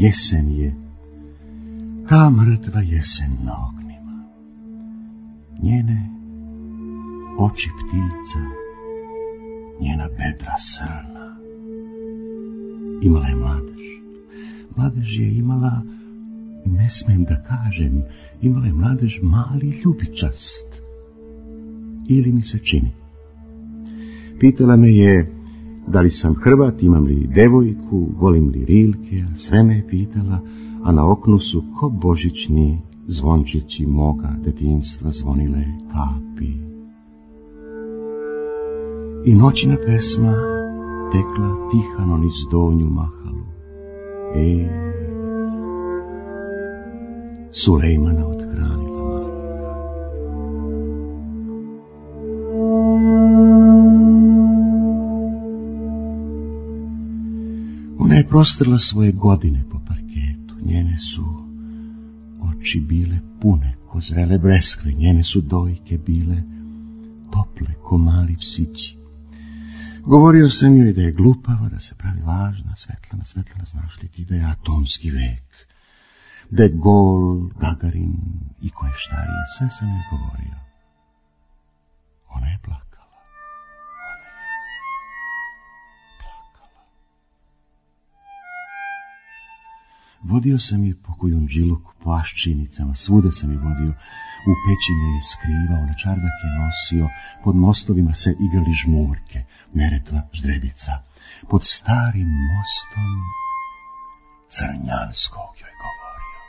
[SPEAKER 34] Jesen je, ta mrtva jesen na ognima. Njene oči ptica, njena bedra srna. Imala je mladež. Mladež je imala, ne smem da kažem, imala je mladež mali ljubičast. Ili mi se čini. Pitala me je da li sam Hrvat, imam li devojku, volim li rilke, sve me je pitala, a na oknu su ko božićni zvončići moga detinstva zvonile kapi. I noćna pesma tekla tihano niz donju mahalu. E, Sulejmana odhranila. Ona je prostrla svoje godine po parketu, njene su oči bile pune ko zrele breskve, njene su dojke bile tople ko mali psići. Govorio sam joj da je glupava, da se pravi važna, svetlana, svetlana, znaš li ti da je atomski vek, da je Gol, Gagarin i koje štarije, sve sam joj govorio. Ona je plakala. Vodio sam je po Kujundžiluku, po Aščinicama, svuda sam je vodio, u pećine je skrivao, na čardak je nosio, pod mostovima se igrali žmurke, Neretva, Ždrebica. Pod starim mostom Crnjanskog joj govorio.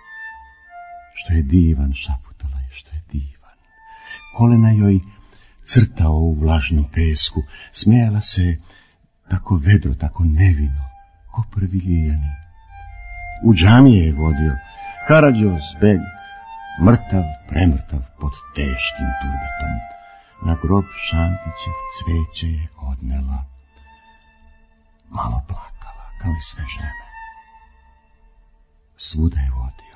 [SPEAKER 34] Što je divan, šaputala je, što je divan. Kolena joj crtao u vlažnom pesku, smijala se tako vedro, tako nevino, ko prvi lijeni. U džamije je vodio, Karadžos beg, mrtav, premrtav pod teškim turbetom. Na grob Šantićev cveće je odnela, malo plakala, kao i sve žene. Svuda je vodio.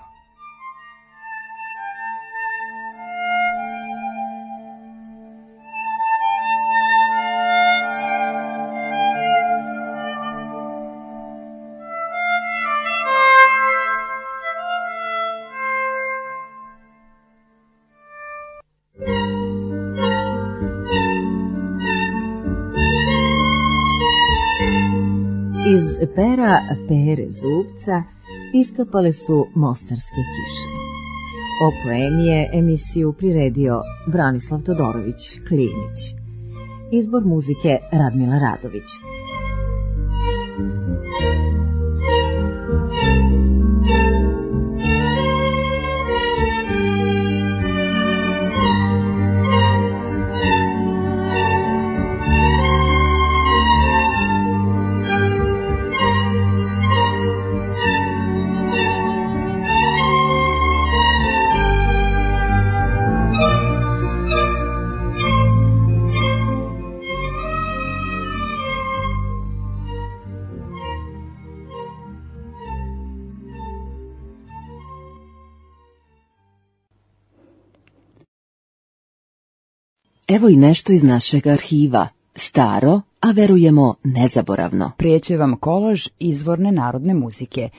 [SPEAKER 31] Pera Pere Zubca iskapale su mostarske kiše. O poemi je emisiju priredio Branislav Todorović Klinić. Izbor muzike Radmila Radović.
[SPEAKER 12] Evo i nešto iz našeg arhiva. Staro, a verujemo nezaboravno.
[SPEAKER 35] Prijeće vam kolaž izvorne narodne muzike.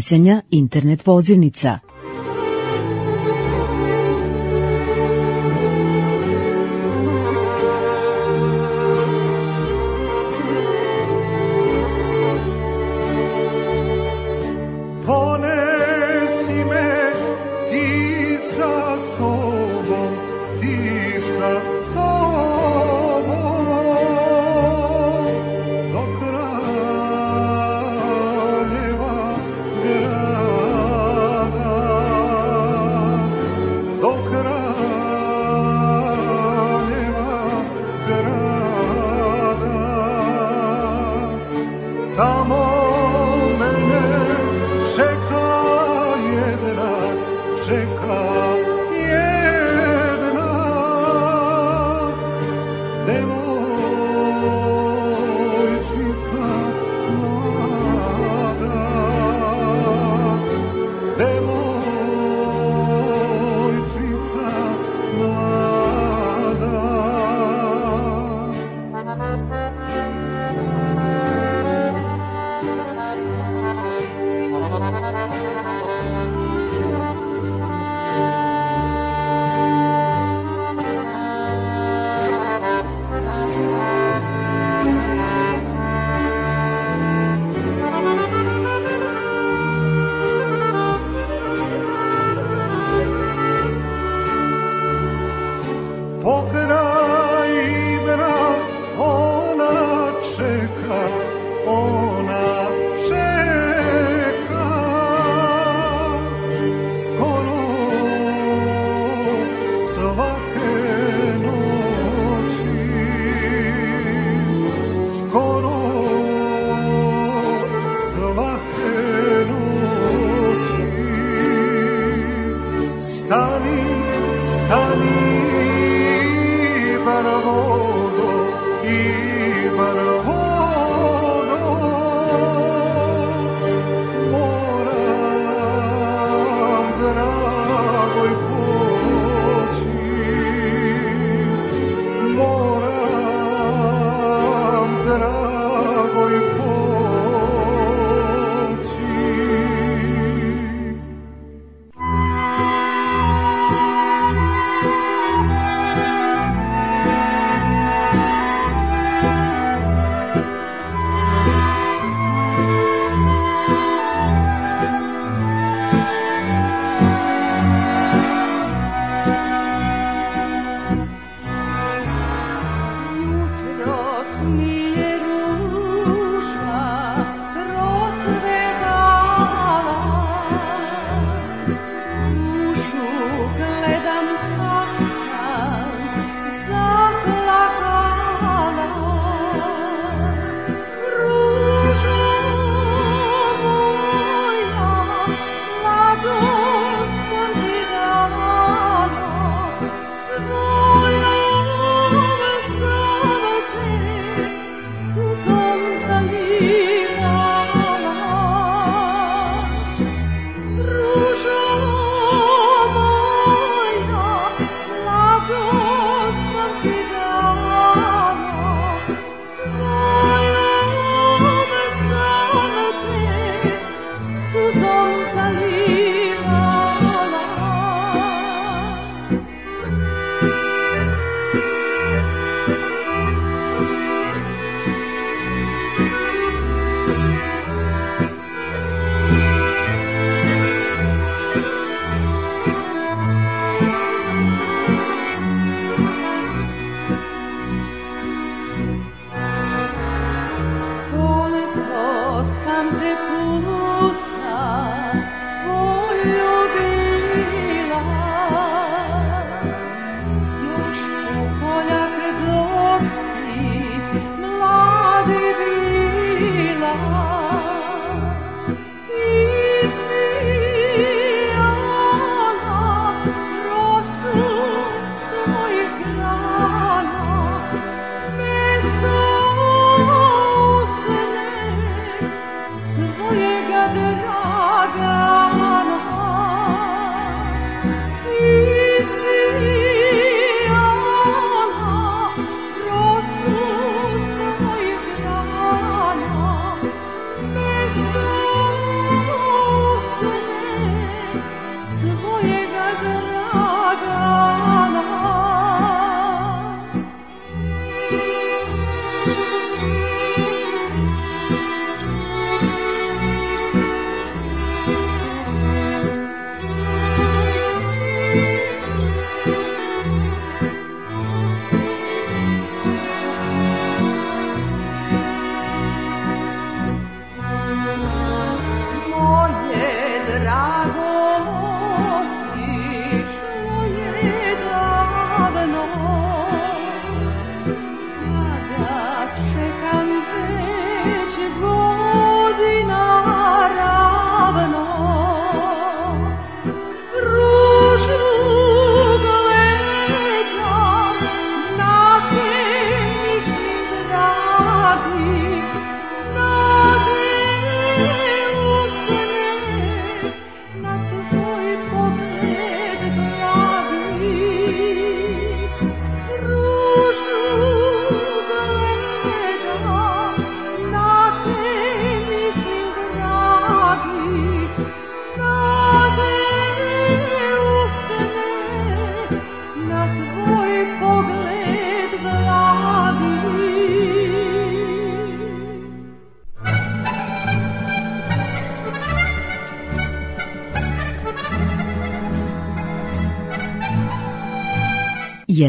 [SPEAKER 12] Jesenja internet pozivnica.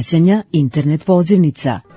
[SPEAKER 12] Jesenja internet pozivnica.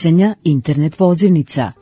[SPEAKER 36] Jesenja internet pozivnica.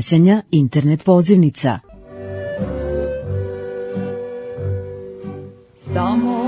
[SPEAKER 2] Jesenja internet pozivnica.
[SPEAKER 37] Samo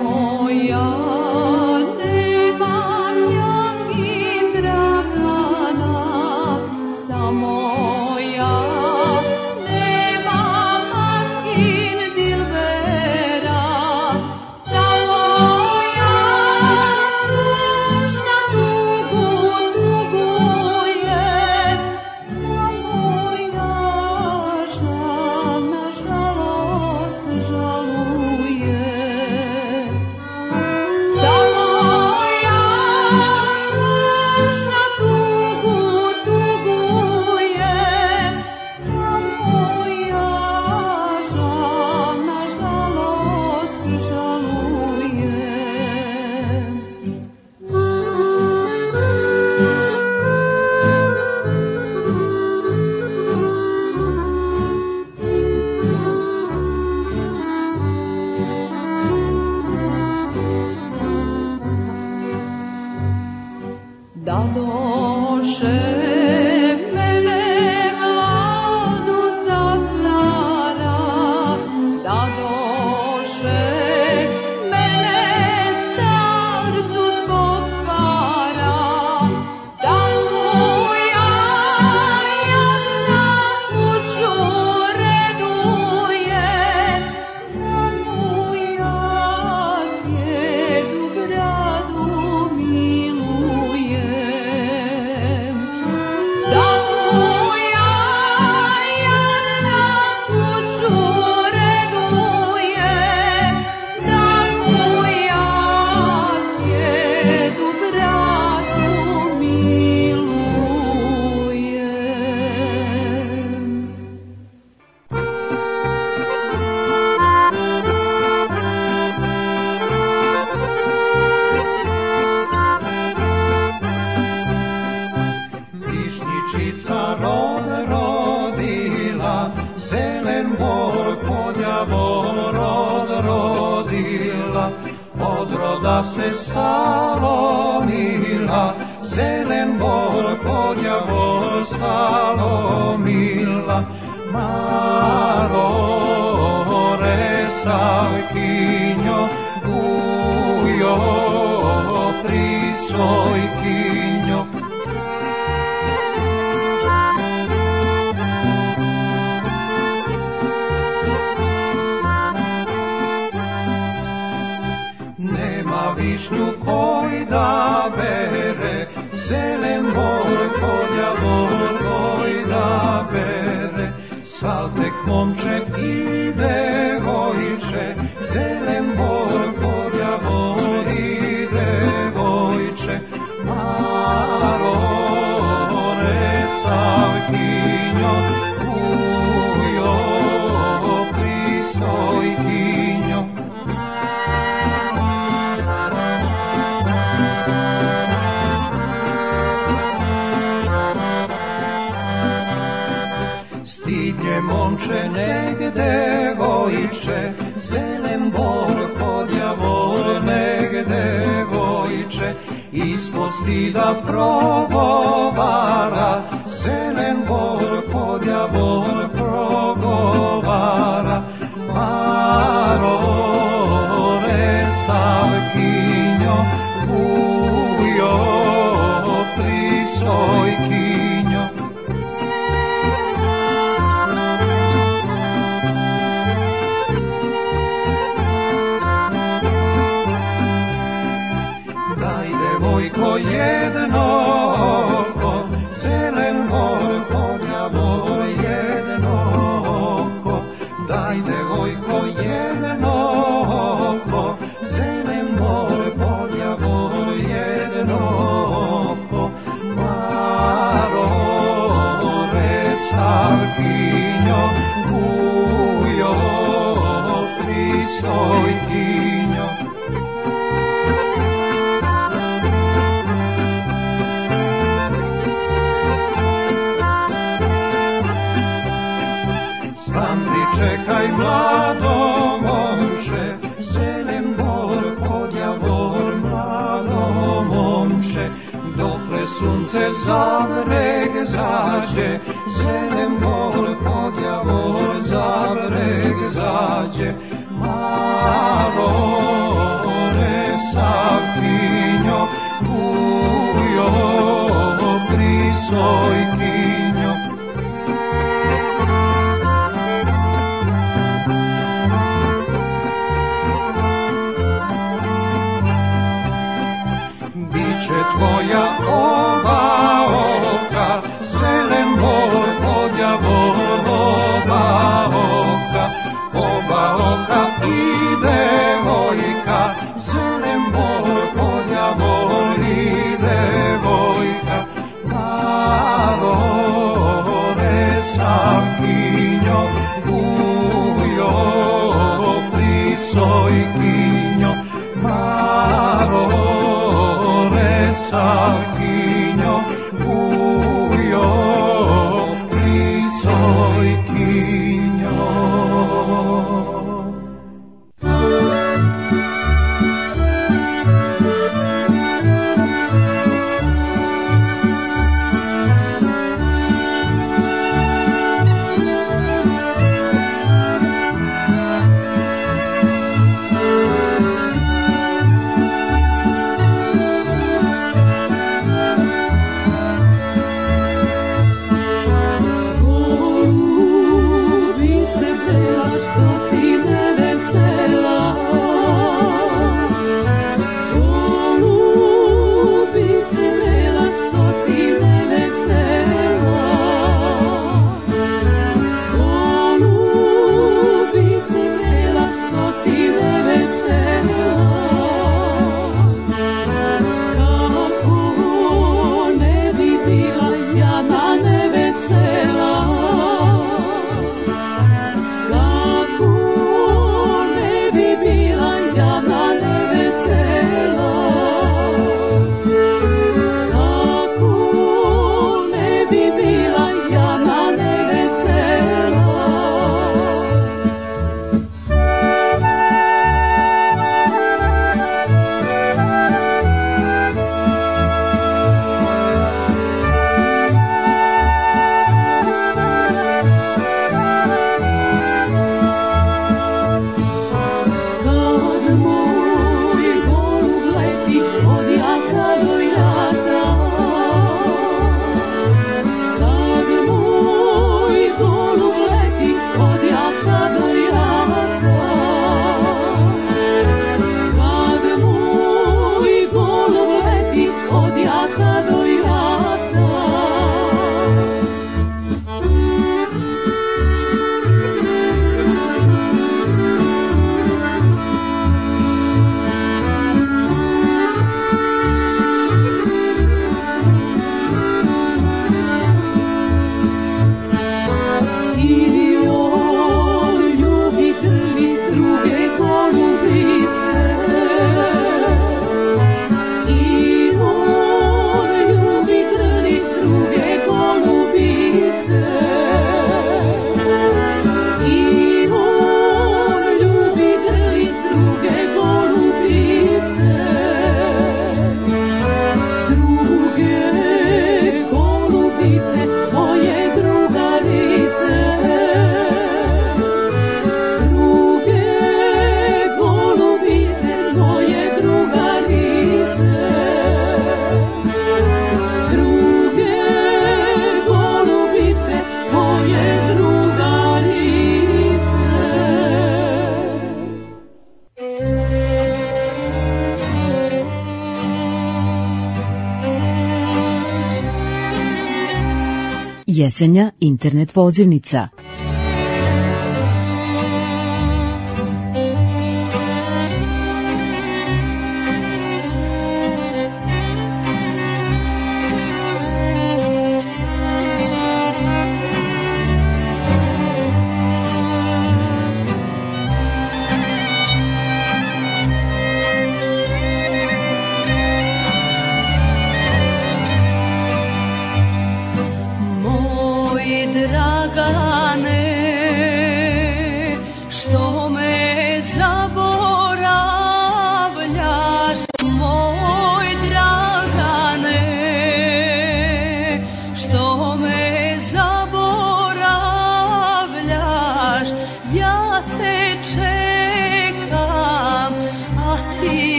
[SPEAKER 38] Jesenja internet pozivnica.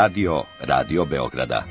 [SPEAKER 39] Radio Radio Beograda.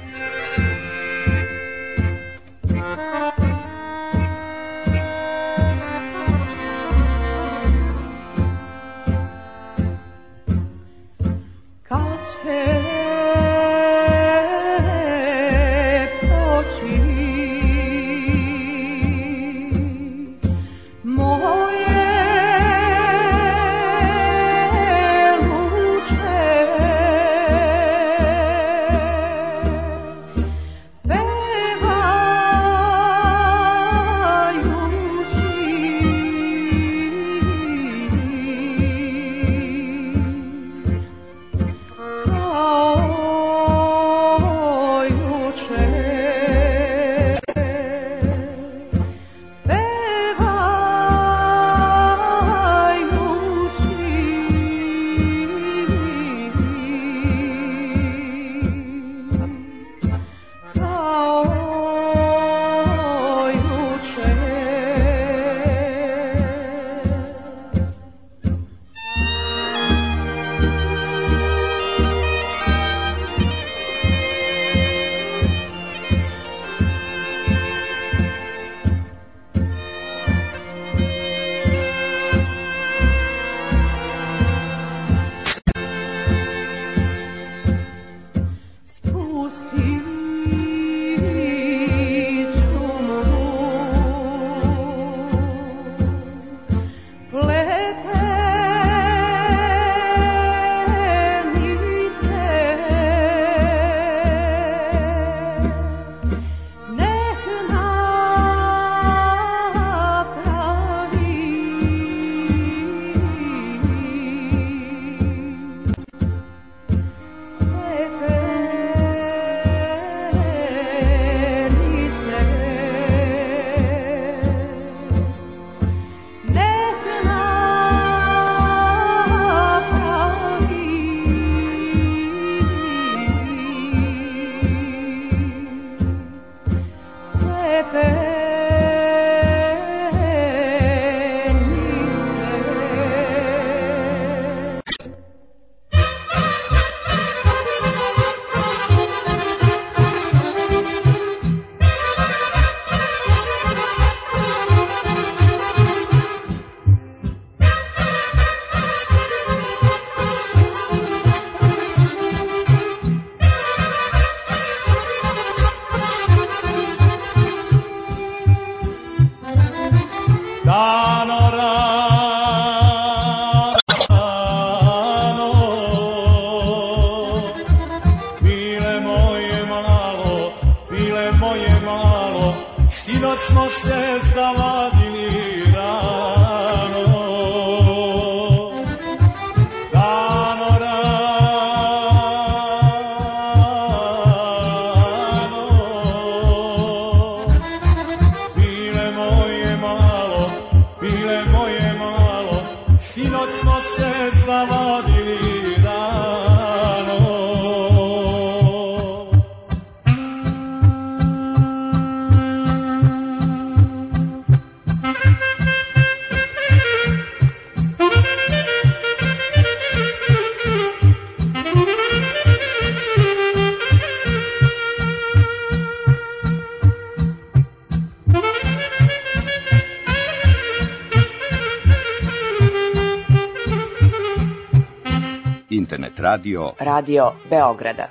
[SPEAKER 39] Radio
[SPEAKER 27] Radio Beograda.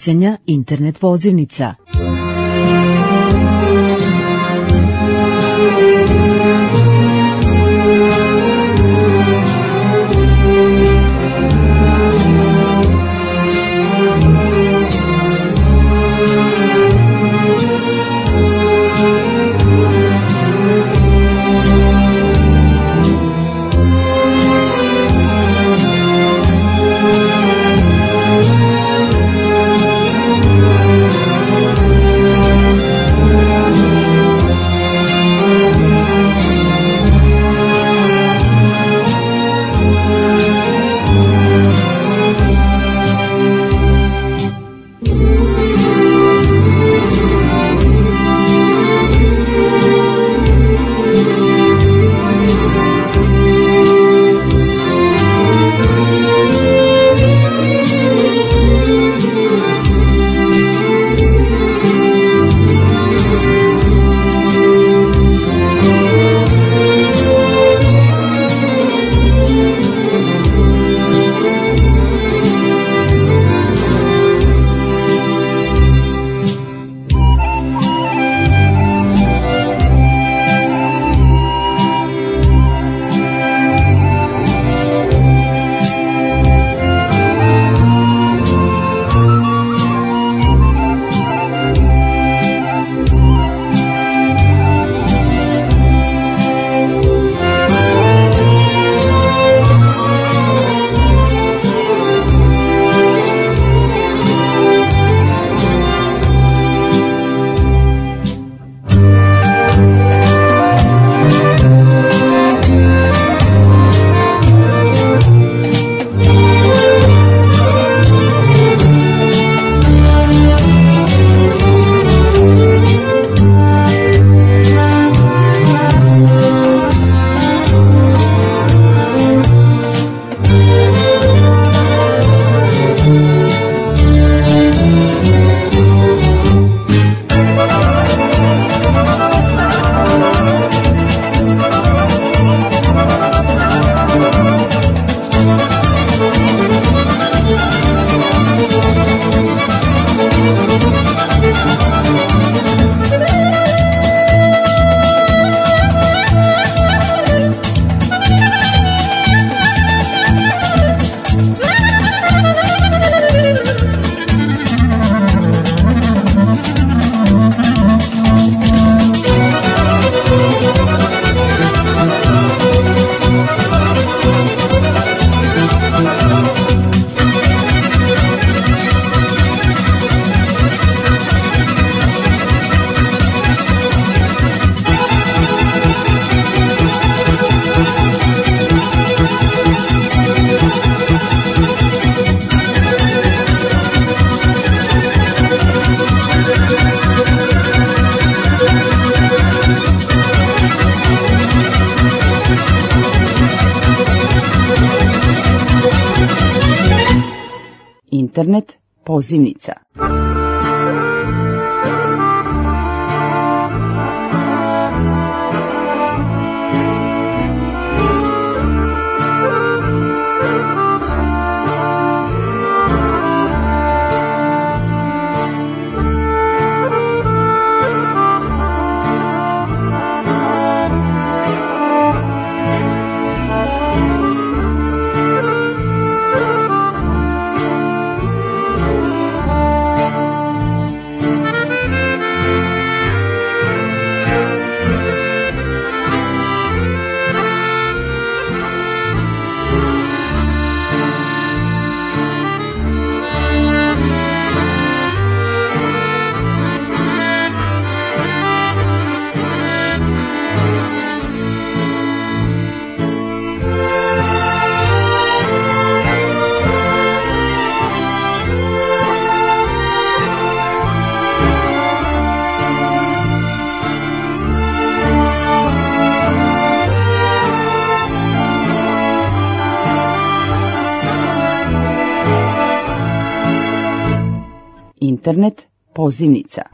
[SPEAKER 2] Jesenja internet pozivnica.
[SPEAKER 27] Internet Internet pozivnica.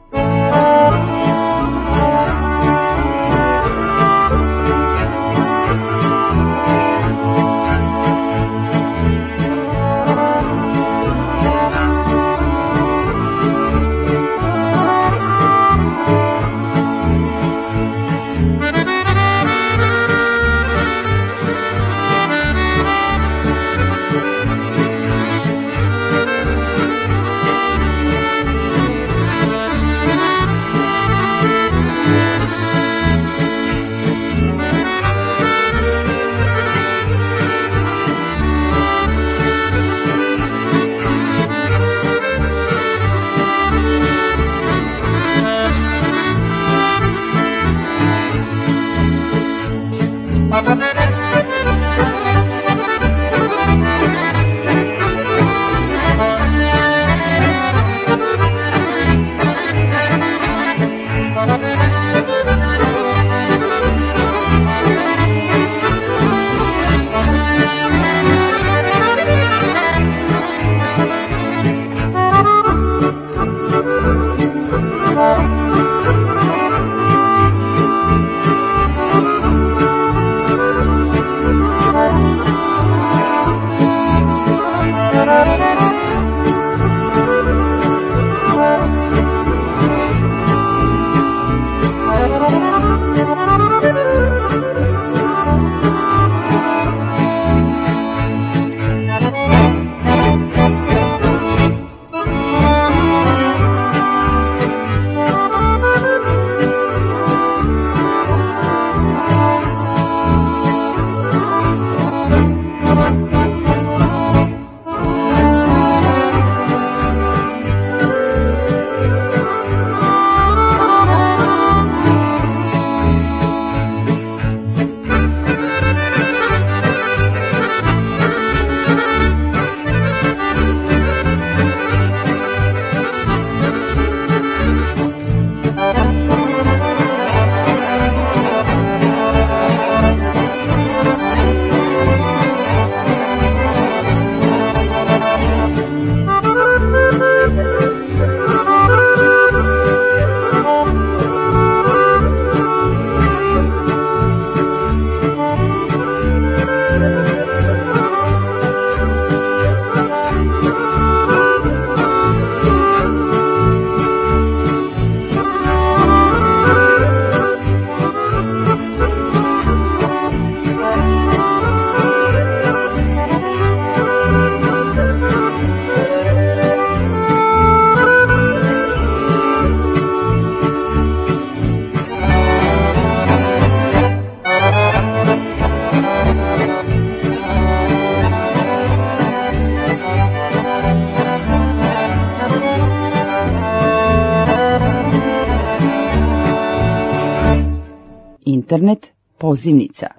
[SPEAKER 27] Internet pozivnica.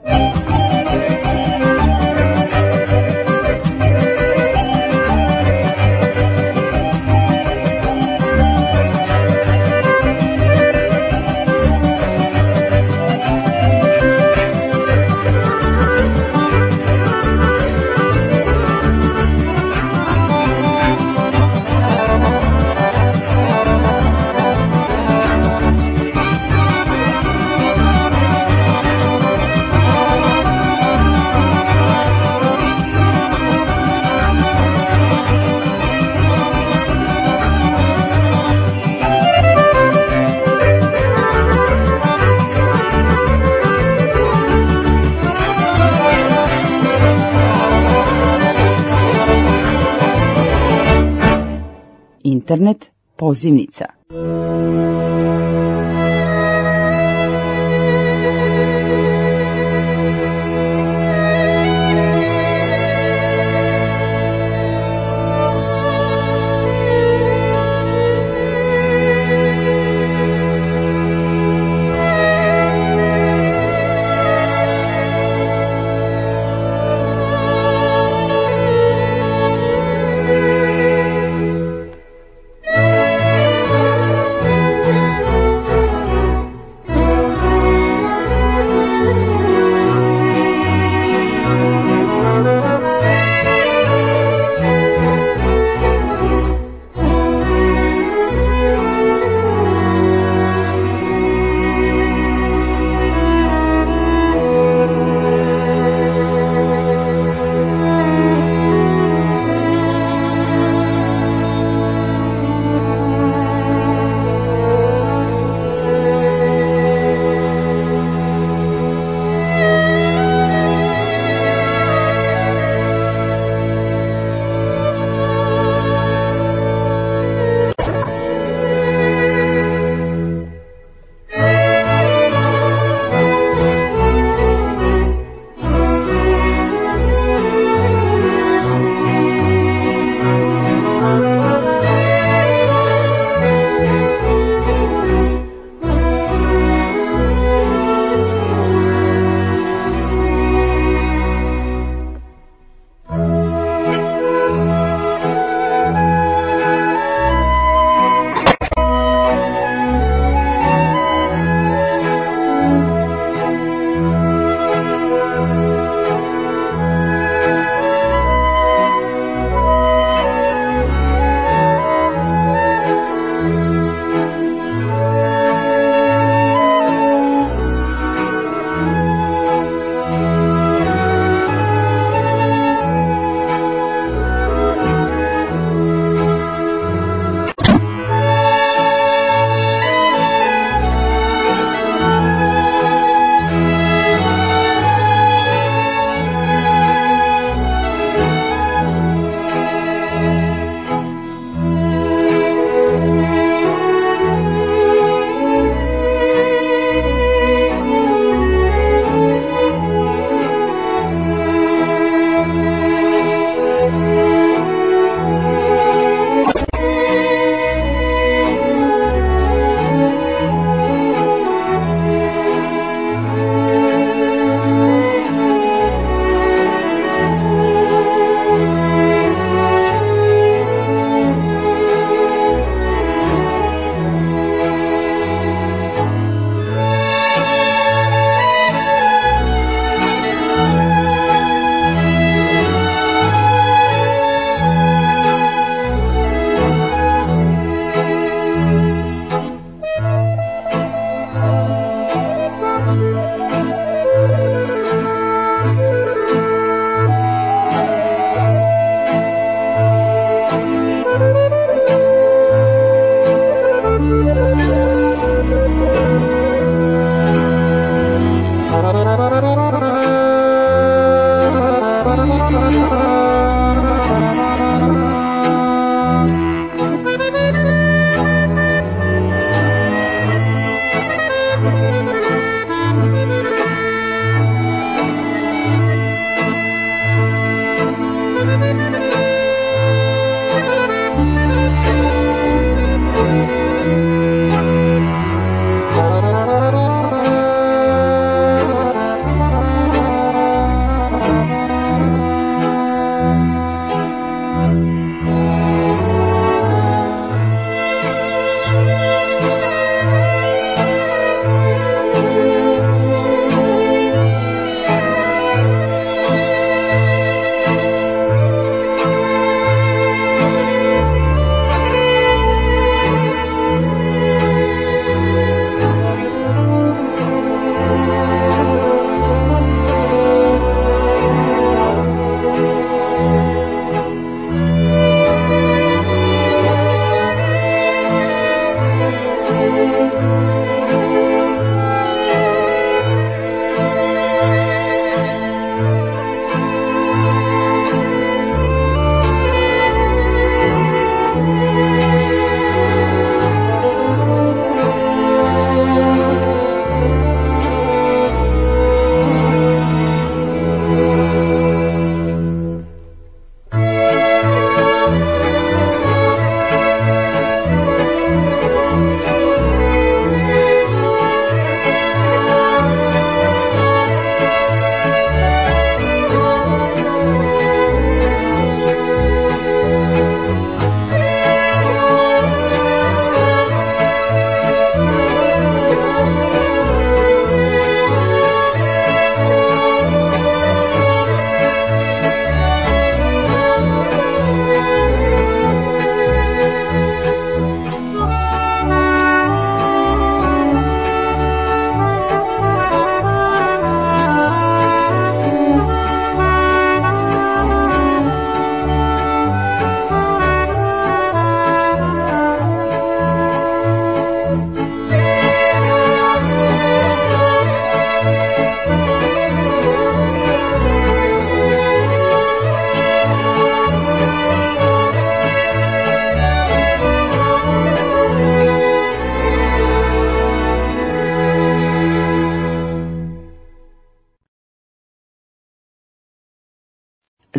[SPEAKER 27] Internet pozivnica.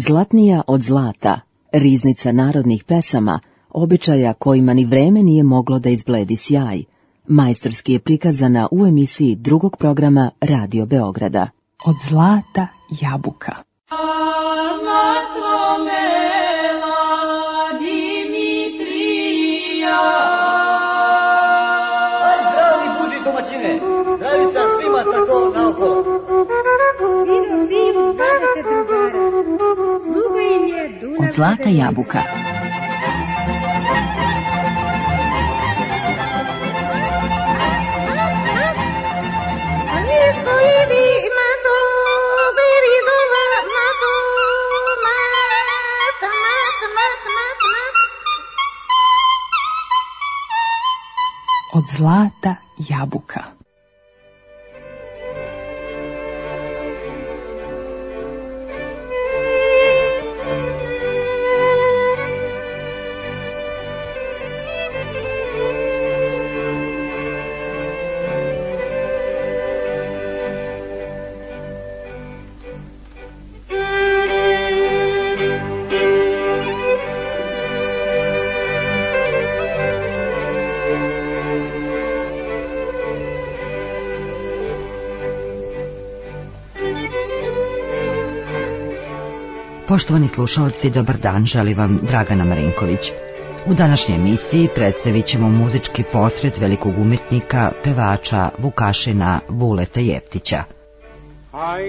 [SPEAKER 2] Zlatnija od zlata, riznica narodnih pesama, običaja kojima ni vreme nije moglo da izbledi sjaj, majstorski je prikazana u emisiji drugog programa Radio Beograda.
[SPEAKER 27] Od zlata jabuka. Zlata jabuka. Od zlata jabuka.
[SPEAKER 40] Poštovani slušalci, dobar dan, želi vam Dragana Marinković. U današnjoj emisiji predstavit ćemo muzički portret velikog umetnika, pevača Vukašina Vuleta Jeftića.
[SPEAKER 41] Aj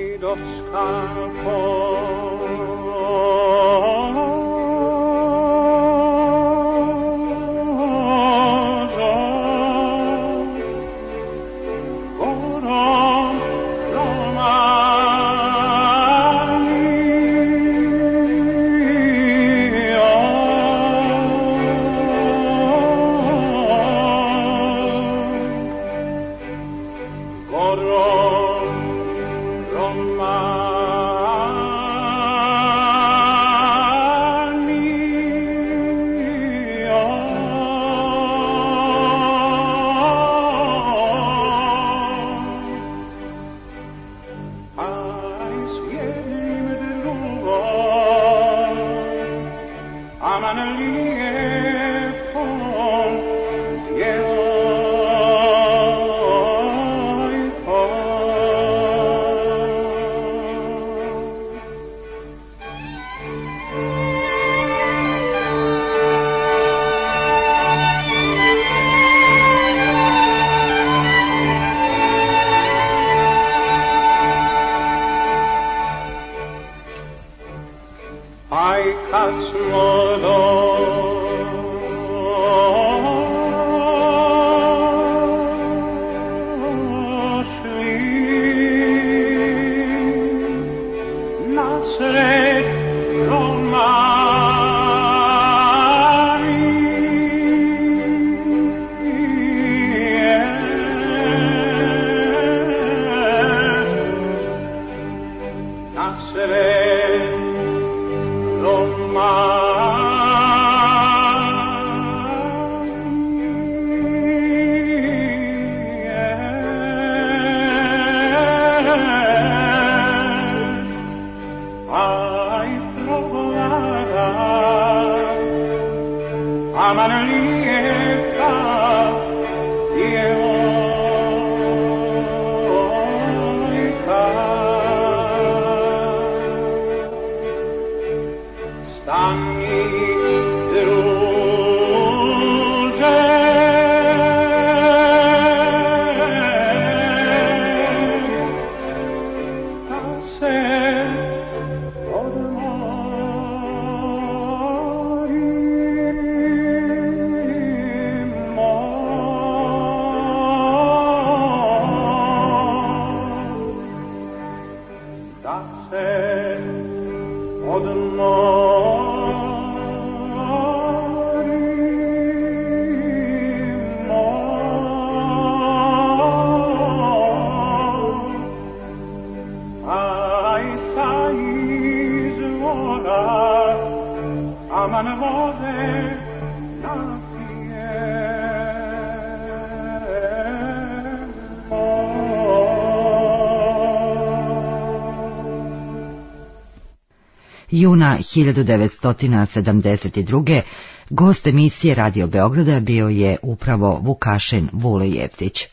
[SPEAKER 41] Juna 1972. gost emisije Radio Beograda bio je upravo Vukašin Vule Jeftić.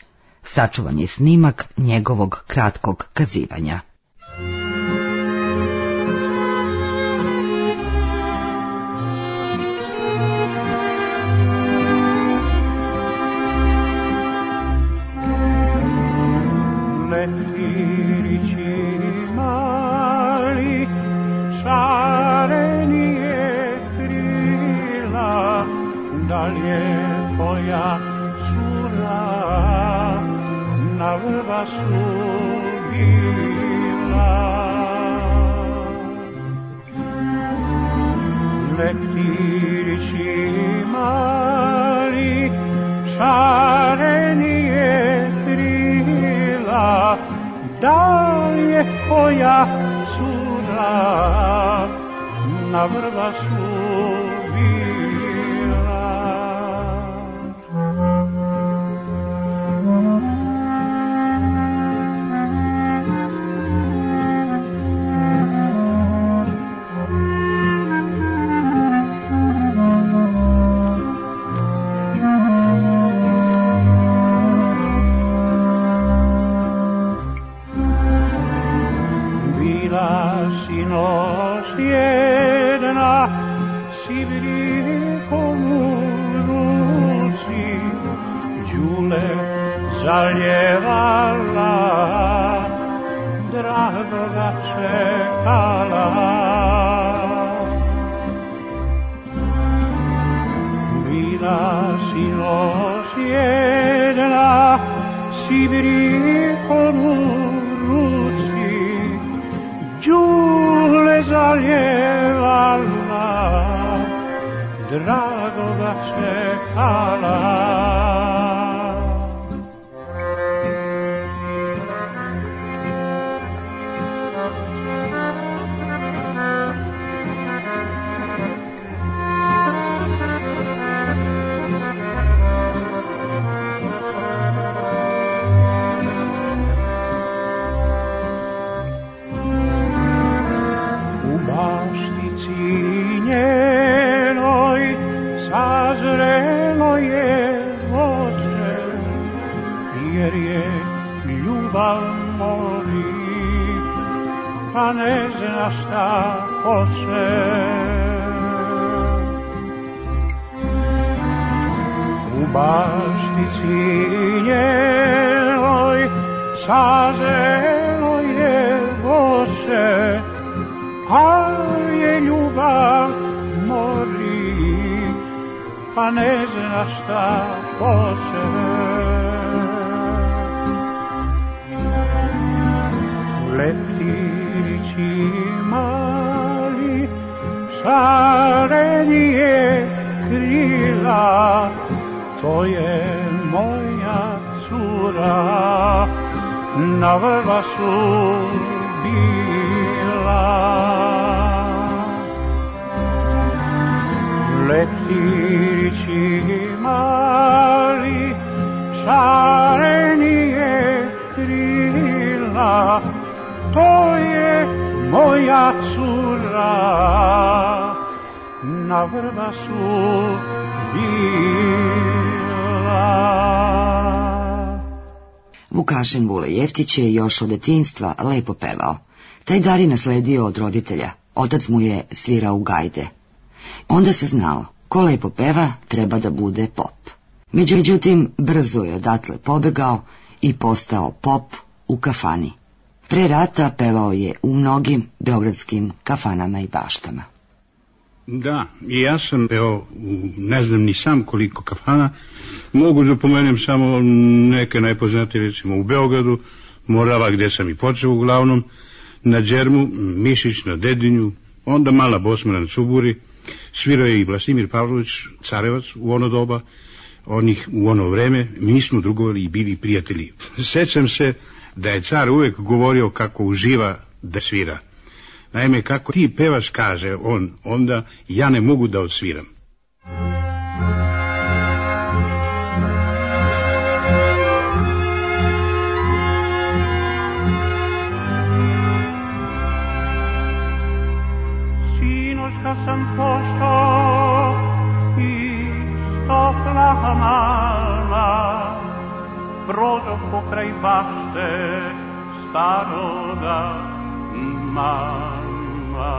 [SPEAKER 41] Sačuvan je snimak njegovog kratkog kazivanja. Jeftić je još od detinstva lepo pevao. Taj dar je nasledio od roditelja. Otac mu je svirao u gajde. Onda se znalo, ko lepo peva, treba da bude pop. Međutim, brzo je odatle pobegao i postao pop u kafani. Pre rata pevao je u mnogim beogradskim kafanama i baštama.
[SPEAKER 42] Da, i ja sam peo u ne znam ni sam koliko kafana. Mogu da pomenem samo neke najpoznatije, recimo u Beogradu, Morava gdje sam i počeo uglavnom, na Đermu, Mišić na Dedinju, onda Mala Bosmana na Cuburi, svirao je i Vlasimir Pavlović, Carevac u ono doba, onih u ono vreme, mi smo drugovali i bili prijatelji. [LAUGHS] Sećam se da je car uvek govorio kako uživa da svira. Naime, kako ti pevaš, kaže on, onda ja ne mogu da odsviram.
[SPEAKER 41] Kad sam pošao iz topla mala, prođo pokraj bašte staroga mama.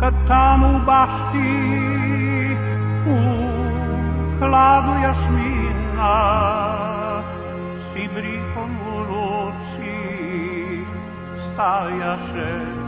[SPEAKER 41] Kad tamo u bašti u hladu jasmina si brihom u ruci stajaše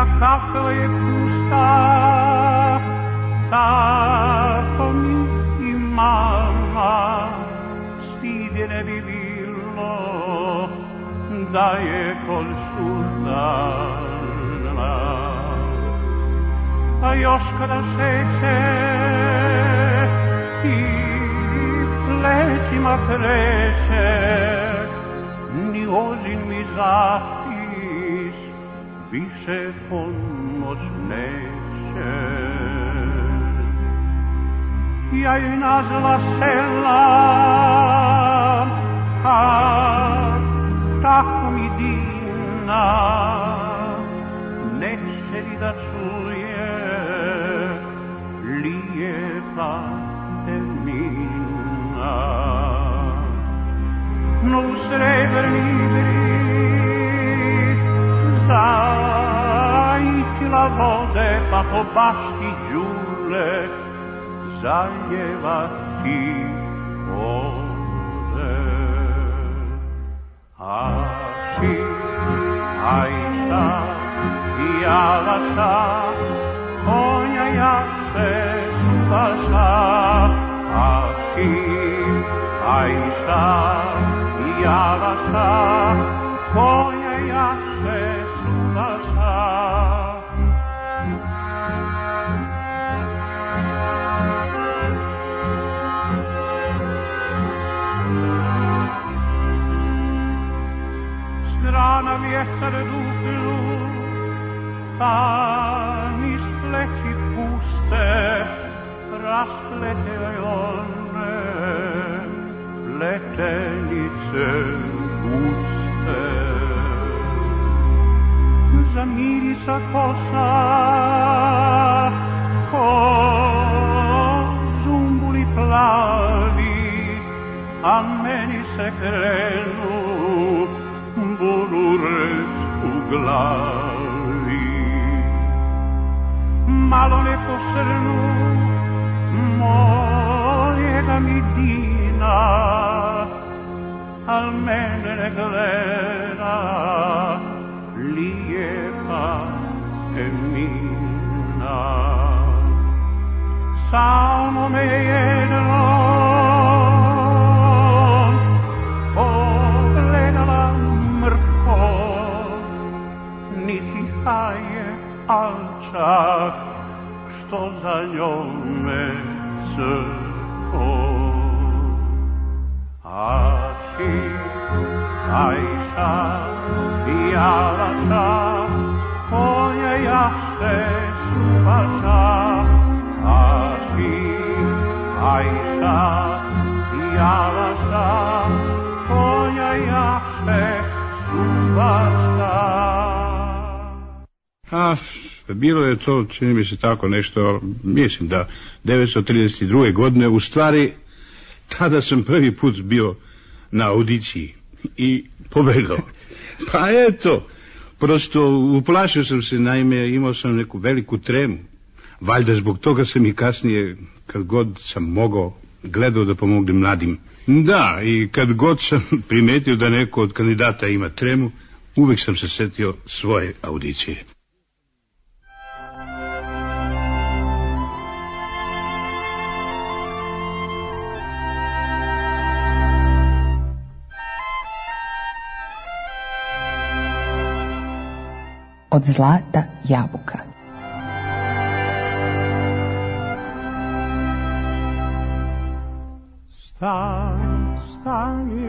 [SPEAKER 41] Ja kakva je pusta, tako mi i mama, stidje ne bi bilo, da je kod suzana. A još kada šeće i plećima kreće, ni ozin mi zapis više pomoć neće. Ja joj nazva sela, a tako mi divna, neće li da čuje lijepa termina. No u srebrni brit sai che la vode pa po basti giure zajevati ode Asi aita i alasa konia jase subasa Asi aita i alasa konia Strana vjetar duplu, pa niz pleći puste, rasplete one letenice guste. Za mirisa kosa, ko zumbuli plavi, a meni bolurec u glavi. Malo ne posrnu mojega mi dina, al mene ne gleda lijepa Emina. Samo me jedno niti haje, al čak što za njome crko. Aši, Ajša i Alaša, konja jaše subaša. Aši, Ajša i Alaša, konja jaše subaša.
[SPEAKER 42] A, bilo je to, čini mi se tako nešto, mislim da 932. godine, u stvari, tada sam prvi put bio na audiciji i pobegao. [LAUGHS] Pa eto, prosto uplašio sam se, naime, imao sam neku veliku tremu. Valjda zbog toga sam i kasnije, kad god sam mogao, gledao da pomognem mladim. Da, i kad god sam [LAUGHS] primetio da neko od kandidata ima tremu, uvek sam se setio svoje audicije.
[SPEAKER 43] Od zlata jabuka.
[SPEAKER 41] Stani, stani,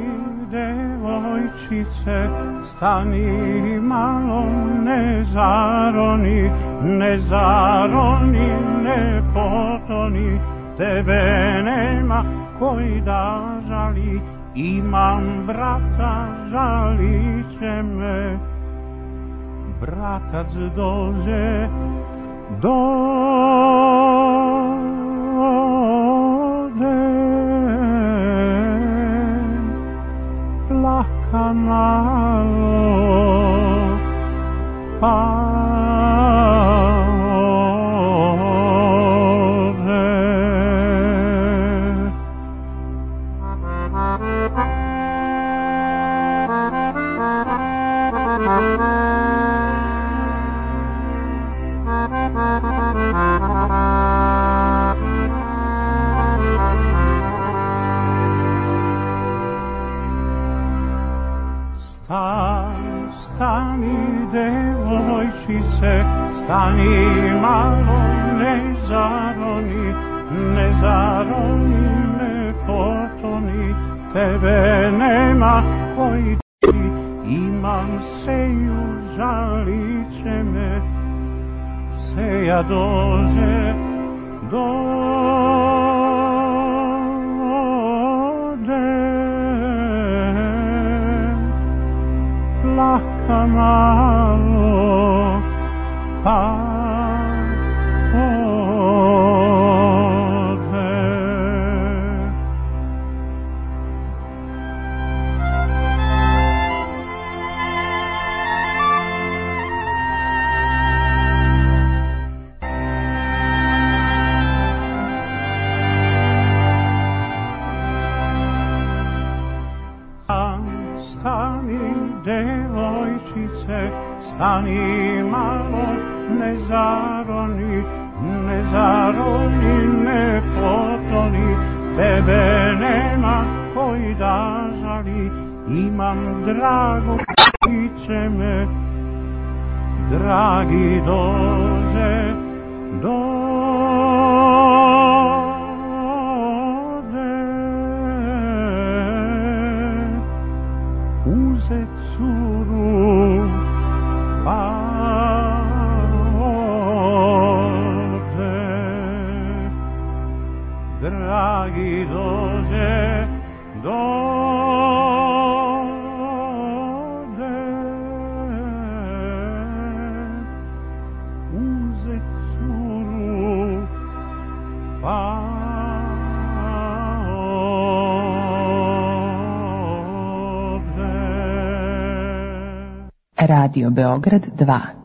[SPEAKER 41] devojčice, stani malo, ne zaroni, ne zaroni, ne potoni, tebe nema koji da žali, imam brata, žalit će me. Bratac dođe, dode, plaka malo, pa devojčice, stani malo, ne zaroni, ne zaroni, ne potoni, tebe nema koji ti, imam seju, žalit će me, seja dođe, dode plaka stani malo, ne zaroni, ne zaroni, ne potoni, tebe nema koji da žali, imam drago i će me, dragi dođe, dode
[SPEAKER 43] Radio Beograd 2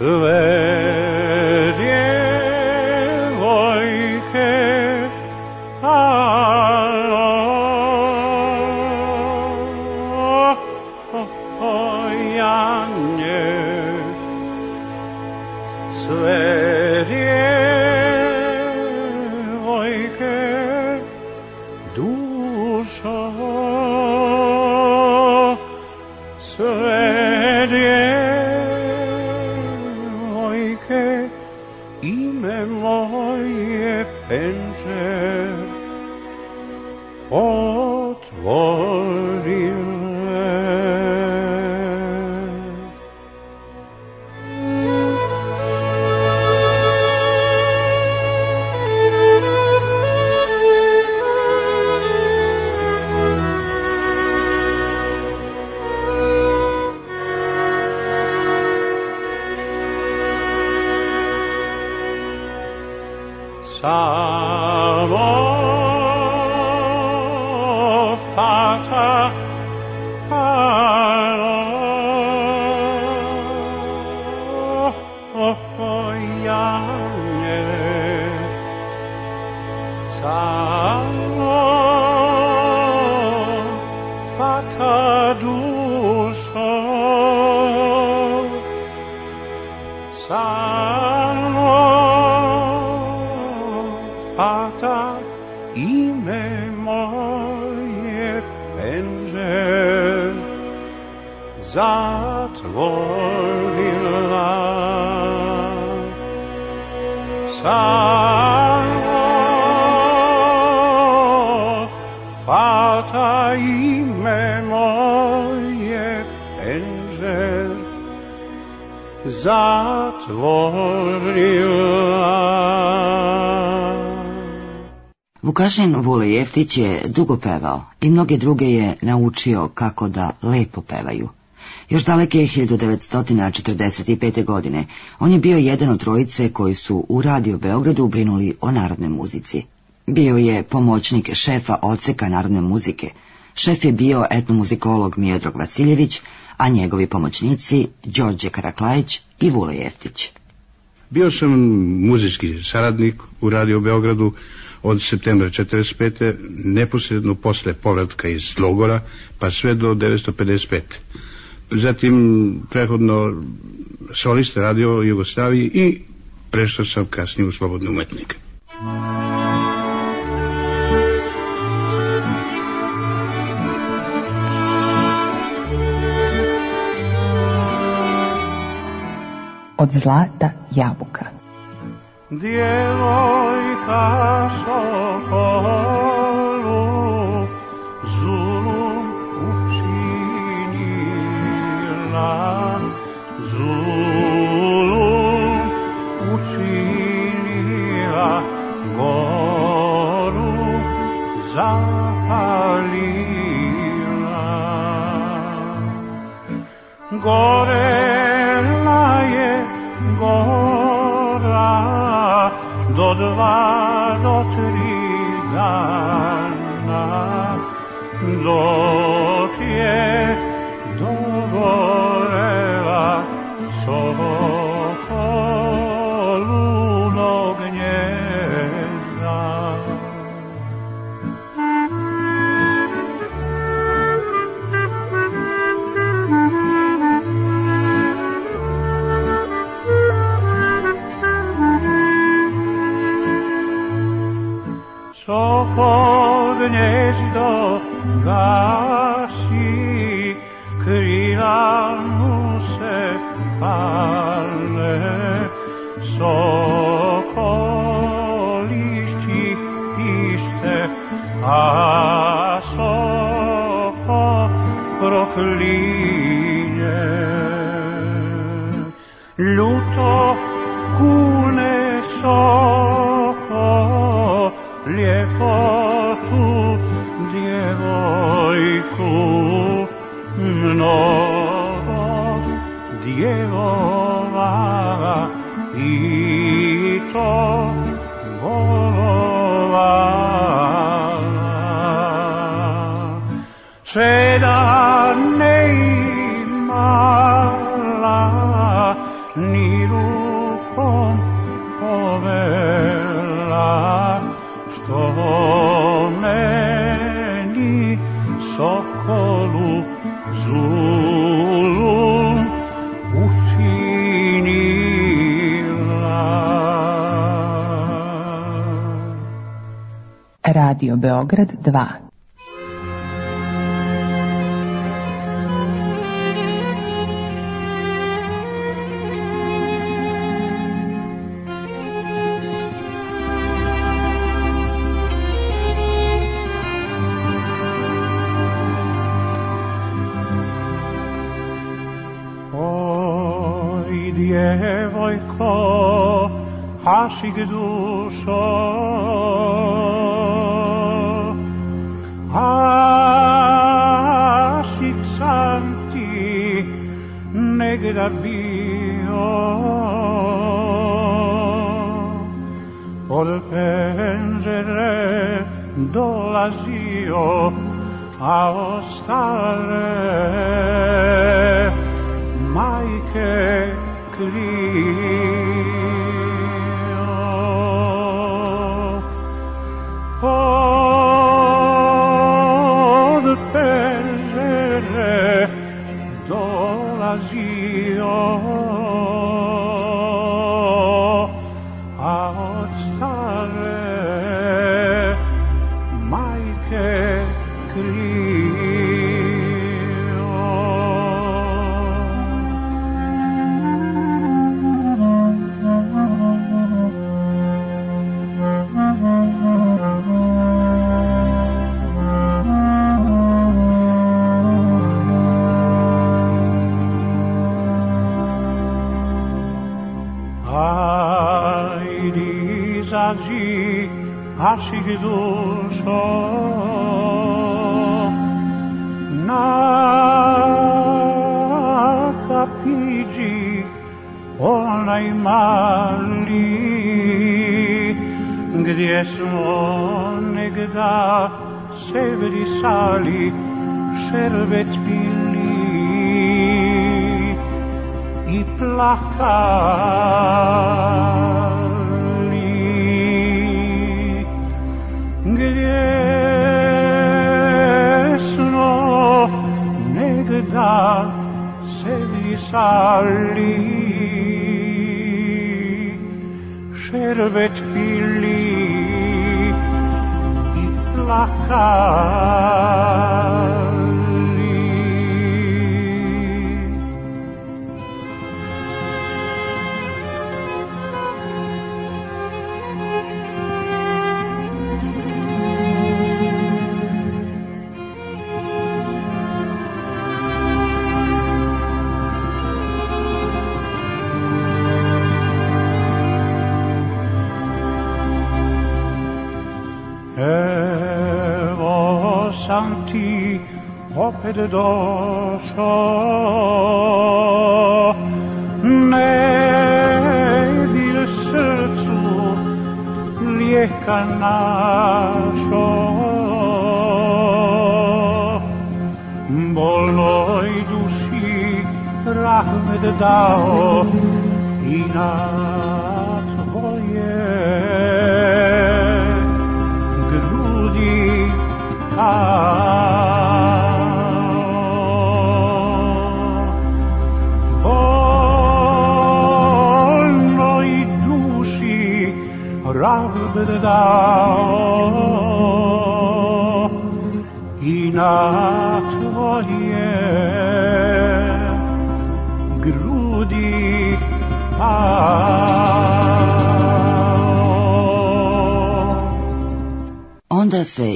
[SPEAKER 41] Sve
[SPEAKER 40] Vukašin Vule Jeftić je dugo pevao i mnoge druge je naučio kako da lepo pevaju. Još daleke 1945. godine on je bio jedan od trojice koji su u Radio Beogradu brinuli o narodnoj muzici. Bio je pomoćnik šefa odseka narodne muzike. Šef je bio etnomuzikolog Miodrag Vasiljević, a njegovi pomoćnici Đorđe Karaklajić i Vule Jeftić.
[SPEAKER 42] Bio sam muzički saradnik u Radio Beogradu od septembra 45. neposredno posle povratka iz logora pa sve do 1955. Zatim prehodno solista radio Jugoslaviji i prešao sam kasnije u slobodni umetnik.
[SPEAKER 43] Od zlata jabuka.
[SPEAKER 41] Djevojka Sokolu zulum učinila, zulum učinila, goru zapalila. Gorela je gora do dva, Radio Beograd 2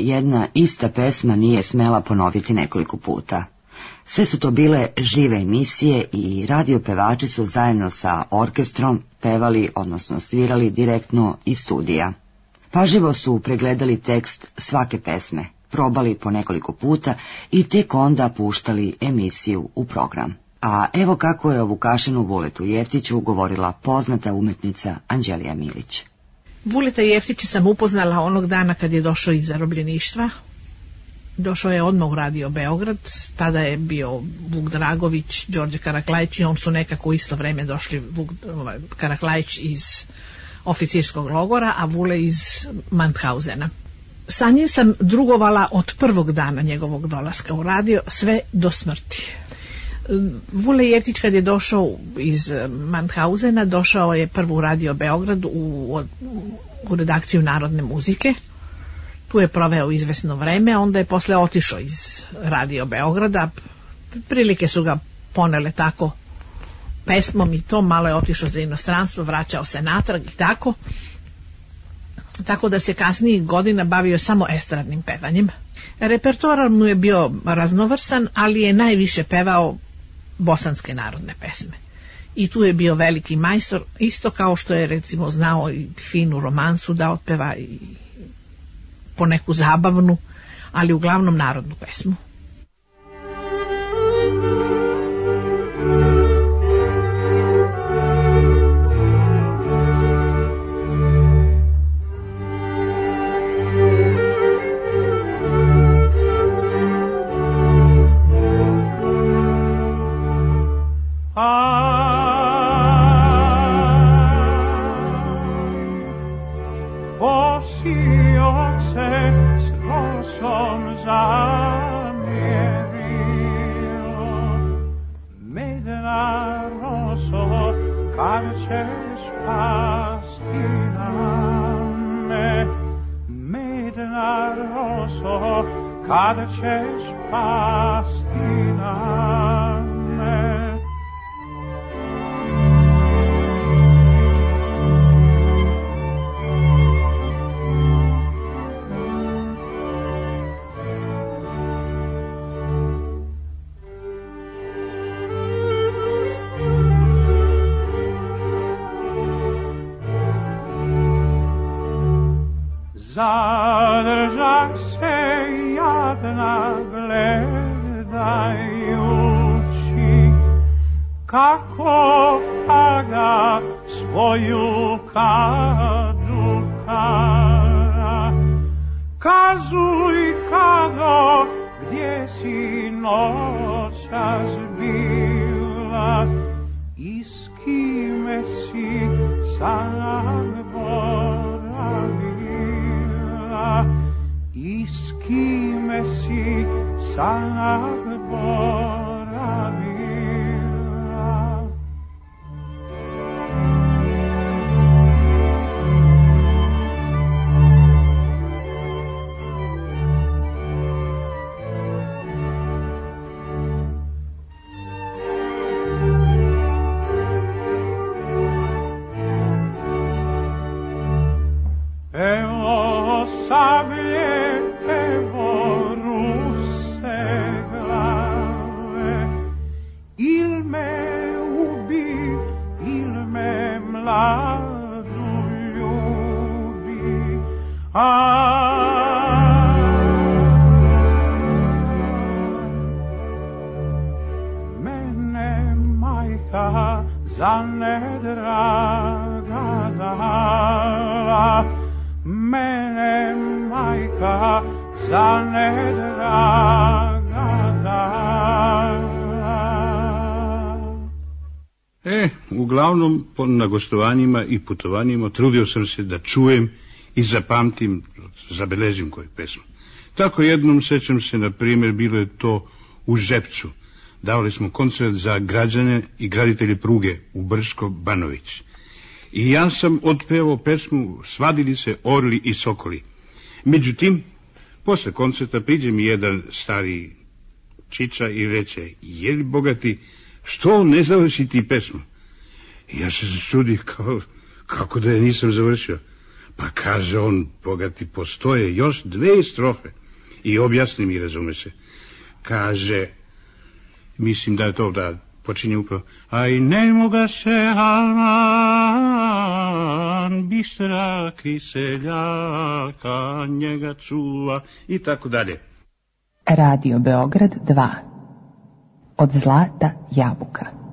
[SPEAKER 40] jedna ista pesma nije smela ponoviti nekoliko puta. Sve su to bile žive emisije i radio pevači su zajedno sa orkestrom pevali, odnosno svirali direktno iz studija. Paživo su pregledali tekst svake pesme, probali po nekoliko puta i tek onda puštali emisiju u program. A evo kako je o Vukašinu Vuletu Jeftiću govorila poznata umetnica Anđelija Milić.
[SPEAKER 44] Vuleta Jeftića sam upoznala onog dana kad je došao iz zarobljeništva. Došao je odmah u radio Beograd, tada je bio Vuk Dragović, Đorđe Karaklajić i on su nekako u isto vreme došli Vuk ovaj, Karaklajić iz oficirskog logora, a Vule iz Manthausena. Sa njim sam drugovala od prvog dana njegovog dolaska u radio sve do smrti. Vule Jeftić kad je došao iz Manthausena, došao je prvo u radio Beograd u, u redakciju Narodne muzike. Tu je proveo izvesno vreme, onda je posle otišao iz radio Beograda. Prilike su ga ponele tako pesmom i to, malo je otišao za inostranstvo, vraćao se natrag i tako. Tako da se kasnijih godina bavio samo estradnim pevanjem. Repertoar mu je bio raznovrsan, ali je najviše pevao bosanske narodne pesme. I tu je bio veliki majstor, isto kao što je recimo znao i finu romansu da otpeva i po neku zabavnu, ali uglavnom narodnu pesmu.
[SPEAKER 41] si oce sglosom zamierio. Medena roso karces pastiname, medena roso karces pastiname. Na gostovanjima i putovanjima trudio sam se da čujem i zapamtim, zabeležim koju pesmu. Tako jednom sećam se, na primjer, bilo je to u Žepcu. Davali smo koncert za građane i graditelje pruge u Brško Banović. I ja sam otpevao pesmu Svadili se orli i sokoli. Međutim, posle koncerta priđe mi jedan stari čiča i reče, je li bogati, što ne završi ti pesmu? Ja se začudih kao, kako da je nisam završio. Pa kaže on, bogati, postoje još dve strofe. I objasni mi, razume se. Kaže, mislim da je to da počinje upravo. Aj, i ne moga se
[SPEAKER 42] alman, bistraki seljaka, njega čuva i tako dalje.
[SPEAKER 43] Radio Beograd 2 od zlata jabuka.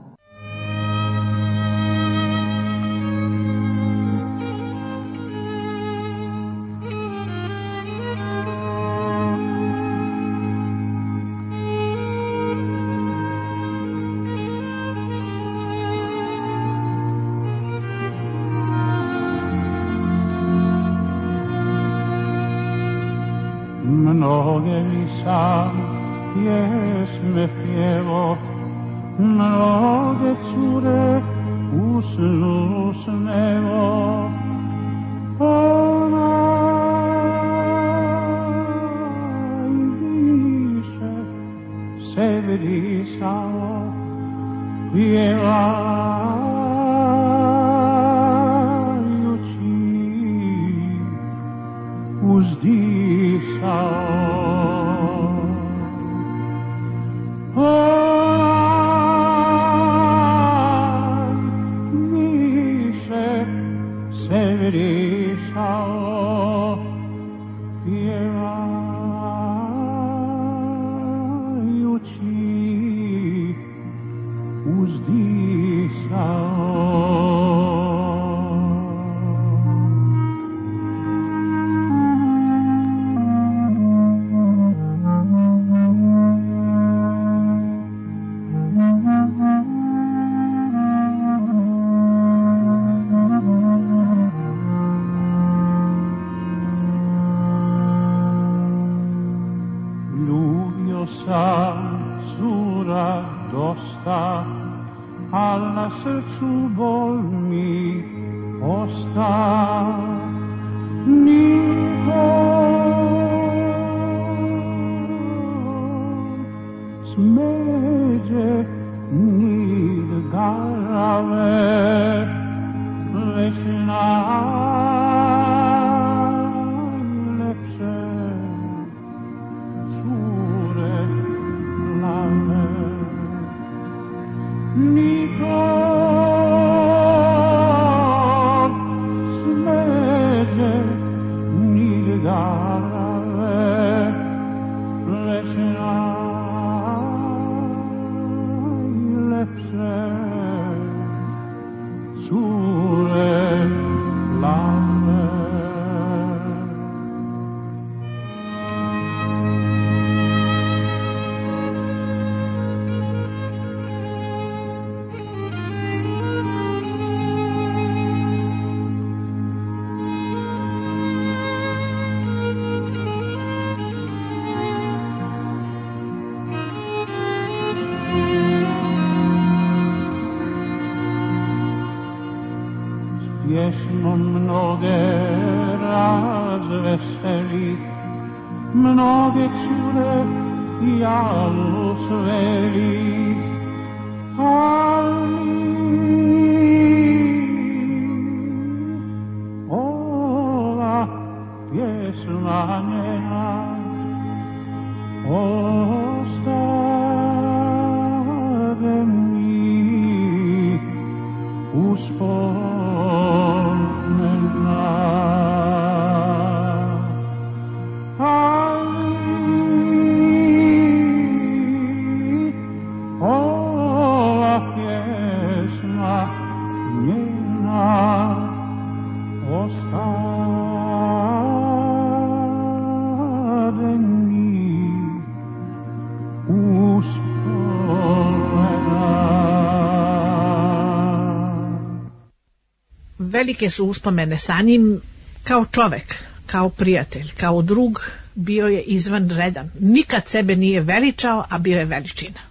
[SPEAKER 41] sam, jest me fiel. for
[SPEAKER 44] velike su uspomene sa njim kao čovek, kao prijatelj, kao drug, bio je izvan izvanredan. Nikad sebe nije veličao, a bio je veličina.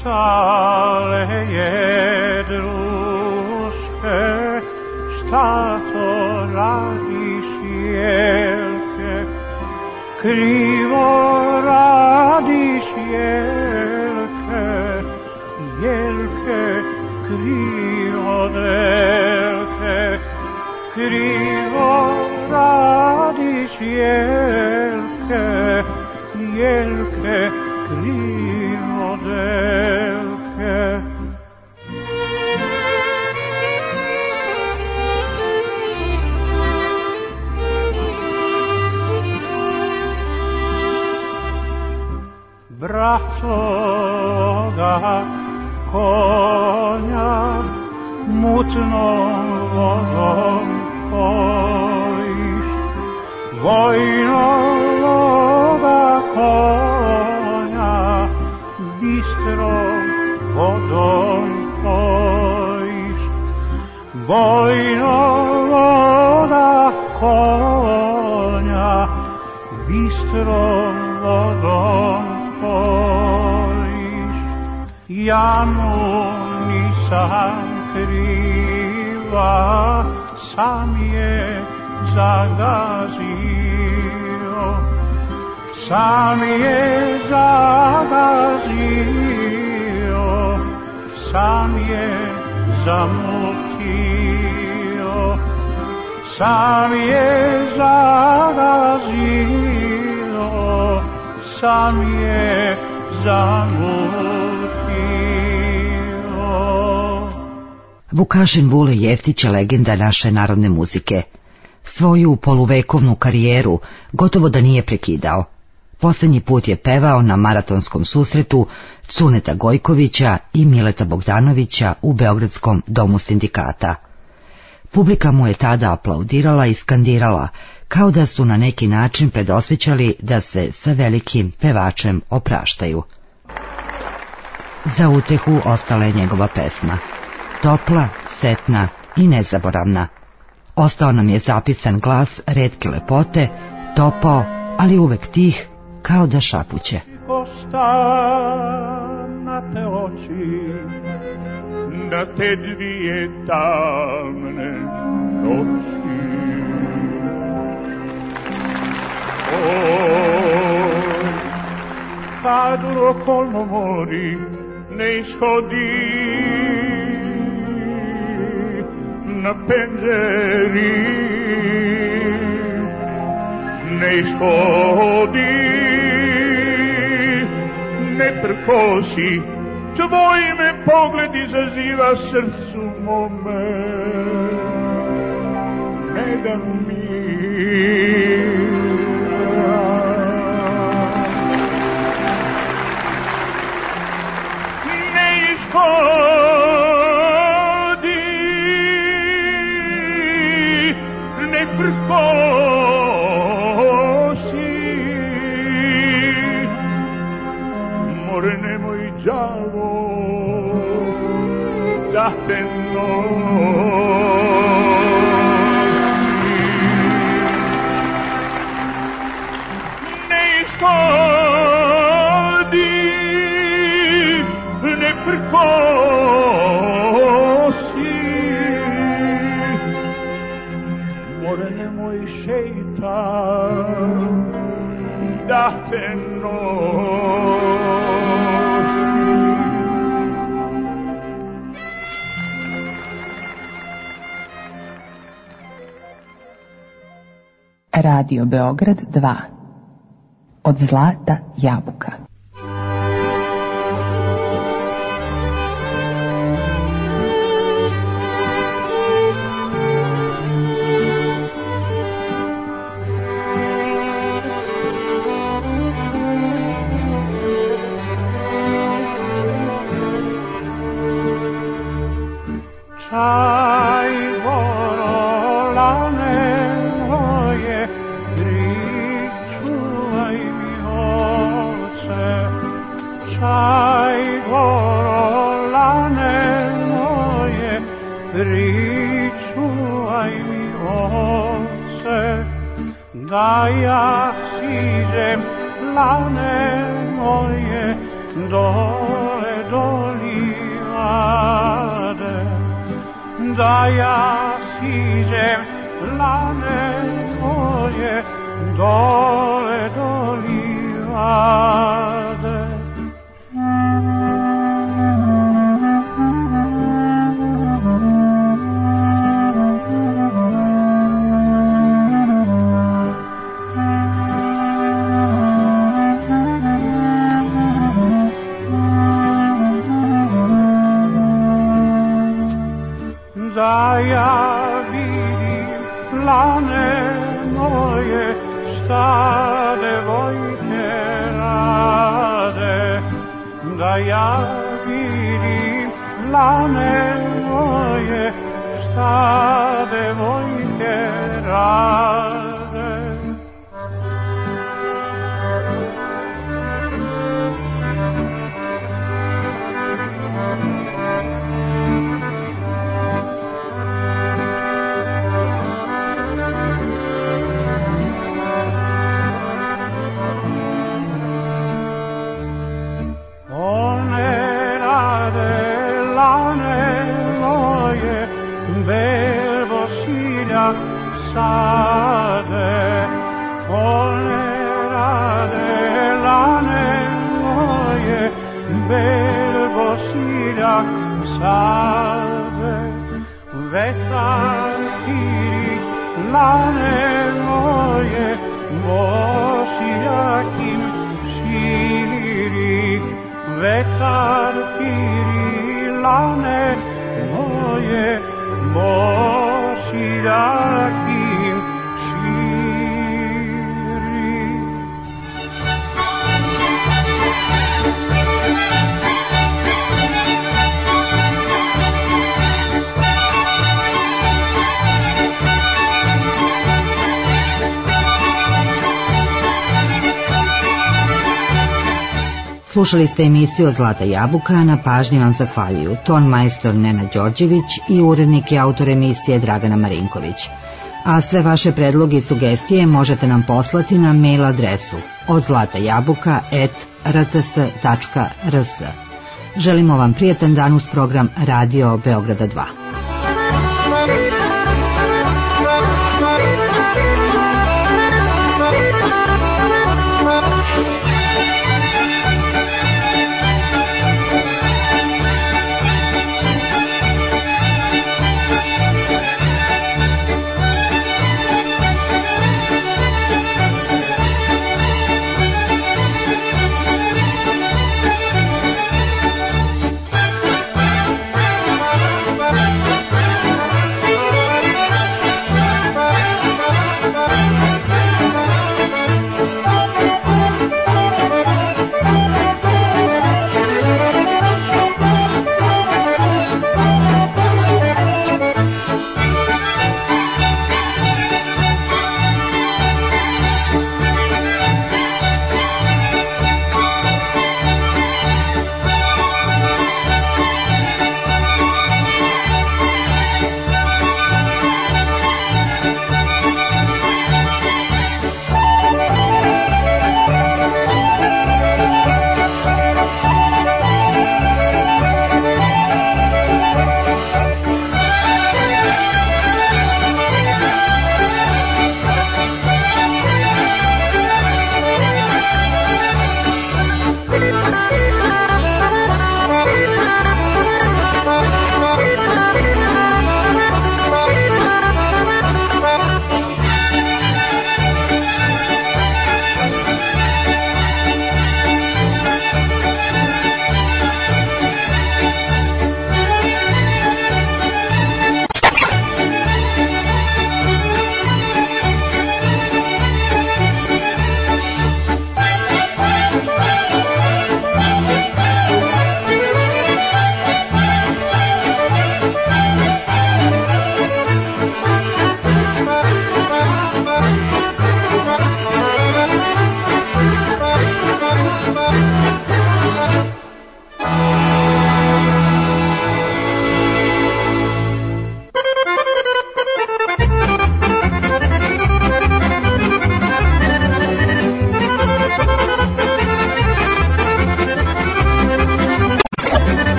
[SPEAKER 41] Pitale je druške, šta to radiš soga konia mutno vodom vojno loga Ja mu nisam kriva, sam je zagazio, sam je zagazio, sam je zamutio,
[SPEAKER 40] Vukašin Vule Jeftić je legenda naše narodne muzike. Svoju poluvekovnu karijeru gotovo da nije prekidao. Poslednji put je pevao na maratonskom susretu Cuneta Gojkovića i Mileta Bogdanovića u Beogradskom domu sindikata. Publika mu je tada aplaudirala i skandirala, kao da su na neki način predosjećali da se sa velikim pevačem opraštaju. Za utehu ostala je njegova pesma. Topla, setna i nezaboravna. Ostao nam je zapisan glas redke lepote, topao, ali uvek tih, kao da šapuće.
[SPEAKER 41] na te oči, na te dvije tamne noći. Oj, kad u okolno mori ne ishodi na penđeri ne ishodi ne prkosi tvoj me pogled izaziva srcu mome. Ne da mi ne ishodi da te nosi ne ishodi ne prkosi more nemoj šeitan da
[SPEAKER 43] Radio Beograd 2 Od zlata jabuka.
[SPEAKER 41] Čaj Da ja siđem lane moje, dole do livade da ja siđem lane moje dole do ja vidim lane moje šta devojke rade βασιλιά που σάβε δε θα γύρει λάνε μόιε βασιλιάκιν σύρι δε θα γύρει λάνε μόιε βασιλιά
[SPEAKER 40] Slušali ste emisiju od Zlata Jabuka, na pažnji vam zahvaljuju ton majstor Nena Đorđević i urednik i autor emisije Dragana Marinković. A sve vaše predloge i sugestije možete nam poslati na mail adresu od zlatajabuka.rts.rs. Želimo vam prijetan dan uz program Radio Beograda 2.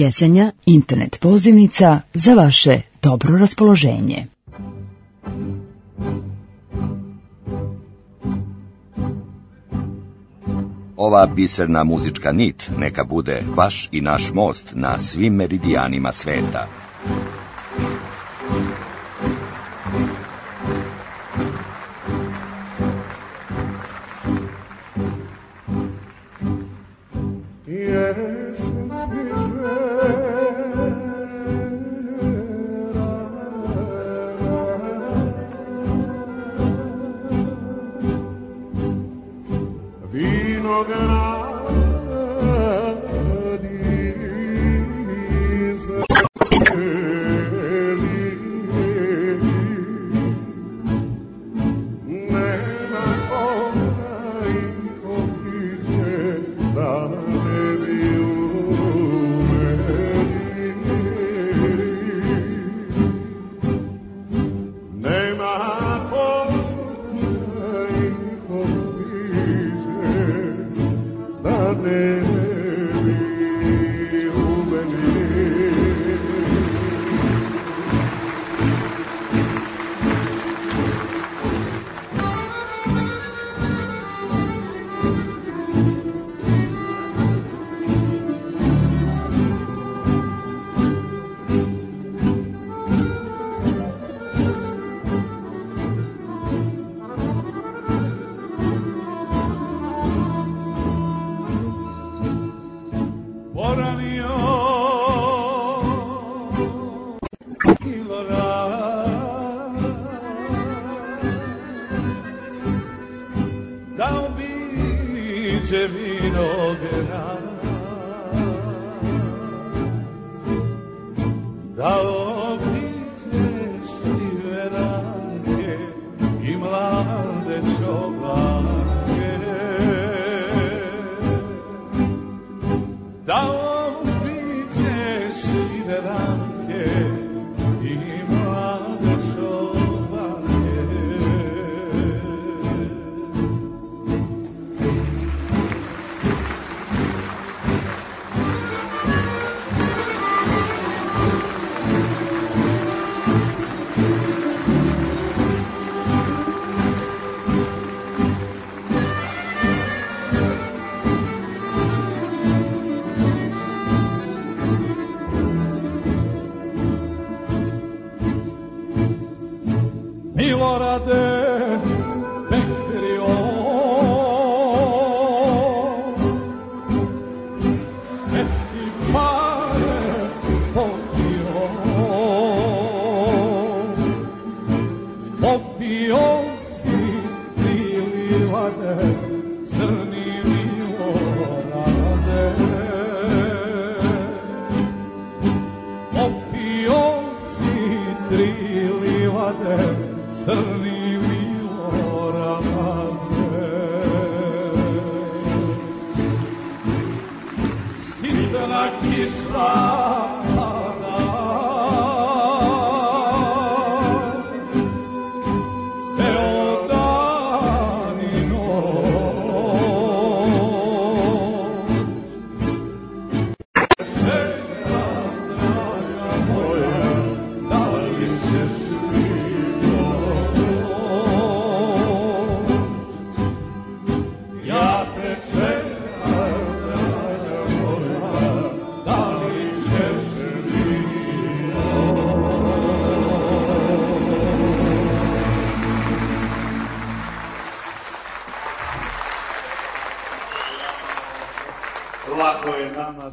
[SPEAKER 2] Jesenja internet pozivnica za vaše dobro raspoloženje.
[SPEAKER 12] Ova biserna muzička nit neka bude vaš i naš most na svim meridijanima sveta.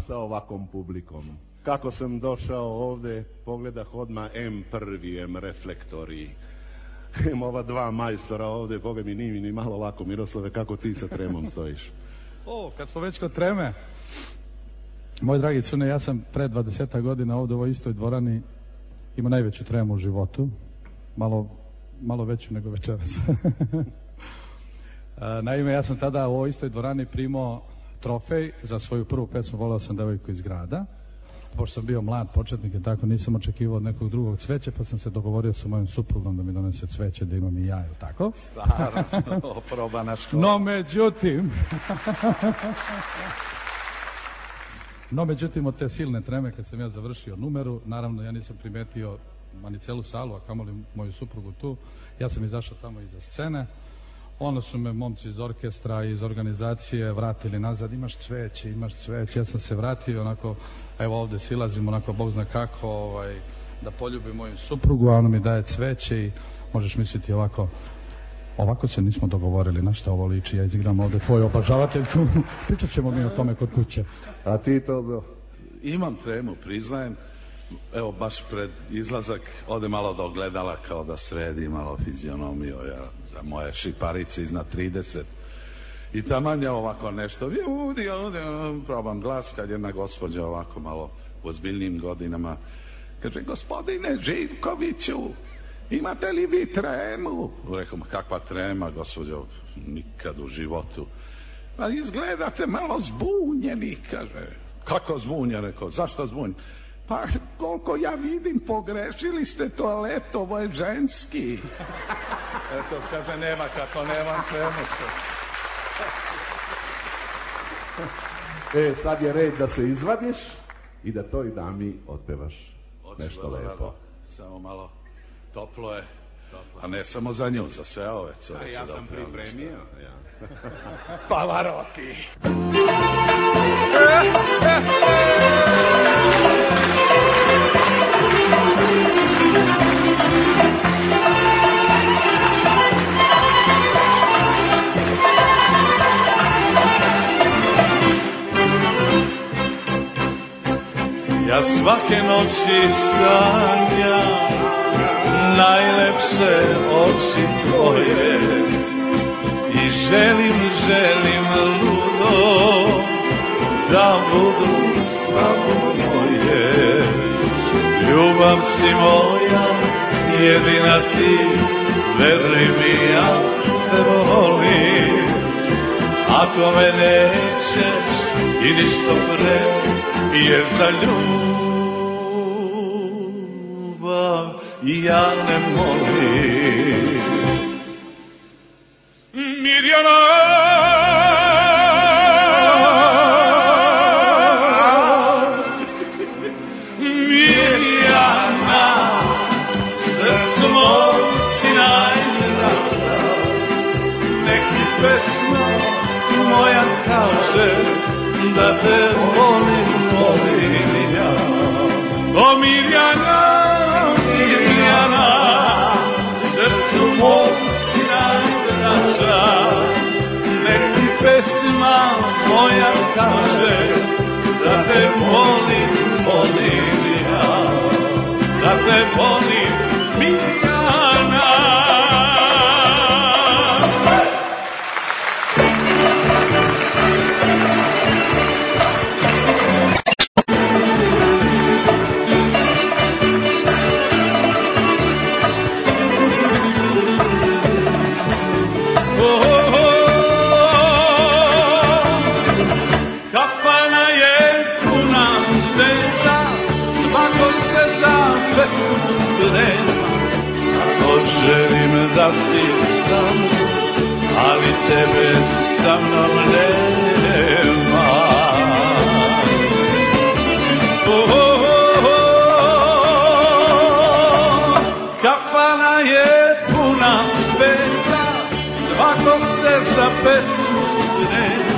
[SPEAKER 12] Sa ovakvom publikom. Kako sam došao ovde, pogledah odmah M prvi, M reflektori. [LAUGHS] M ova dva majstora ovde, boga mi nije ni malo lako. Miroslave, kako ti sa tremom stojiš? [LAUGHS]
[SPEAKER 45] O, kad smo već kod treme, moj dragi Cune, ja sam pre 20 godina ovde u ovoj istoj dvorani imao najveću tremu u životu, malo, malo veću nego večeras. [LAUGHS] Naime, ja sam tada u ovoj istoj dvorani primao trofej za svoju prvu pesmu Voleo sam devojku iz grada. Pošto sam bio mlad početnik i tako nisam očekivao od nekog drugog cveća, pa sam se dogovorio sa mojim suprugom da mi donese cveće da imam i ja, jel tako?
[SPEAKER 12] Stara, [LAUGHS] oprobana škola.
[SPEAKER 45] No, međutim... [LAUGHS] No, međutim, od te silne treme kad sam ja završio numeru, naravno ja nisam primetio ma ni celu salu, a kamoli moju suprugu tu. Ja sam izašao tamo iza scene. Onda su me momci iz orkestra i iz organizacije vratili nazad. Imaš cveće, imaš cveće. Ja sam se vratio onako, evo ovde silazim onako, Bog zna kako, ovaj, da poljubim moju suprugu, a ona mi daje cveće i možeš misliti ovako, Ovako se nismo dogovorili, na šta ovo liči, ja izigram ovde tvoj obožavatelj, [LAUGHS] pričat ćemo mi o tome kod kuće.
[SPEAKER 12] A ti to
[SPEAKER 46] Imam tremu, priznajem. Evo, baš pred izlazak ode malo do ogledala kao da sredi malo fizionomiju ja, za moje šiparice iznad 30. I taman je ovako nešto, ovdje, ovdje, probam glas kad jedna gospođa ovako malo u ozbiljnim godinama kaže, gospodine Živkoviću, imate li vi tremu? Rekao, ma kakva trema, gospođo, nikad u životu. Pa izgledate malo zbunjeni, kaže. Kako zbunjen, rekao, zašto zbunjen? Pa koliko ja vidim, pogrešili ste toalet, ovo je ženski. Eto, kaže, nema kako, nemam tremu.
[SPEAKER 12] E, sad je red da se izvadiš i da toj dami otpevaš nešto
[SPEAKER 46] Vrlo
[SPEAKER 12] lepo.
[SPEAKER 46] rado. Samo malo toplo je. A ne samo za nju, za sve ove
[SPEAKER 12] A
[SPEAKER 46] curice
[SPEAKER 12] ja
[SPEAKER 46] da
[SPEAKER 12] sam pripremio. Ja. [LAUGHS]
[SPEAKER 46] Pavarotti. [LAUGHS] Ja svake noći sanjam najlepše oči tvoje i želim, želim ludo da budu samo moje. Ljubav si moja, jedina ti, veruj mi ja te volim. Ako me nećeš, idi što pre, jer za ljubav ja ne molim. Mirjana, moja kaže da te volim, volim ja, da te volim, sam, ali tebe sa mnom nema. Kafana je puna sveta, svako se za pesmu sprema.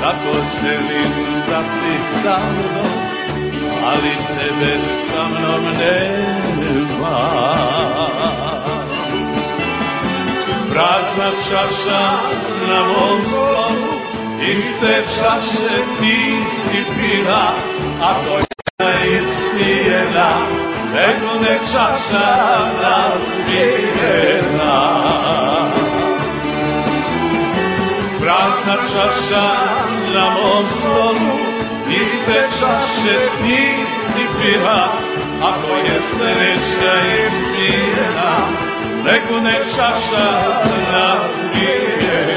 [SPEAKER 46] Tako želim da si sa mnom, ali tebe sa mnom nema. Prazna čaša na mom stolu, iste čaše ti si pila, ako je ispijena, nego ne čaša razbijena. Prazna čaša na mom stolu, iste čaše nisi pila, ako je sreća ispijena, nego ne čaša razbijena.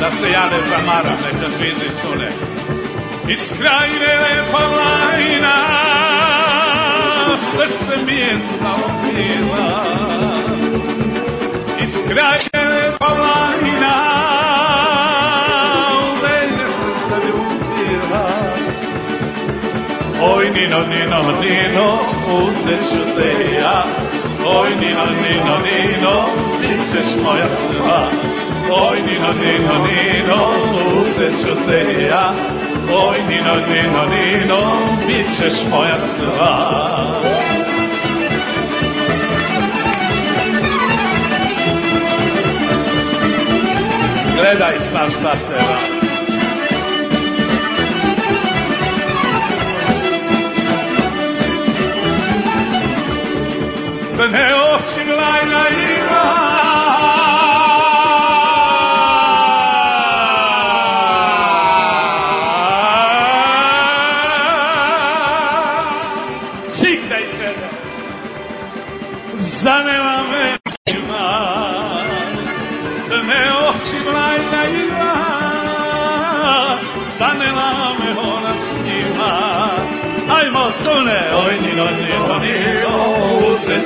[SPEAKER 46] da se ja ne zamaram, neka zviždi cune. Iz krajine lepa lajna, sve se mi je zaopila. Iz krajine lepa lajna, u mene se zaljubila. Oj, Nino, Nino, Nino, uzet ću te ja. Oj, Nino, Nino, Nino, bit ćeš moja sva. Oj, Nino, Nino, Nino, uzet ću te ja. Oj, Nino, Nino, Nino, bit ćeš moja sva. Gledaj sam šta se radi. Crne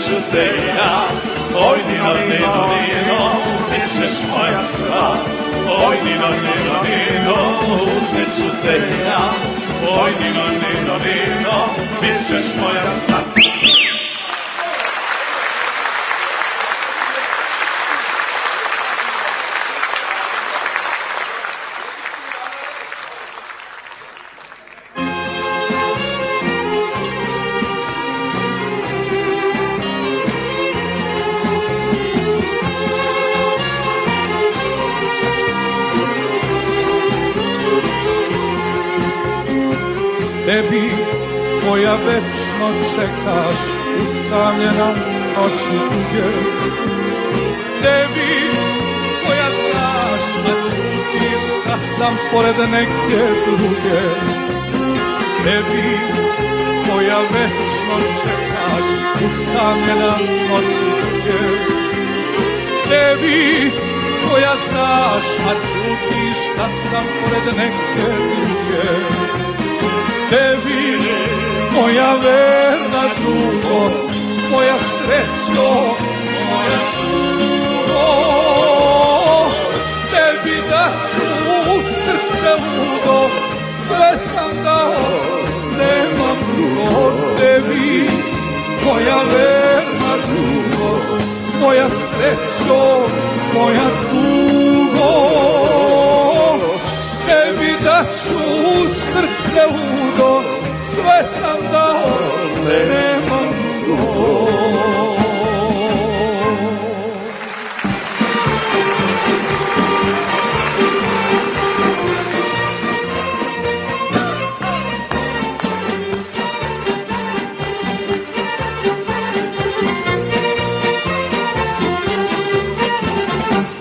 [SPEAKER 46] zu teia oi di no di no di no es es mois va oi di no di no di no
[SPEAKER 47] es es zu čekaš usamljena noći duge. Tebi koja znaš, a čutiš da sam pored neke druge. Tebi koja večno čekaš usamljena noći duge. Tebi koja znaš, a čutiš da sam pored neke druge. Tebi moja verna drugo, moja srećo, moja tugo. Tebi da ću srce ludo, sve sam dao, nemam drugo. Tebi moja verna drugo, moja srećo, moja tugo. Tebi da ću srce ludo, sve sam dao, nemam drugo.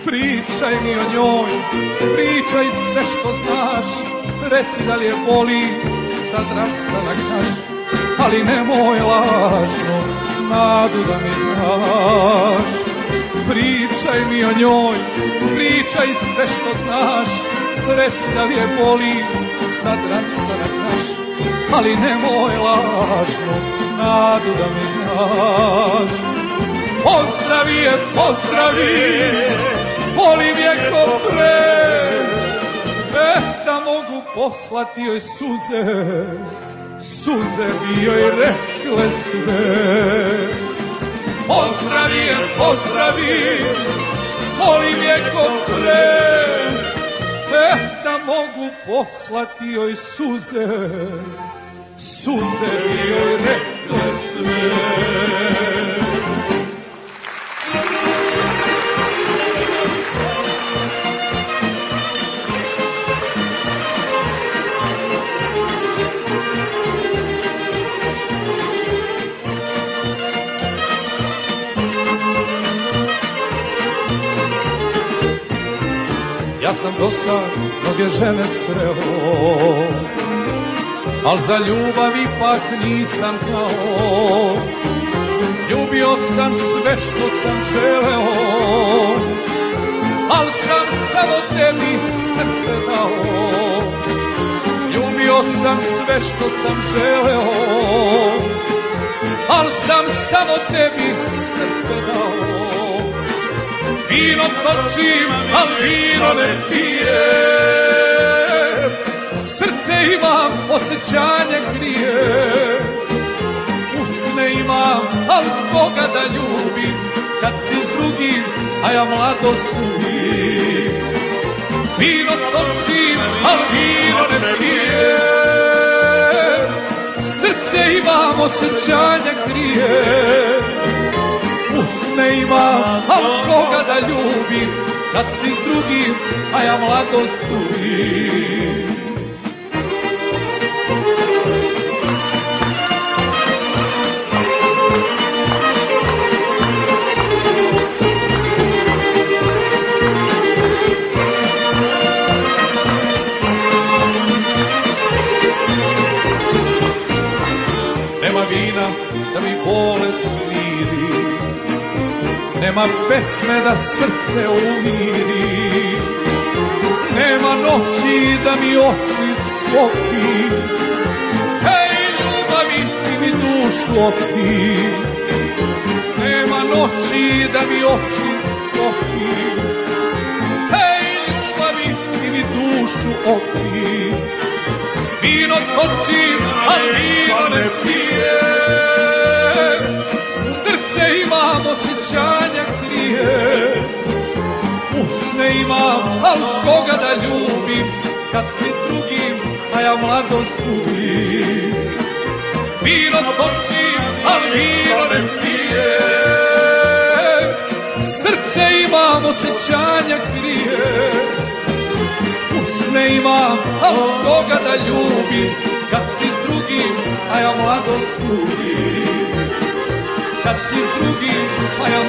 [SPEAKER 47] Pričaj mi o njoj, pričaj sve što znaš, reci da li je boli sad rastanak naš, ali nemoj lažno nadu da mi daš. Pričaj mi o njoj, pričaj sve što znaš, reci da li je boli sad rastanak naš, ali nemoj lažno nadu da mi daš. Pozdravi je, pozdravi, volim je ko pre, poslati joj suze, suze bi joj rekle sve. Pozdravi je, pozdravi, volim je ko pre, eh, da mogu poslati joj suze, suze bi joj rekle sve. Sam do sad mnoge žene sreo, al za ljubav ipak nisam znao. Ljubio sam sve što sam želeo, al sam samo tebi srce dao. Ljubio sam sve što sam želeo, al sam samo tebi srce dao. Vino točim, al vino ne pijem Srce imam, osjećanje krije Usne imam, al koga da ljubim Kad si s drugim, a ja mladost gubim Vino točim, al vino ne pijem Srce imam, osjećanje krije usne imam, al koga da ljubim, kad si s drugim, a ja mladost gubim. Nema pesme da srce umiri. Nema noći da mi oči spopi Hej, ljubavi ti mi dušu opi. Nema noći da mi oči spopi Hej, ljubavi ti mi dušu opi. Vino točim, a vino ne pijem Srce imam osjećanja krije. Usne imam, al koga da ljubim Kad si s drugim, a ja mladost gubim. Vino točim, al vino ne pijem Srce imam, osjećanja krije. Usne imam, al koga da ljubim Kad si s drugim,
[SPEAKER 41] a ja mladost gubim. Kad si s drugim, a ja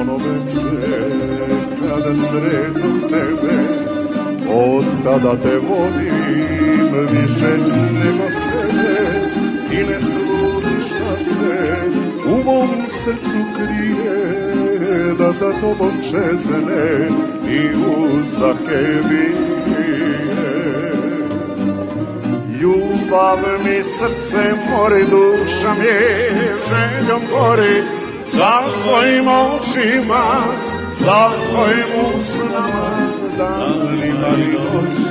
[SPEAKER 12] ono veče kada sretnom tebe Od tada te volim više nego sebe Ti ne sludiš da se u mom srcu krije Da za tobom čezne i uzdahe bije. Ljubav mi srce mori, duša mi željom gori Za tvojim očima, za tvojim usnama Danima i noćima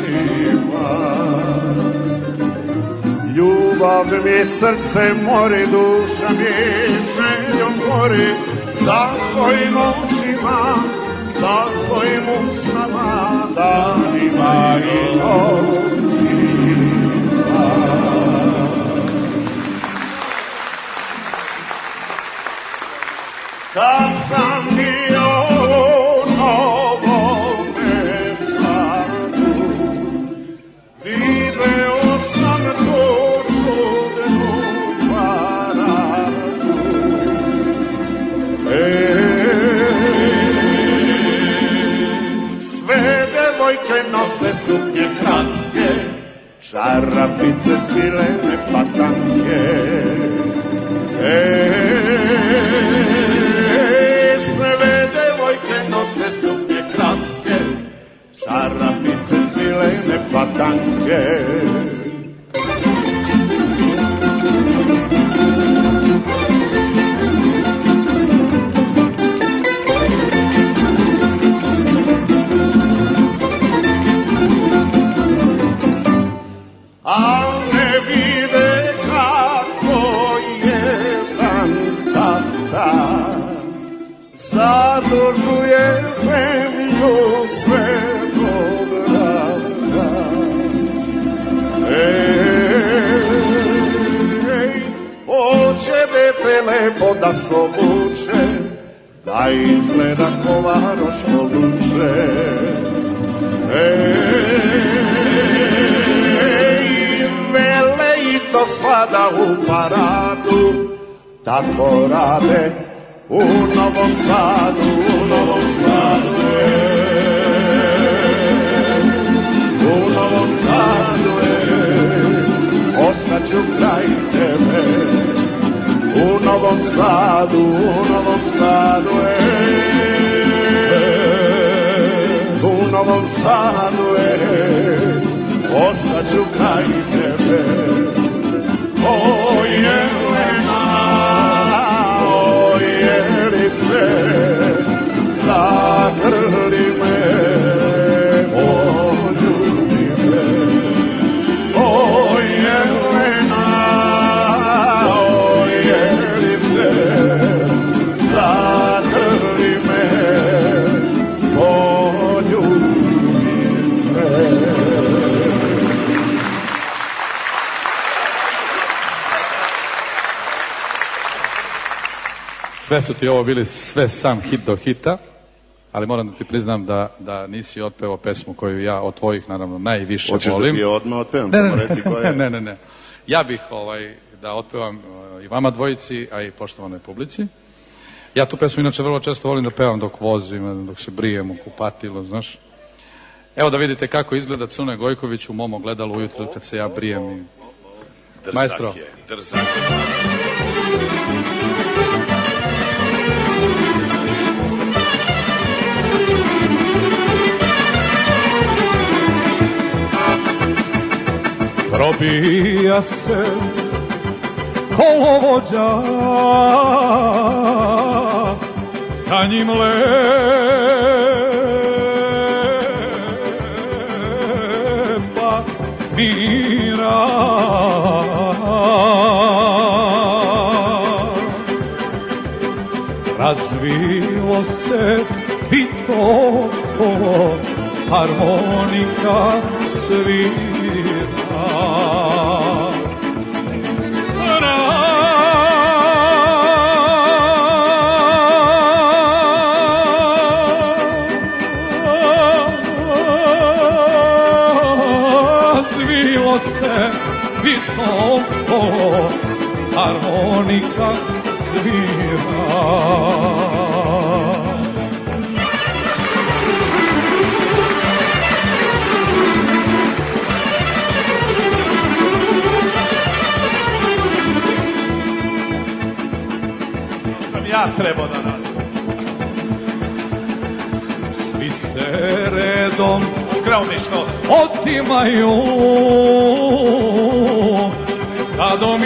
[SPEAKER 12] Ljubav mi srce mori, duša mi željom gori Za tvojim očima, za tvojim usnama Danima i noćima suknje kratke, čarapice svilene patanke. E, sve devojke nose suknje kratke, čarapice svilene patanke. Tako
[SPEAKER 45] su ti ovo bili sve sam hit do hita, ali moram da ti priznam da, da nisi otpevao pesmu koju ja od tvojih naravno najviše
[SPEAKER 12] Hoćeš da
[SPEAKER 45] volim.
[SPEAKER 12] ti je odmah otpevam,
[SPEAKER 45] Ne,
[SPEAKER 12] samo
[SPEAKER 45] ne,
[SPEAKER 12] reci koja je. [LAUGHS]
[SPEAKER 45] ne, ne, ne. Ja bih ovaj, da otpevam uh, i vama dvojici, a i poštovanoj publici. Ja tu pesmu inače vrlo često volim da pevam dok vozim, dok se brijem u kupatilu, znaš. Evo da vidite kako izgleda Cune Gojković u mom ogledalu ujutru kad se ja brijem. I...
[SPEAKER 46] Drzak
[SPEAKER 45] Maestro.
[SPEAKER 46] je, drzak je.
[SPEAKER 41] Probija se kolovođa za njim lepa mira razvilo se vitoko
[SPEAKER 48] harmonika svira. Harmonika svira.
[SPEAKER 46] sam ja trebao da radim.
[SPEAKER 48] Svi se redom
[SPEAKER 46] Ukrao mi što
[SPEAKER 48] otimaju da do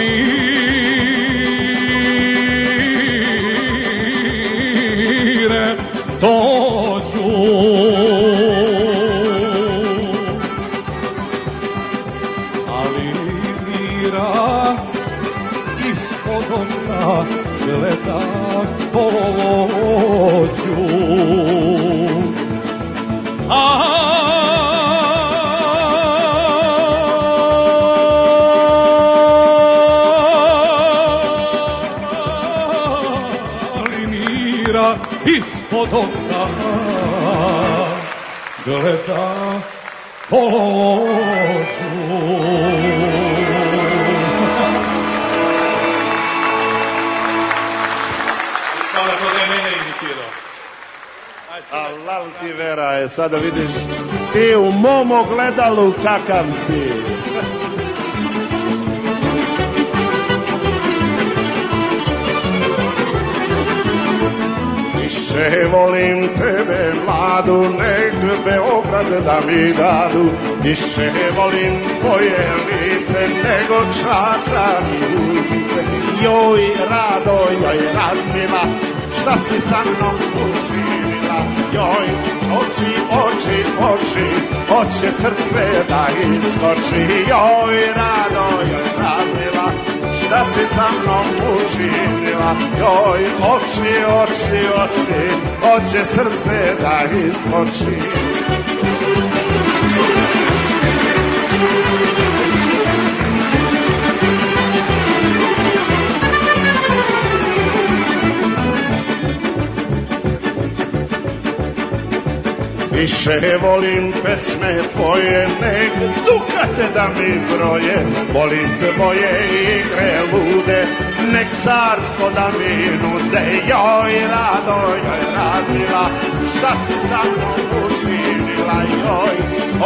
[SPEAKER 12] je, sada vidiš ti u mom ogledalu kakav si. Više volim tebe mladu nek Beograd da mi dadu. Više volim tvoje lice nego čača i ulice. Joj rado, joj radmila, šta si sa mnom učinila Joj, oči, oči, oči, oće srce da iskoči. Joj rado, joj radmila, šta si sa mnom učinila? Joj, oči, oči, oči, oće srce da iskoči Više volim pesme tvoje nek dukate da mi broje. Volim tvoje igre lude nek carstvo da mi nude. Joj rado, joj radila šta si sa mnom učinila? Joj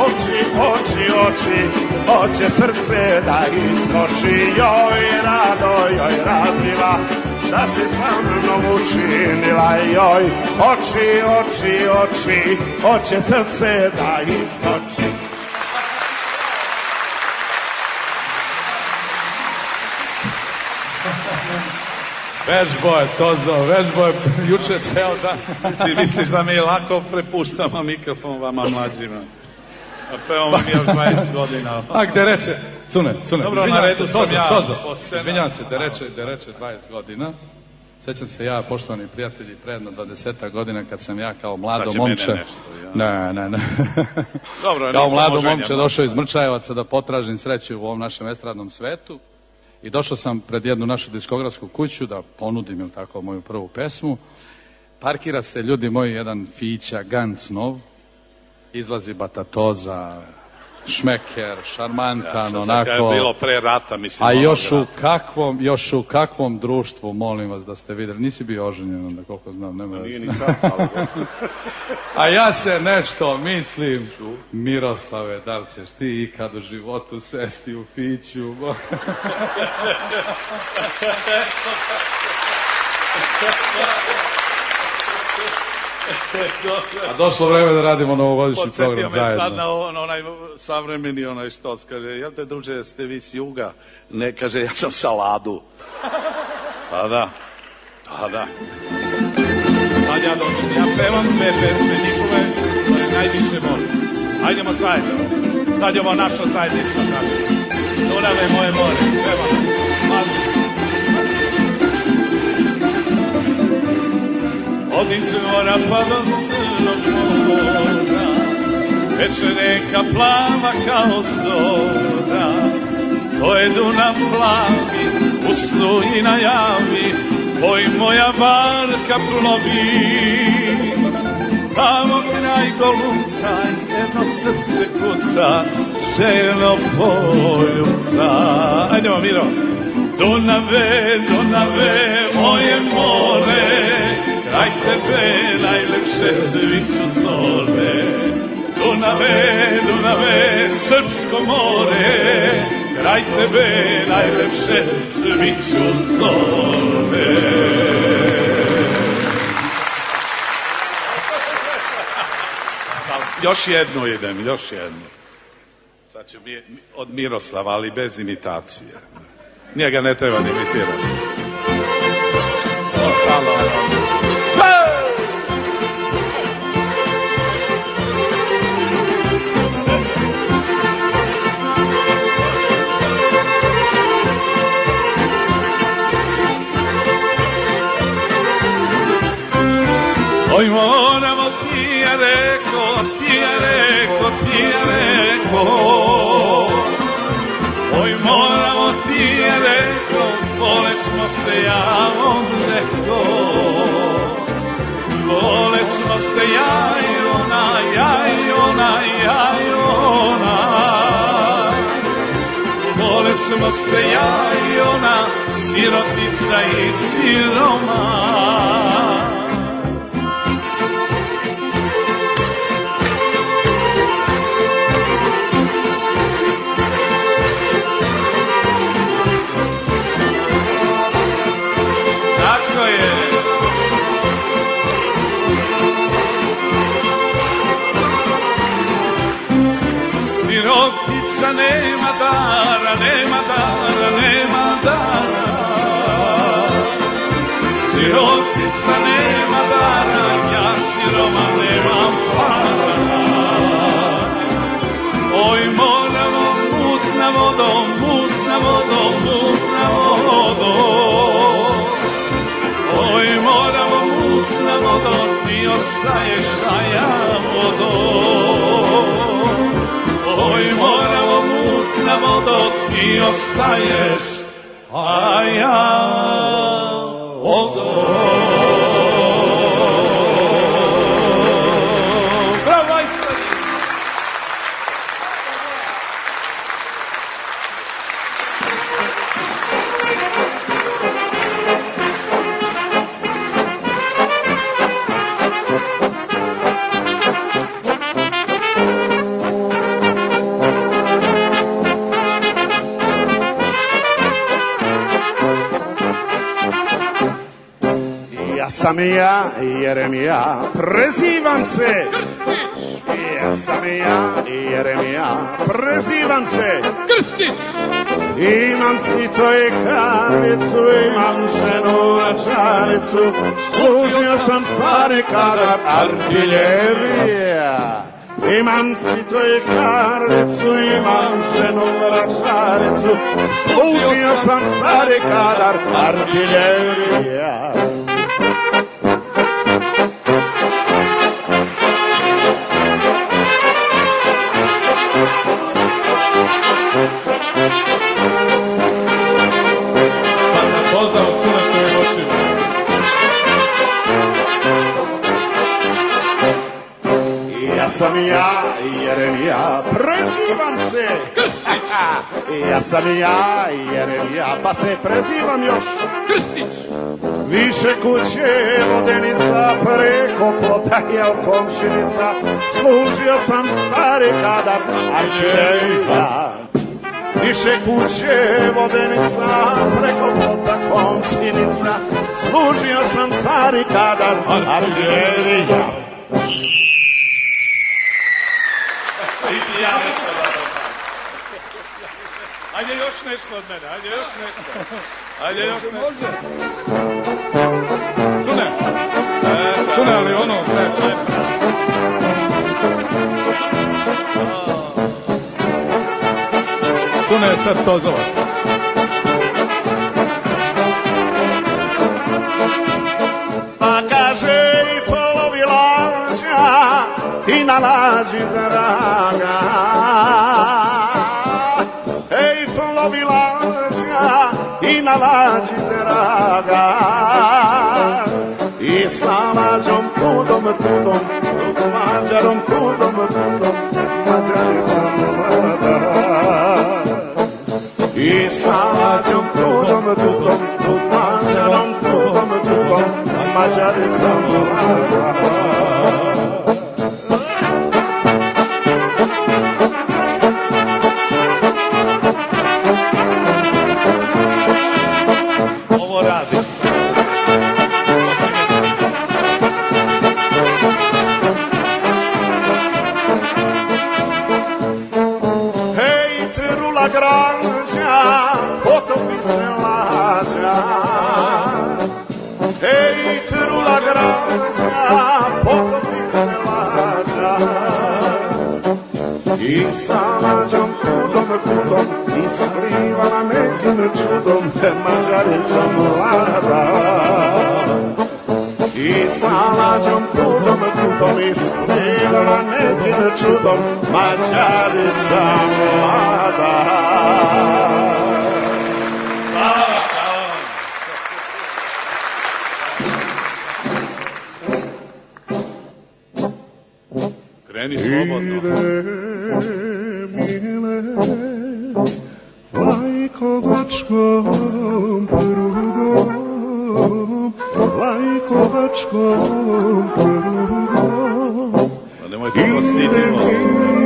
[SPEAKER 12] oči, oči, oči Oće srce da iskoči. Joj rado, joj radila šta si sa mnom učinila joj oči, oči, oči hoće srce da iskoči
[SPEAKER 46] Vežbo je Tozo, vežbo je juče ceo dan. Ti misliš da mi lako prepuštamo mikrofon vama mlađima? A pevamo mi još 20 godina.
[SPEAKER 45] A gde reče, Cune, Cune,
[SPEAKER 46] Dobro,
[SPEAKER 45] izvinjavam
[SPEAKER 46] na redu
[SPEAKER 45] se,
[SPEAKER 46] sam
[SPEAKER 45] Tozo,
[SPEAKER 46] ja,
[SPEAKER 45] Tozo, izvinjavam se, da reče, da reče 20 godina. Sećam se ja, poštovani prijatelji, pre jedno 20 godina kad sam ja kao mlado momče...
[SPEAKER 46] nešto, ja.
[SPEAKER 45] Ne, ne, ne.
[SPEAKER 46] Dobro,
[SPEAKER 45] kao mlado momče došao iz Mrčajevaca da potražim sreću u ovom našem estradnom svetu. I došao sam pred jednu našu diskografsku kuću da ponudim, jel tako, moju prvu pesmu. Parkira se, ljudi moji, jedan Fića Ganz nov. Izlazi Batatoza, Šmeker, šarmantan,
[SPEAKER 46] Ja
[SPEAKER 45] onako...
[SPEAKER 46] je bilo pre rata, mislim.
[SPEAKER 45] A još u
[SPEAKER 46] rata.
[SPEAKER 45] kakvom, još u kakvom društvu, molim vas da ste vidjeli, nisi bio oženjen onda koliko znam, nema
[SPEAKER 12] Nije
[SPEAKER 45] veze.
[SPEAKER 12] ni sad, Bogu. [LAUGHS]
[SPEAKER 45] A ja se nešto mislim, Miroslave, da li ćeš ti ikad u životu sesti u fiću? [LAUGHS] [LAUGHS] A došlo vreme da radimo novogodišnji
[SPEAKER 46] Podsjetio
[SPEAKER 45] program
[SPEAKER 46] me sad
[SPEAKER 45] zajedno.
[SPEAKER 46] na, ovo, na onaj savremeni onaj što kaže, jel te druže, ste vi s juga? Ne, kaže, ja sam saladu. Pa da, pa da. Sad ja dođem, ja pevam dve pesme njihove, koje najviše volim. Hajdemo zajedno. Sad je ovo naša zajednica, znači. Dunave moje more, pevam. Mazi. Od izvora pa do crnog mora Teče reka plava kao zora To je Dunav plavi U snu i na javi Oj moja barka plovi Tamo kraj golunca Jedno srce kuca Željno poljubca Ajdemo Miro. Dunave, Dunave, moje more Kraj tebe najlepše svi su zore Dunave, Dunave, srpsko more Kraj tebe najlepše svi su zore Još jednu idem, još jednu. Sad ću mi, od Miroslava, ali bez imitacije. Njega ne treba ni imitirati. Ostalo. Oj moramo ti je reko, ti je reko, ti je reko Oj moramo ti je reko, vole smo se ja on reko Vole smo se ja i ona, ja i ona, ja i ona Vole smo se ja i ona, sirotica i siroma Sirotica nema dara, nema dara, nema dara. Sirotica nema dara, ja siroma nemam para. Oj, moramo mutna vodom, mutna vodom, mutna vodom. Oj, moramo mutna vodo, ti ostaješ, a ja vodo. Oj, moramo mutna vodo, ti ostaješ, a ja vodo.
[SPEAKER 12] Ja sam ja, Jeremija, prezivam se. Ja sam ja, Jeremija, prezivam se.
[SPEAKER 45] Krstić!
[SPEAKER 12] Imam sito i karicu, imam ženu račaricu, služio sam stari kadar artiljerija. Imam sito i karicu, imam ženu račaricu, služio sam stari kadar artiljerija. Sam ja, Jeremija, prezivam se.
[SPEAKER 45] Krstić! [LAUGHS]
[SPEAKER 12] Ja sam ja, Jeremija, pa se prezivam još.
[SPEAKER 45] Krstić!
[SPEAKER 12] Više kuće vodenica, preko plota je komšinica, služio sam stari kadar artiljerija. Više kuće vodenica, preko plota komšinica, služio sam stari kadar artiljerija.
[SPEAKER 46] I ja nešto da dodam. Ajde još nešto od mene, ajde još nešto. Ajde još nešto.
[SPEAKER 45] Cune! Cune, ali ono, ne, ne. Cune je sad tozovac.
[SPEAKER 46] laje draga. Ei, falou milaja e na laje draga. E salajam tudom, tudom, tudom, majaram tudom, tudom, majaram E salajam tudom, tudom, tudom, majaram tudo, tudom, majaram čudom mažarica mlada I sa lađom trudom trudom ispjevala nekim čudom mažarica mlada
[SPEAKER 12] Kreni slobodno.
[SPEAKER 46] Ide, mile,
[SPEAKER 45] mačkom prvom. Ili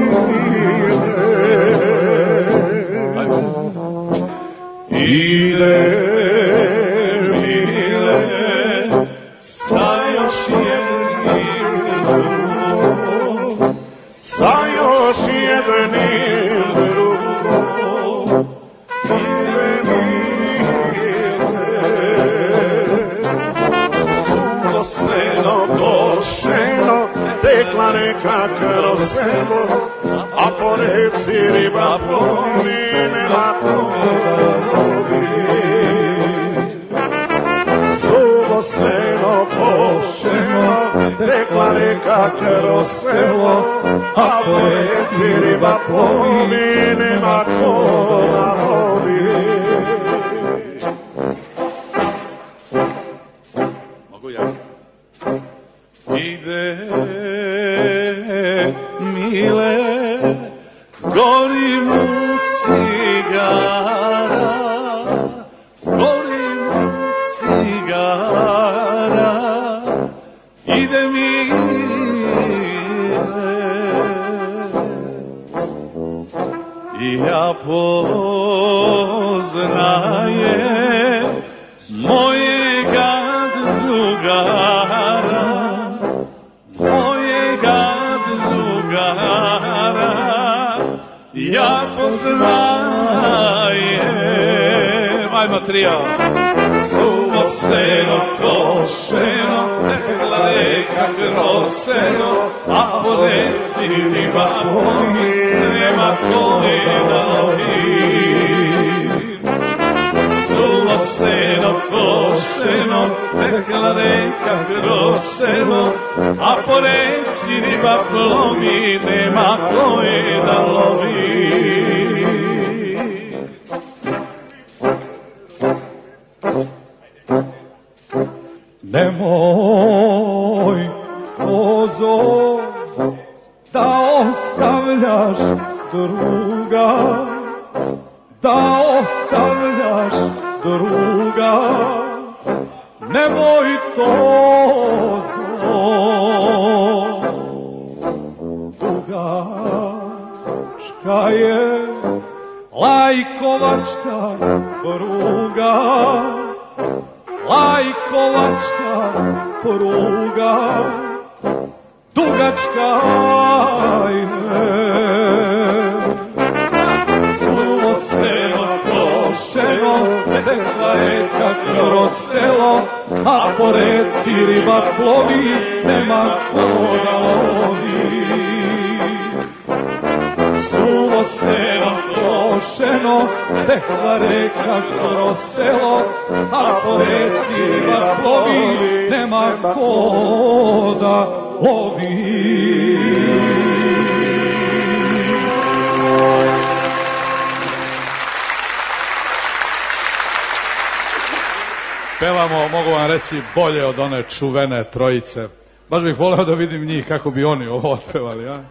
[SPEAKER 45] reći, bolje od one čuvene trojice. Baš bih voleo da vidim njih kako bi oni ovo otpevali, a?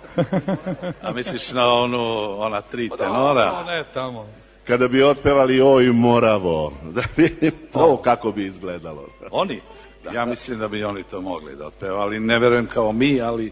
[SPEAKER 46] A misliš na onu, ona tri
[SPEAKER 45] Pa
[SPEAKER 46] tenora?
[SPEAKER 45] da, ne, tamo.
[SPEAKER 12] Kada bi otpevali oj moravo, [LAUGHS] da vidim to kako bi izgledalo.
[SPEAKER 46] Oni? Ja mislim da bi oni to mogli da otpevaju, ali ne verujem kao mi, ali...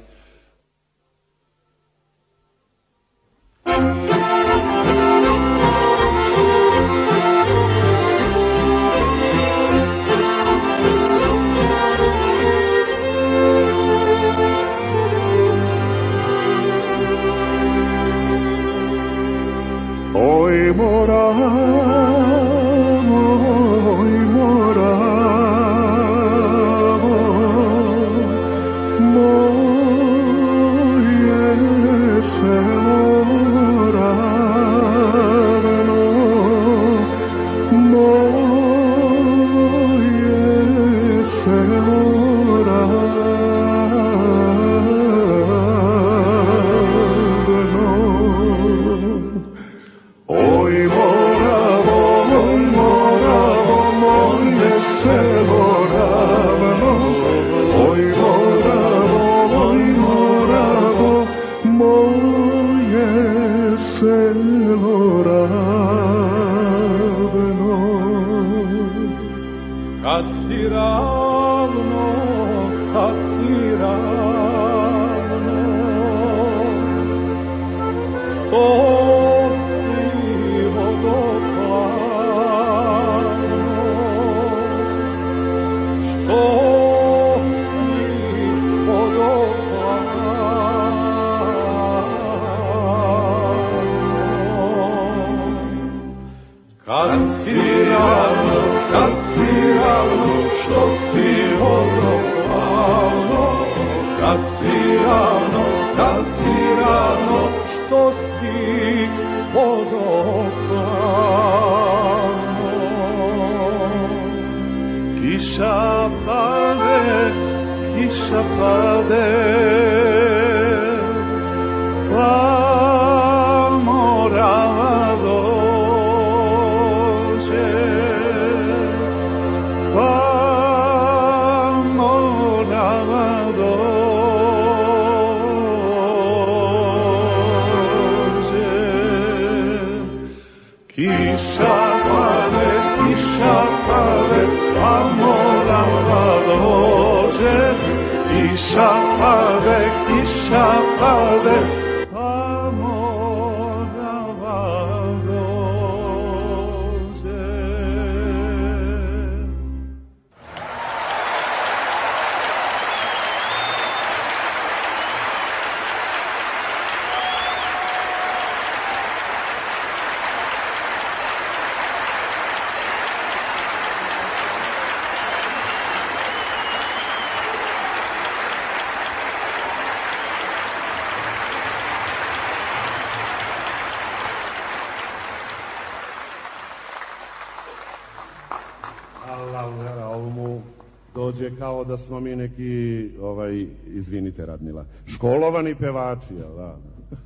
[SPEAKER 12] kao da smo mi neki, ovaj, izvinite Radmila, školovani pevači, jel da?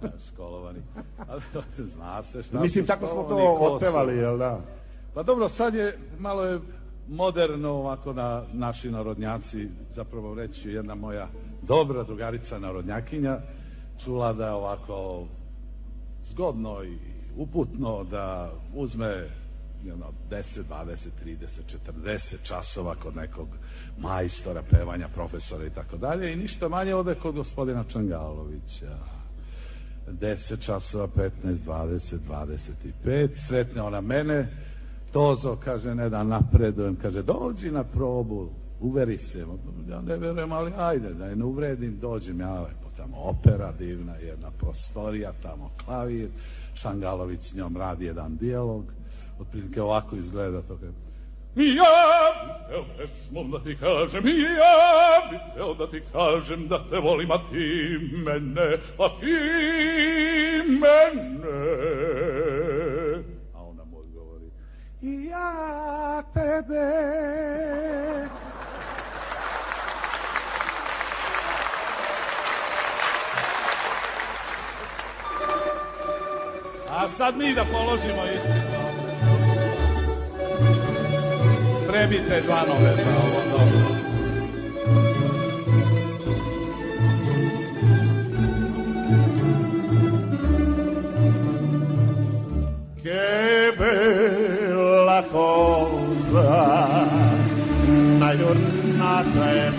[SPEAKER 12] [LAUGHS]
[SPEAKER 46] školovani. Zna se šta
[SPEAKER 12] Mislim, tako smo to otpevali, jel da?
[SPEAKER 46] Pa dobro, sad je malo je moderno ovako da naši narodnjaci, zapravo reći jedna moja dobra drugarica narodnjakinja, čula da je ovako zgodno i uputno da uzme jedno 10, 20, 30, 40 časova kod nekog majstora pevanja, profesora i tako dalje i ništa manje ode kod gospodina Čangalovića. 10 časova, 15, 20, 25, sretne ona mene, Tozo, kaže, ne da napredujem, kaže, dođi na probu, uveri se. Ja ne verujem, ali ajde, da je ne uvredim, dođem ja lepo tamo, opera divna, jedna prostorija, tamo klavir, Šangalović s njom radi jedan dijalog, otprilike ovako izgleda to kaže,
[SPEAKER 41] Ja bih hteo pesmom da ti kažem, ja bih hteo da ti kažem da te volim, a ti mene, a ti mene.
[SPEAKER 46] a ona mu odgovori,
[SPEAKER 41] I ja tebe.
[SPEAKER 46] a sad mi da položimo ispit.
[SPEAKER 49] nebitne dva nove za dobro.
[SPEAKER 12] Che bella cosa, la giornata è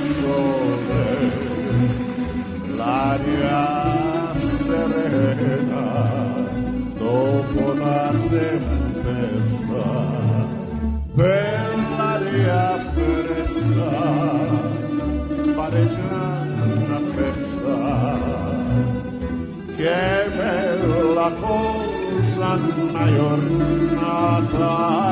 [SPEAKER 12] jornada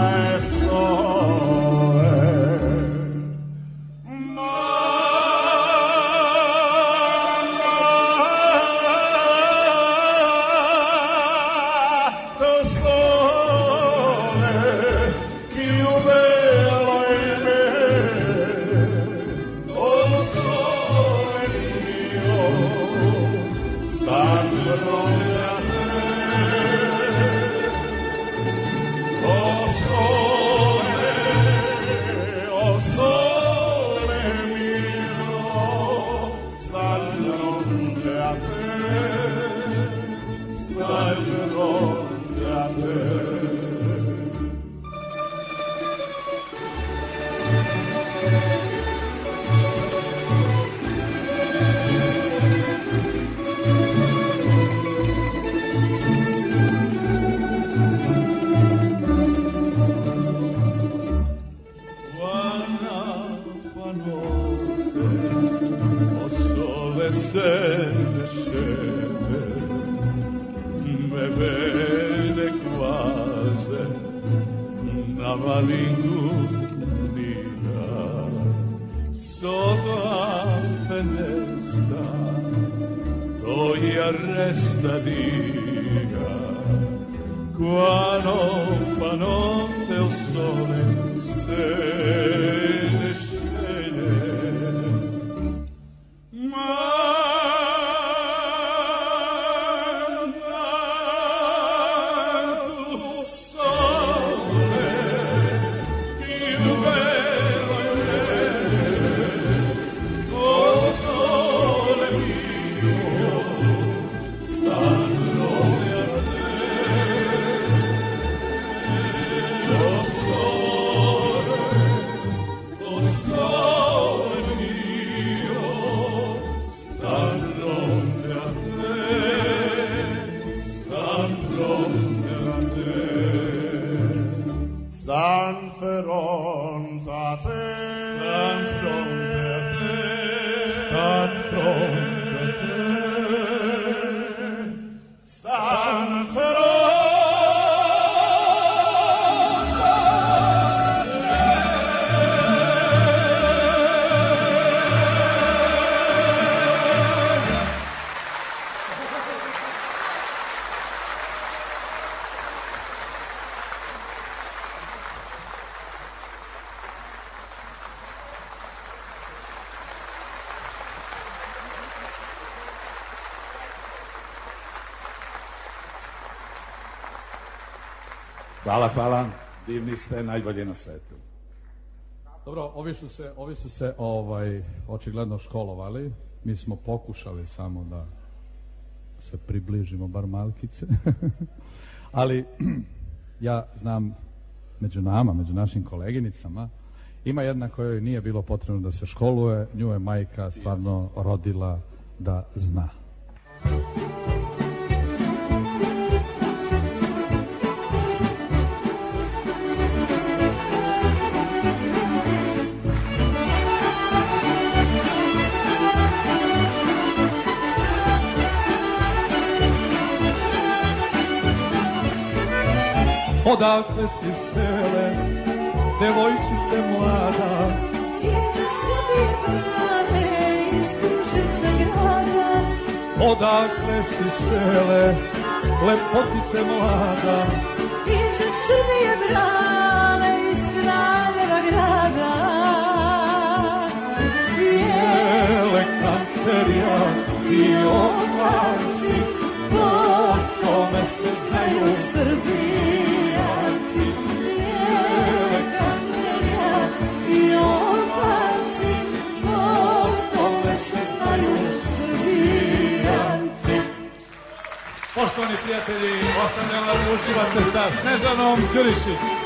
[SPEAKER 49] Hvala, hvala. Divni ste, najbolji na svetu.
[SPEAKER 45] Dobro, ovi su se, ovi su se ovaj, očigledno školovali. Mi smo pokušali samo da se približimo, bar malkice. [LAUGHS] Ali [CLEARS THROAT] ja znam među nama, među našim koleginicama, ima jedna kojoj nije bilo potrebno da se školuje, nju je majka stvarno rodila da zna.
[SPEAKER 50] potice mlada prijatelji, ostavljam da uživate sa Snežanom Ćurišić.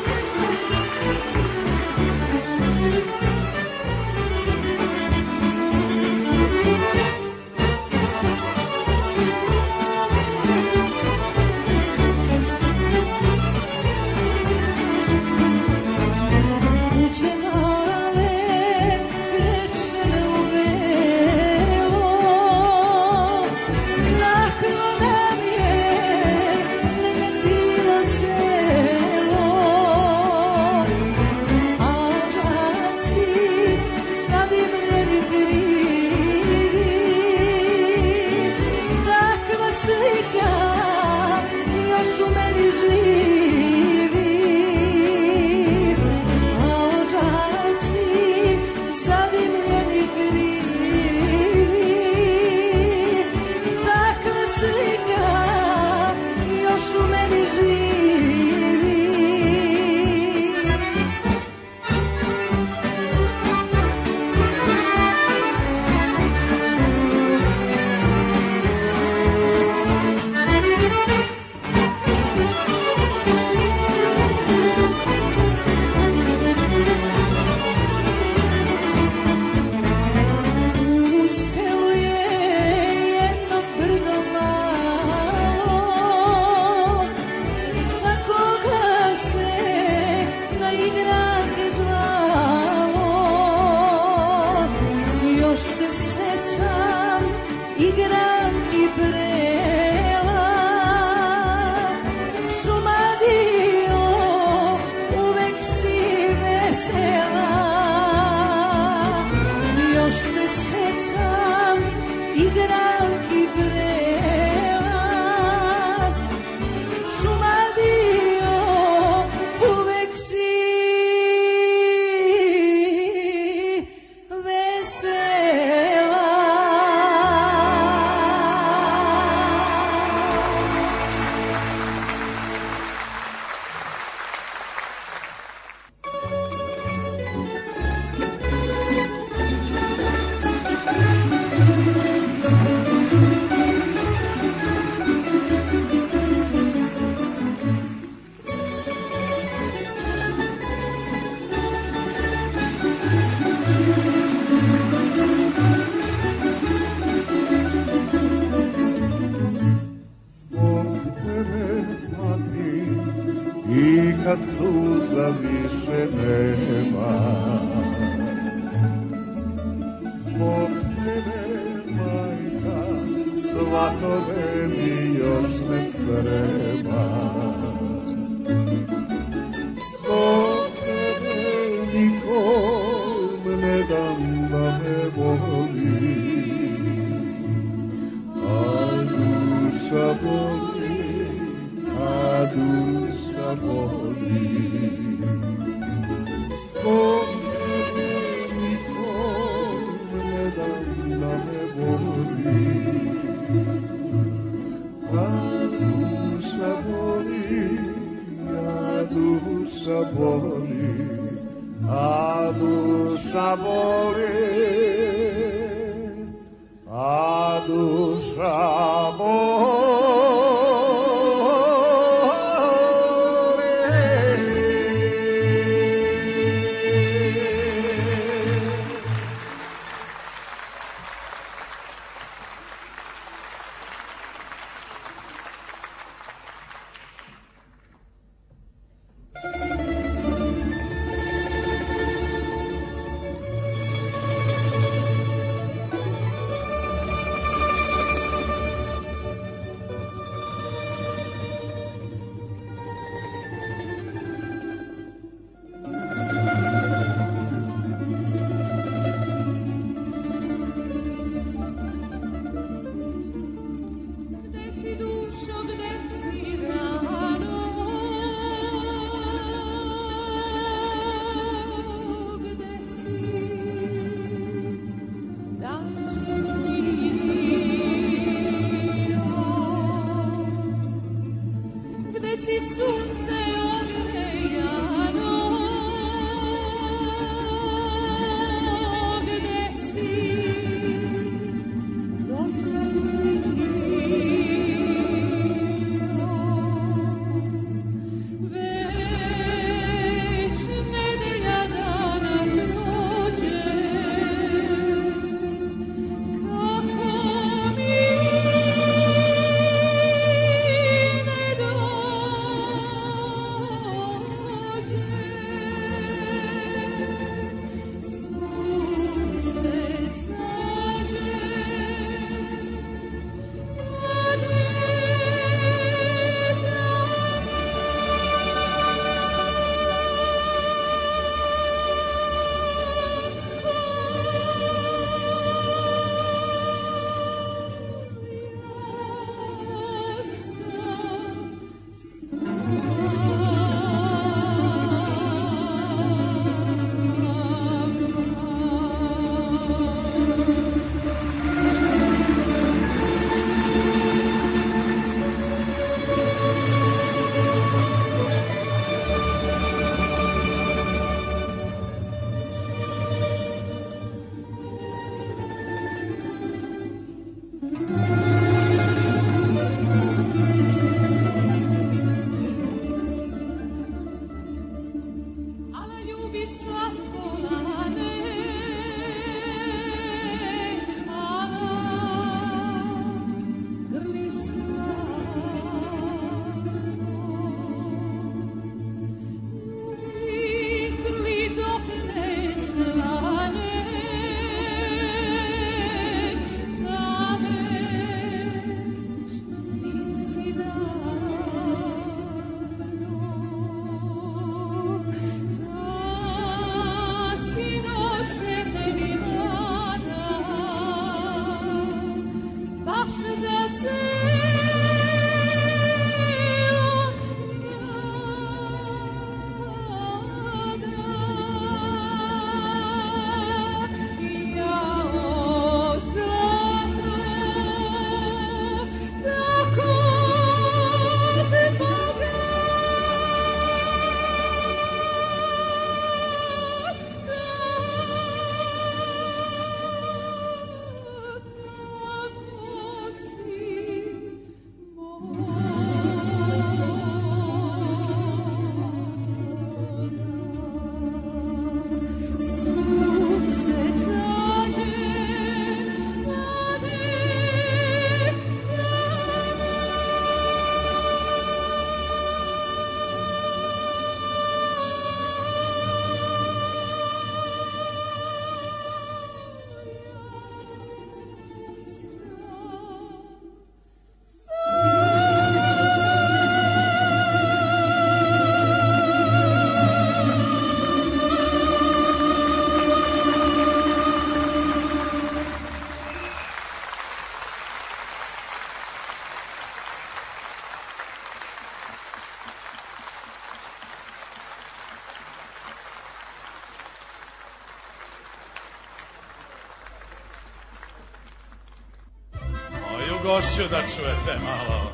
[SPEAKER 51] hoću da
[SPEAKER 52] čujete malo.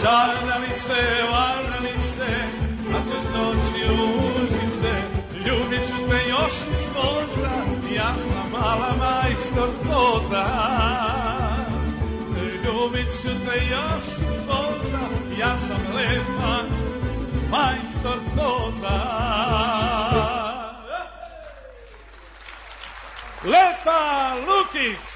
[SPEAKER 52] Šarnanice, varnanice, a ćeš doći u užice, ljubit ću te još iz možda, ja sam mala majstor ale ja sam zloza, ja sam lepa, majstor koza. Lepa Lukić!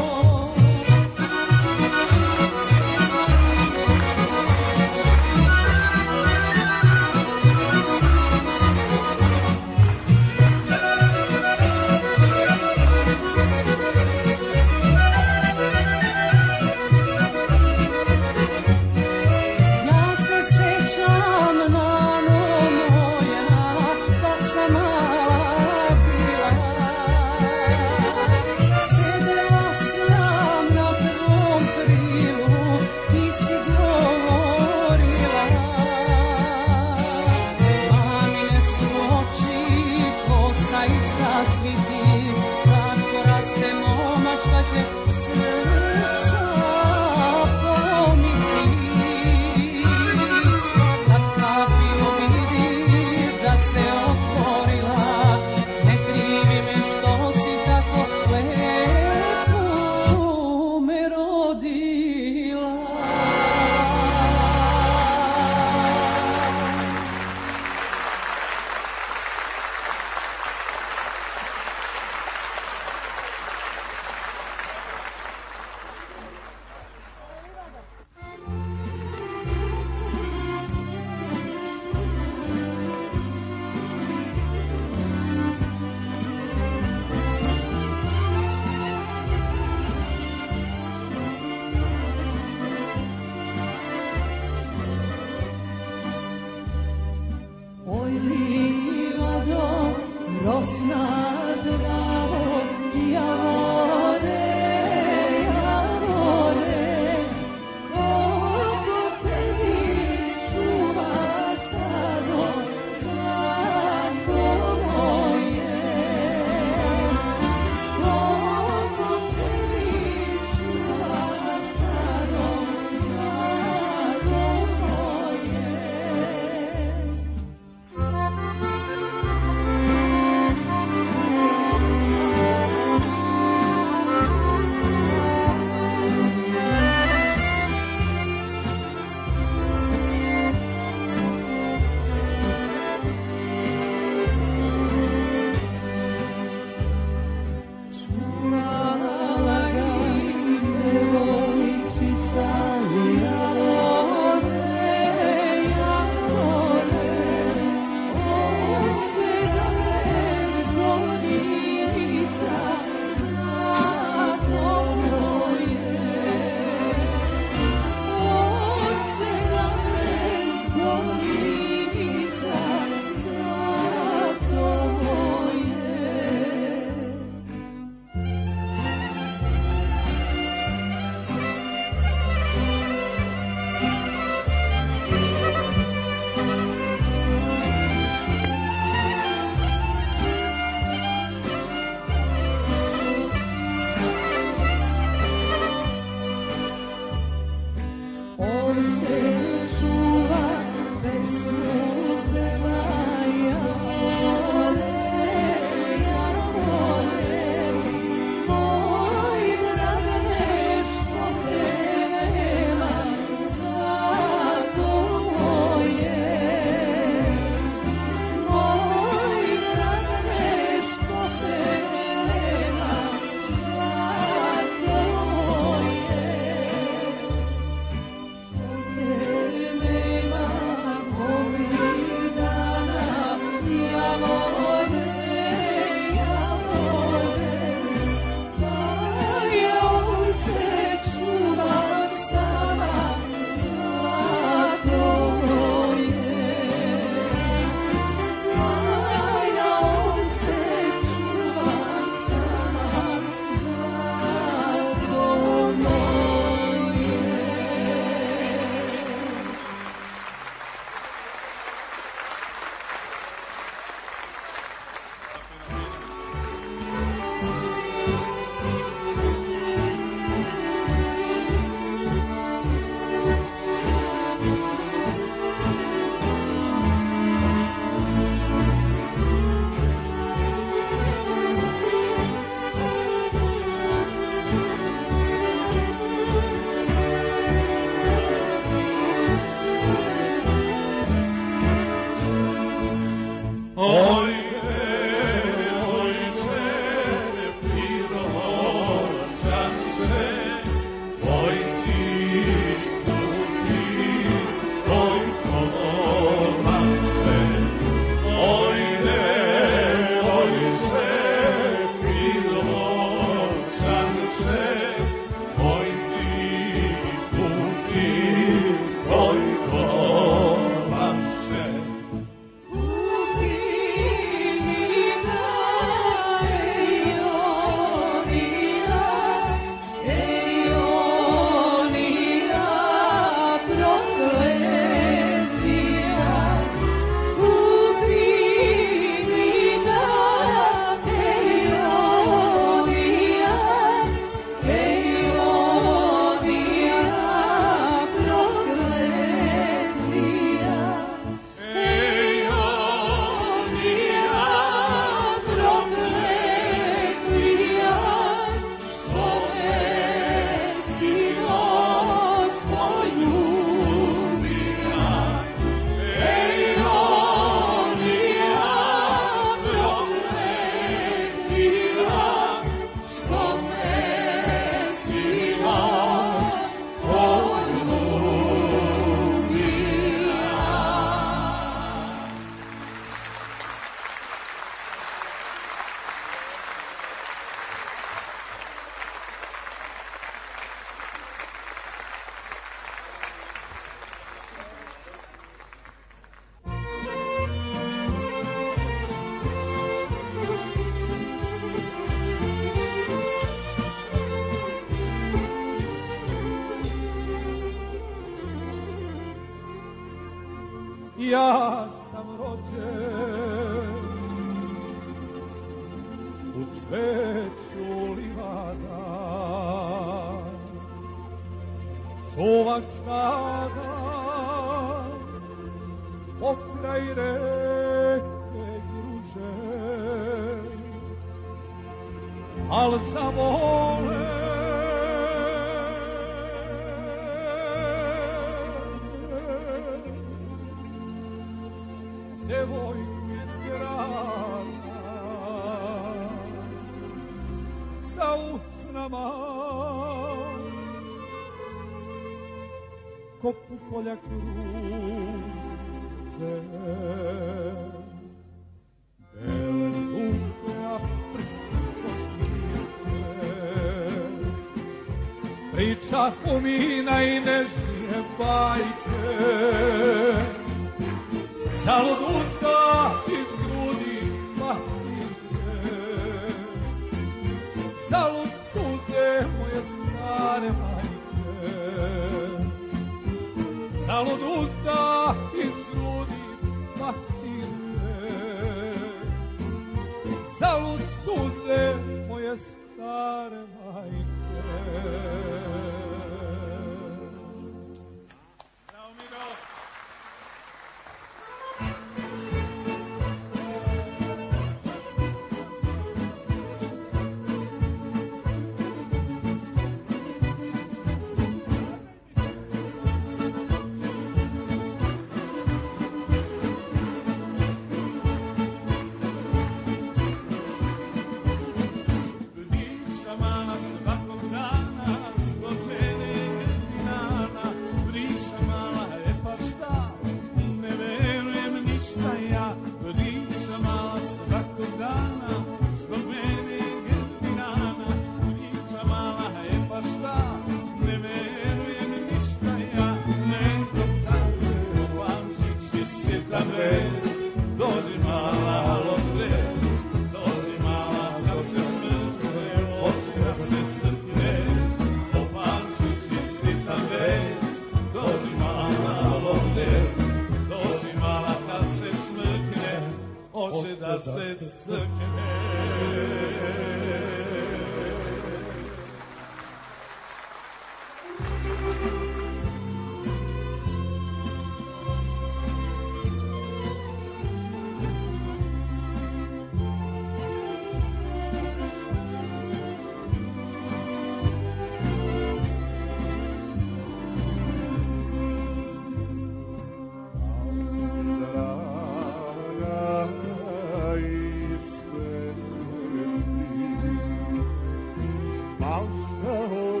[SPEAKER 12] Aos că o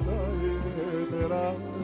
[SPEAKER 12] dai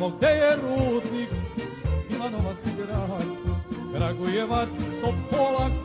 [SPEAKER 53] tamo gde je rudnik Milanovac i Grad
[SPEAKER 12] Kragujevac, Topolak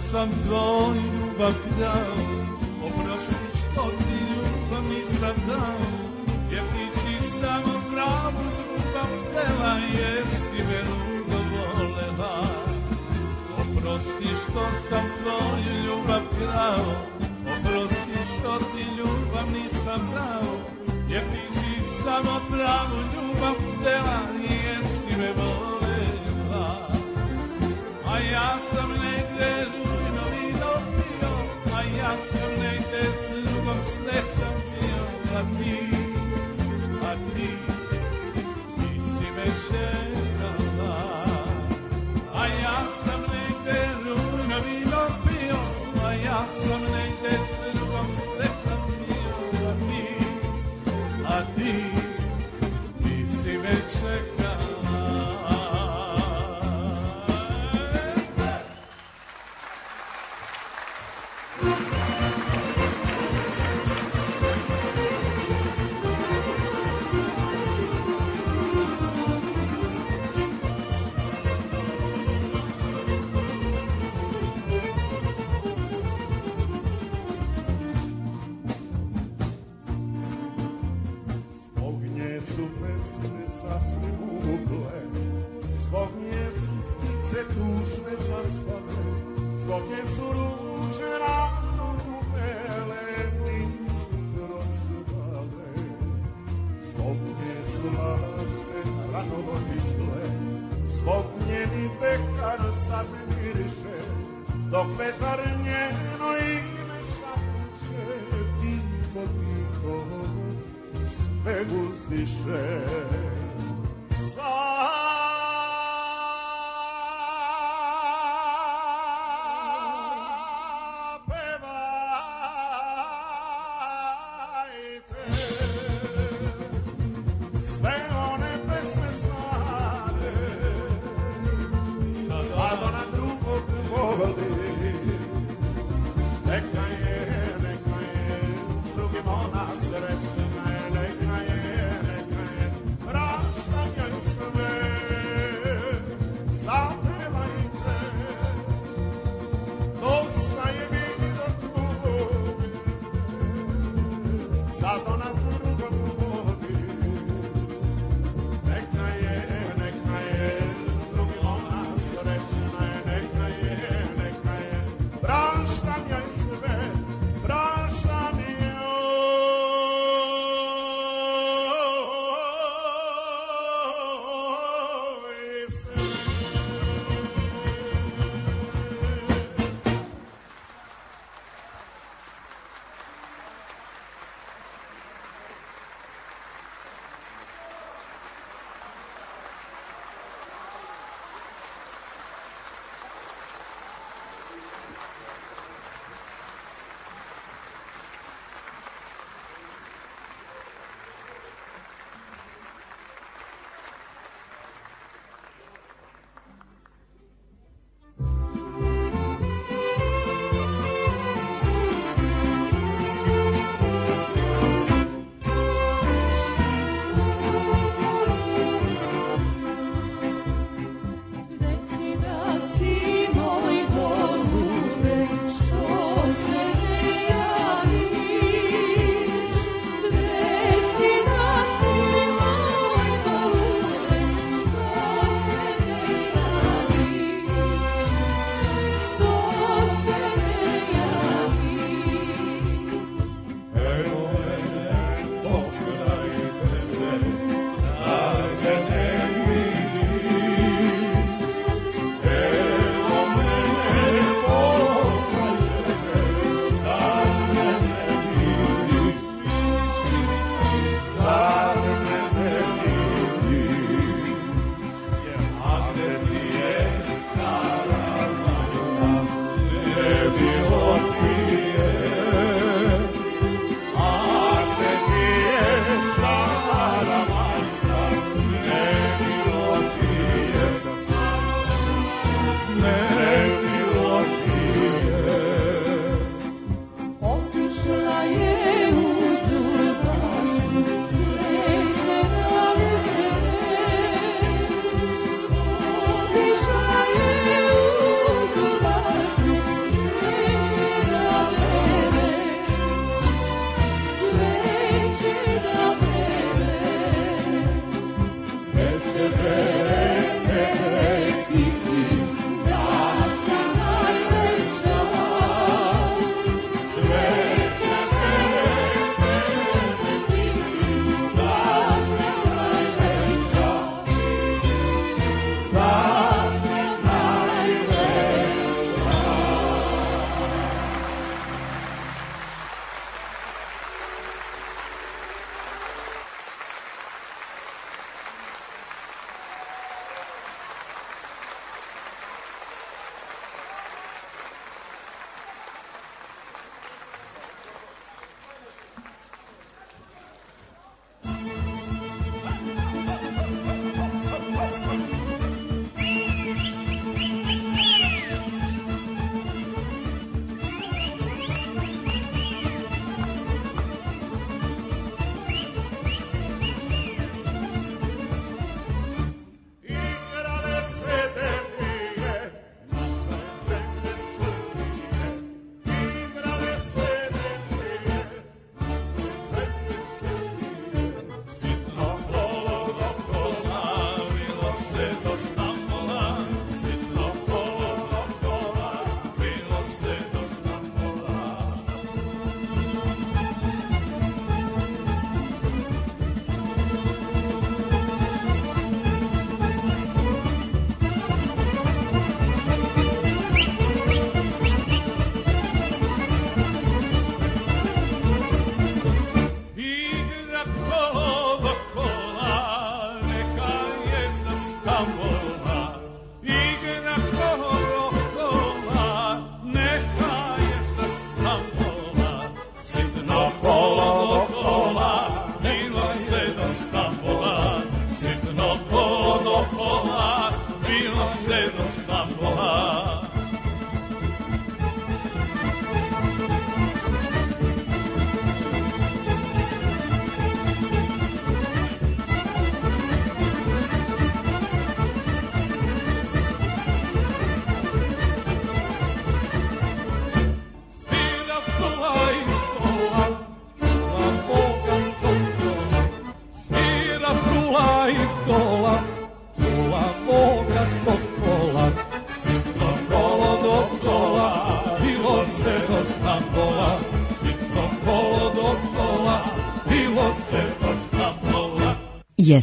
[SPEAKER 12] sam tvoj ljubav krao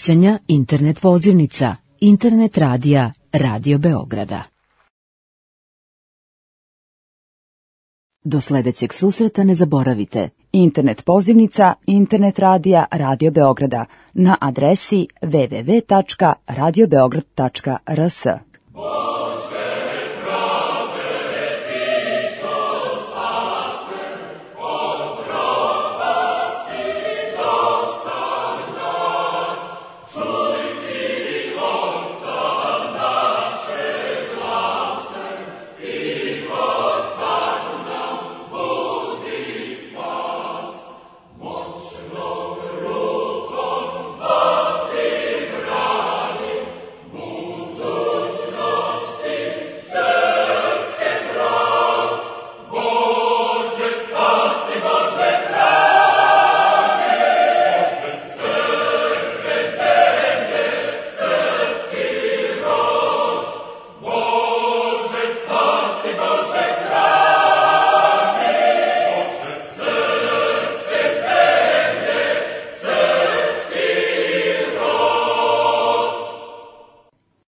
[SPEAKER 2] Jesenja internet pozivnica, internet radija Radio Beograda. Do sledećeg susreta ne zaboravite internet pozivnica internet radija Radio Beograda na adresi www.radiobeograd.rs.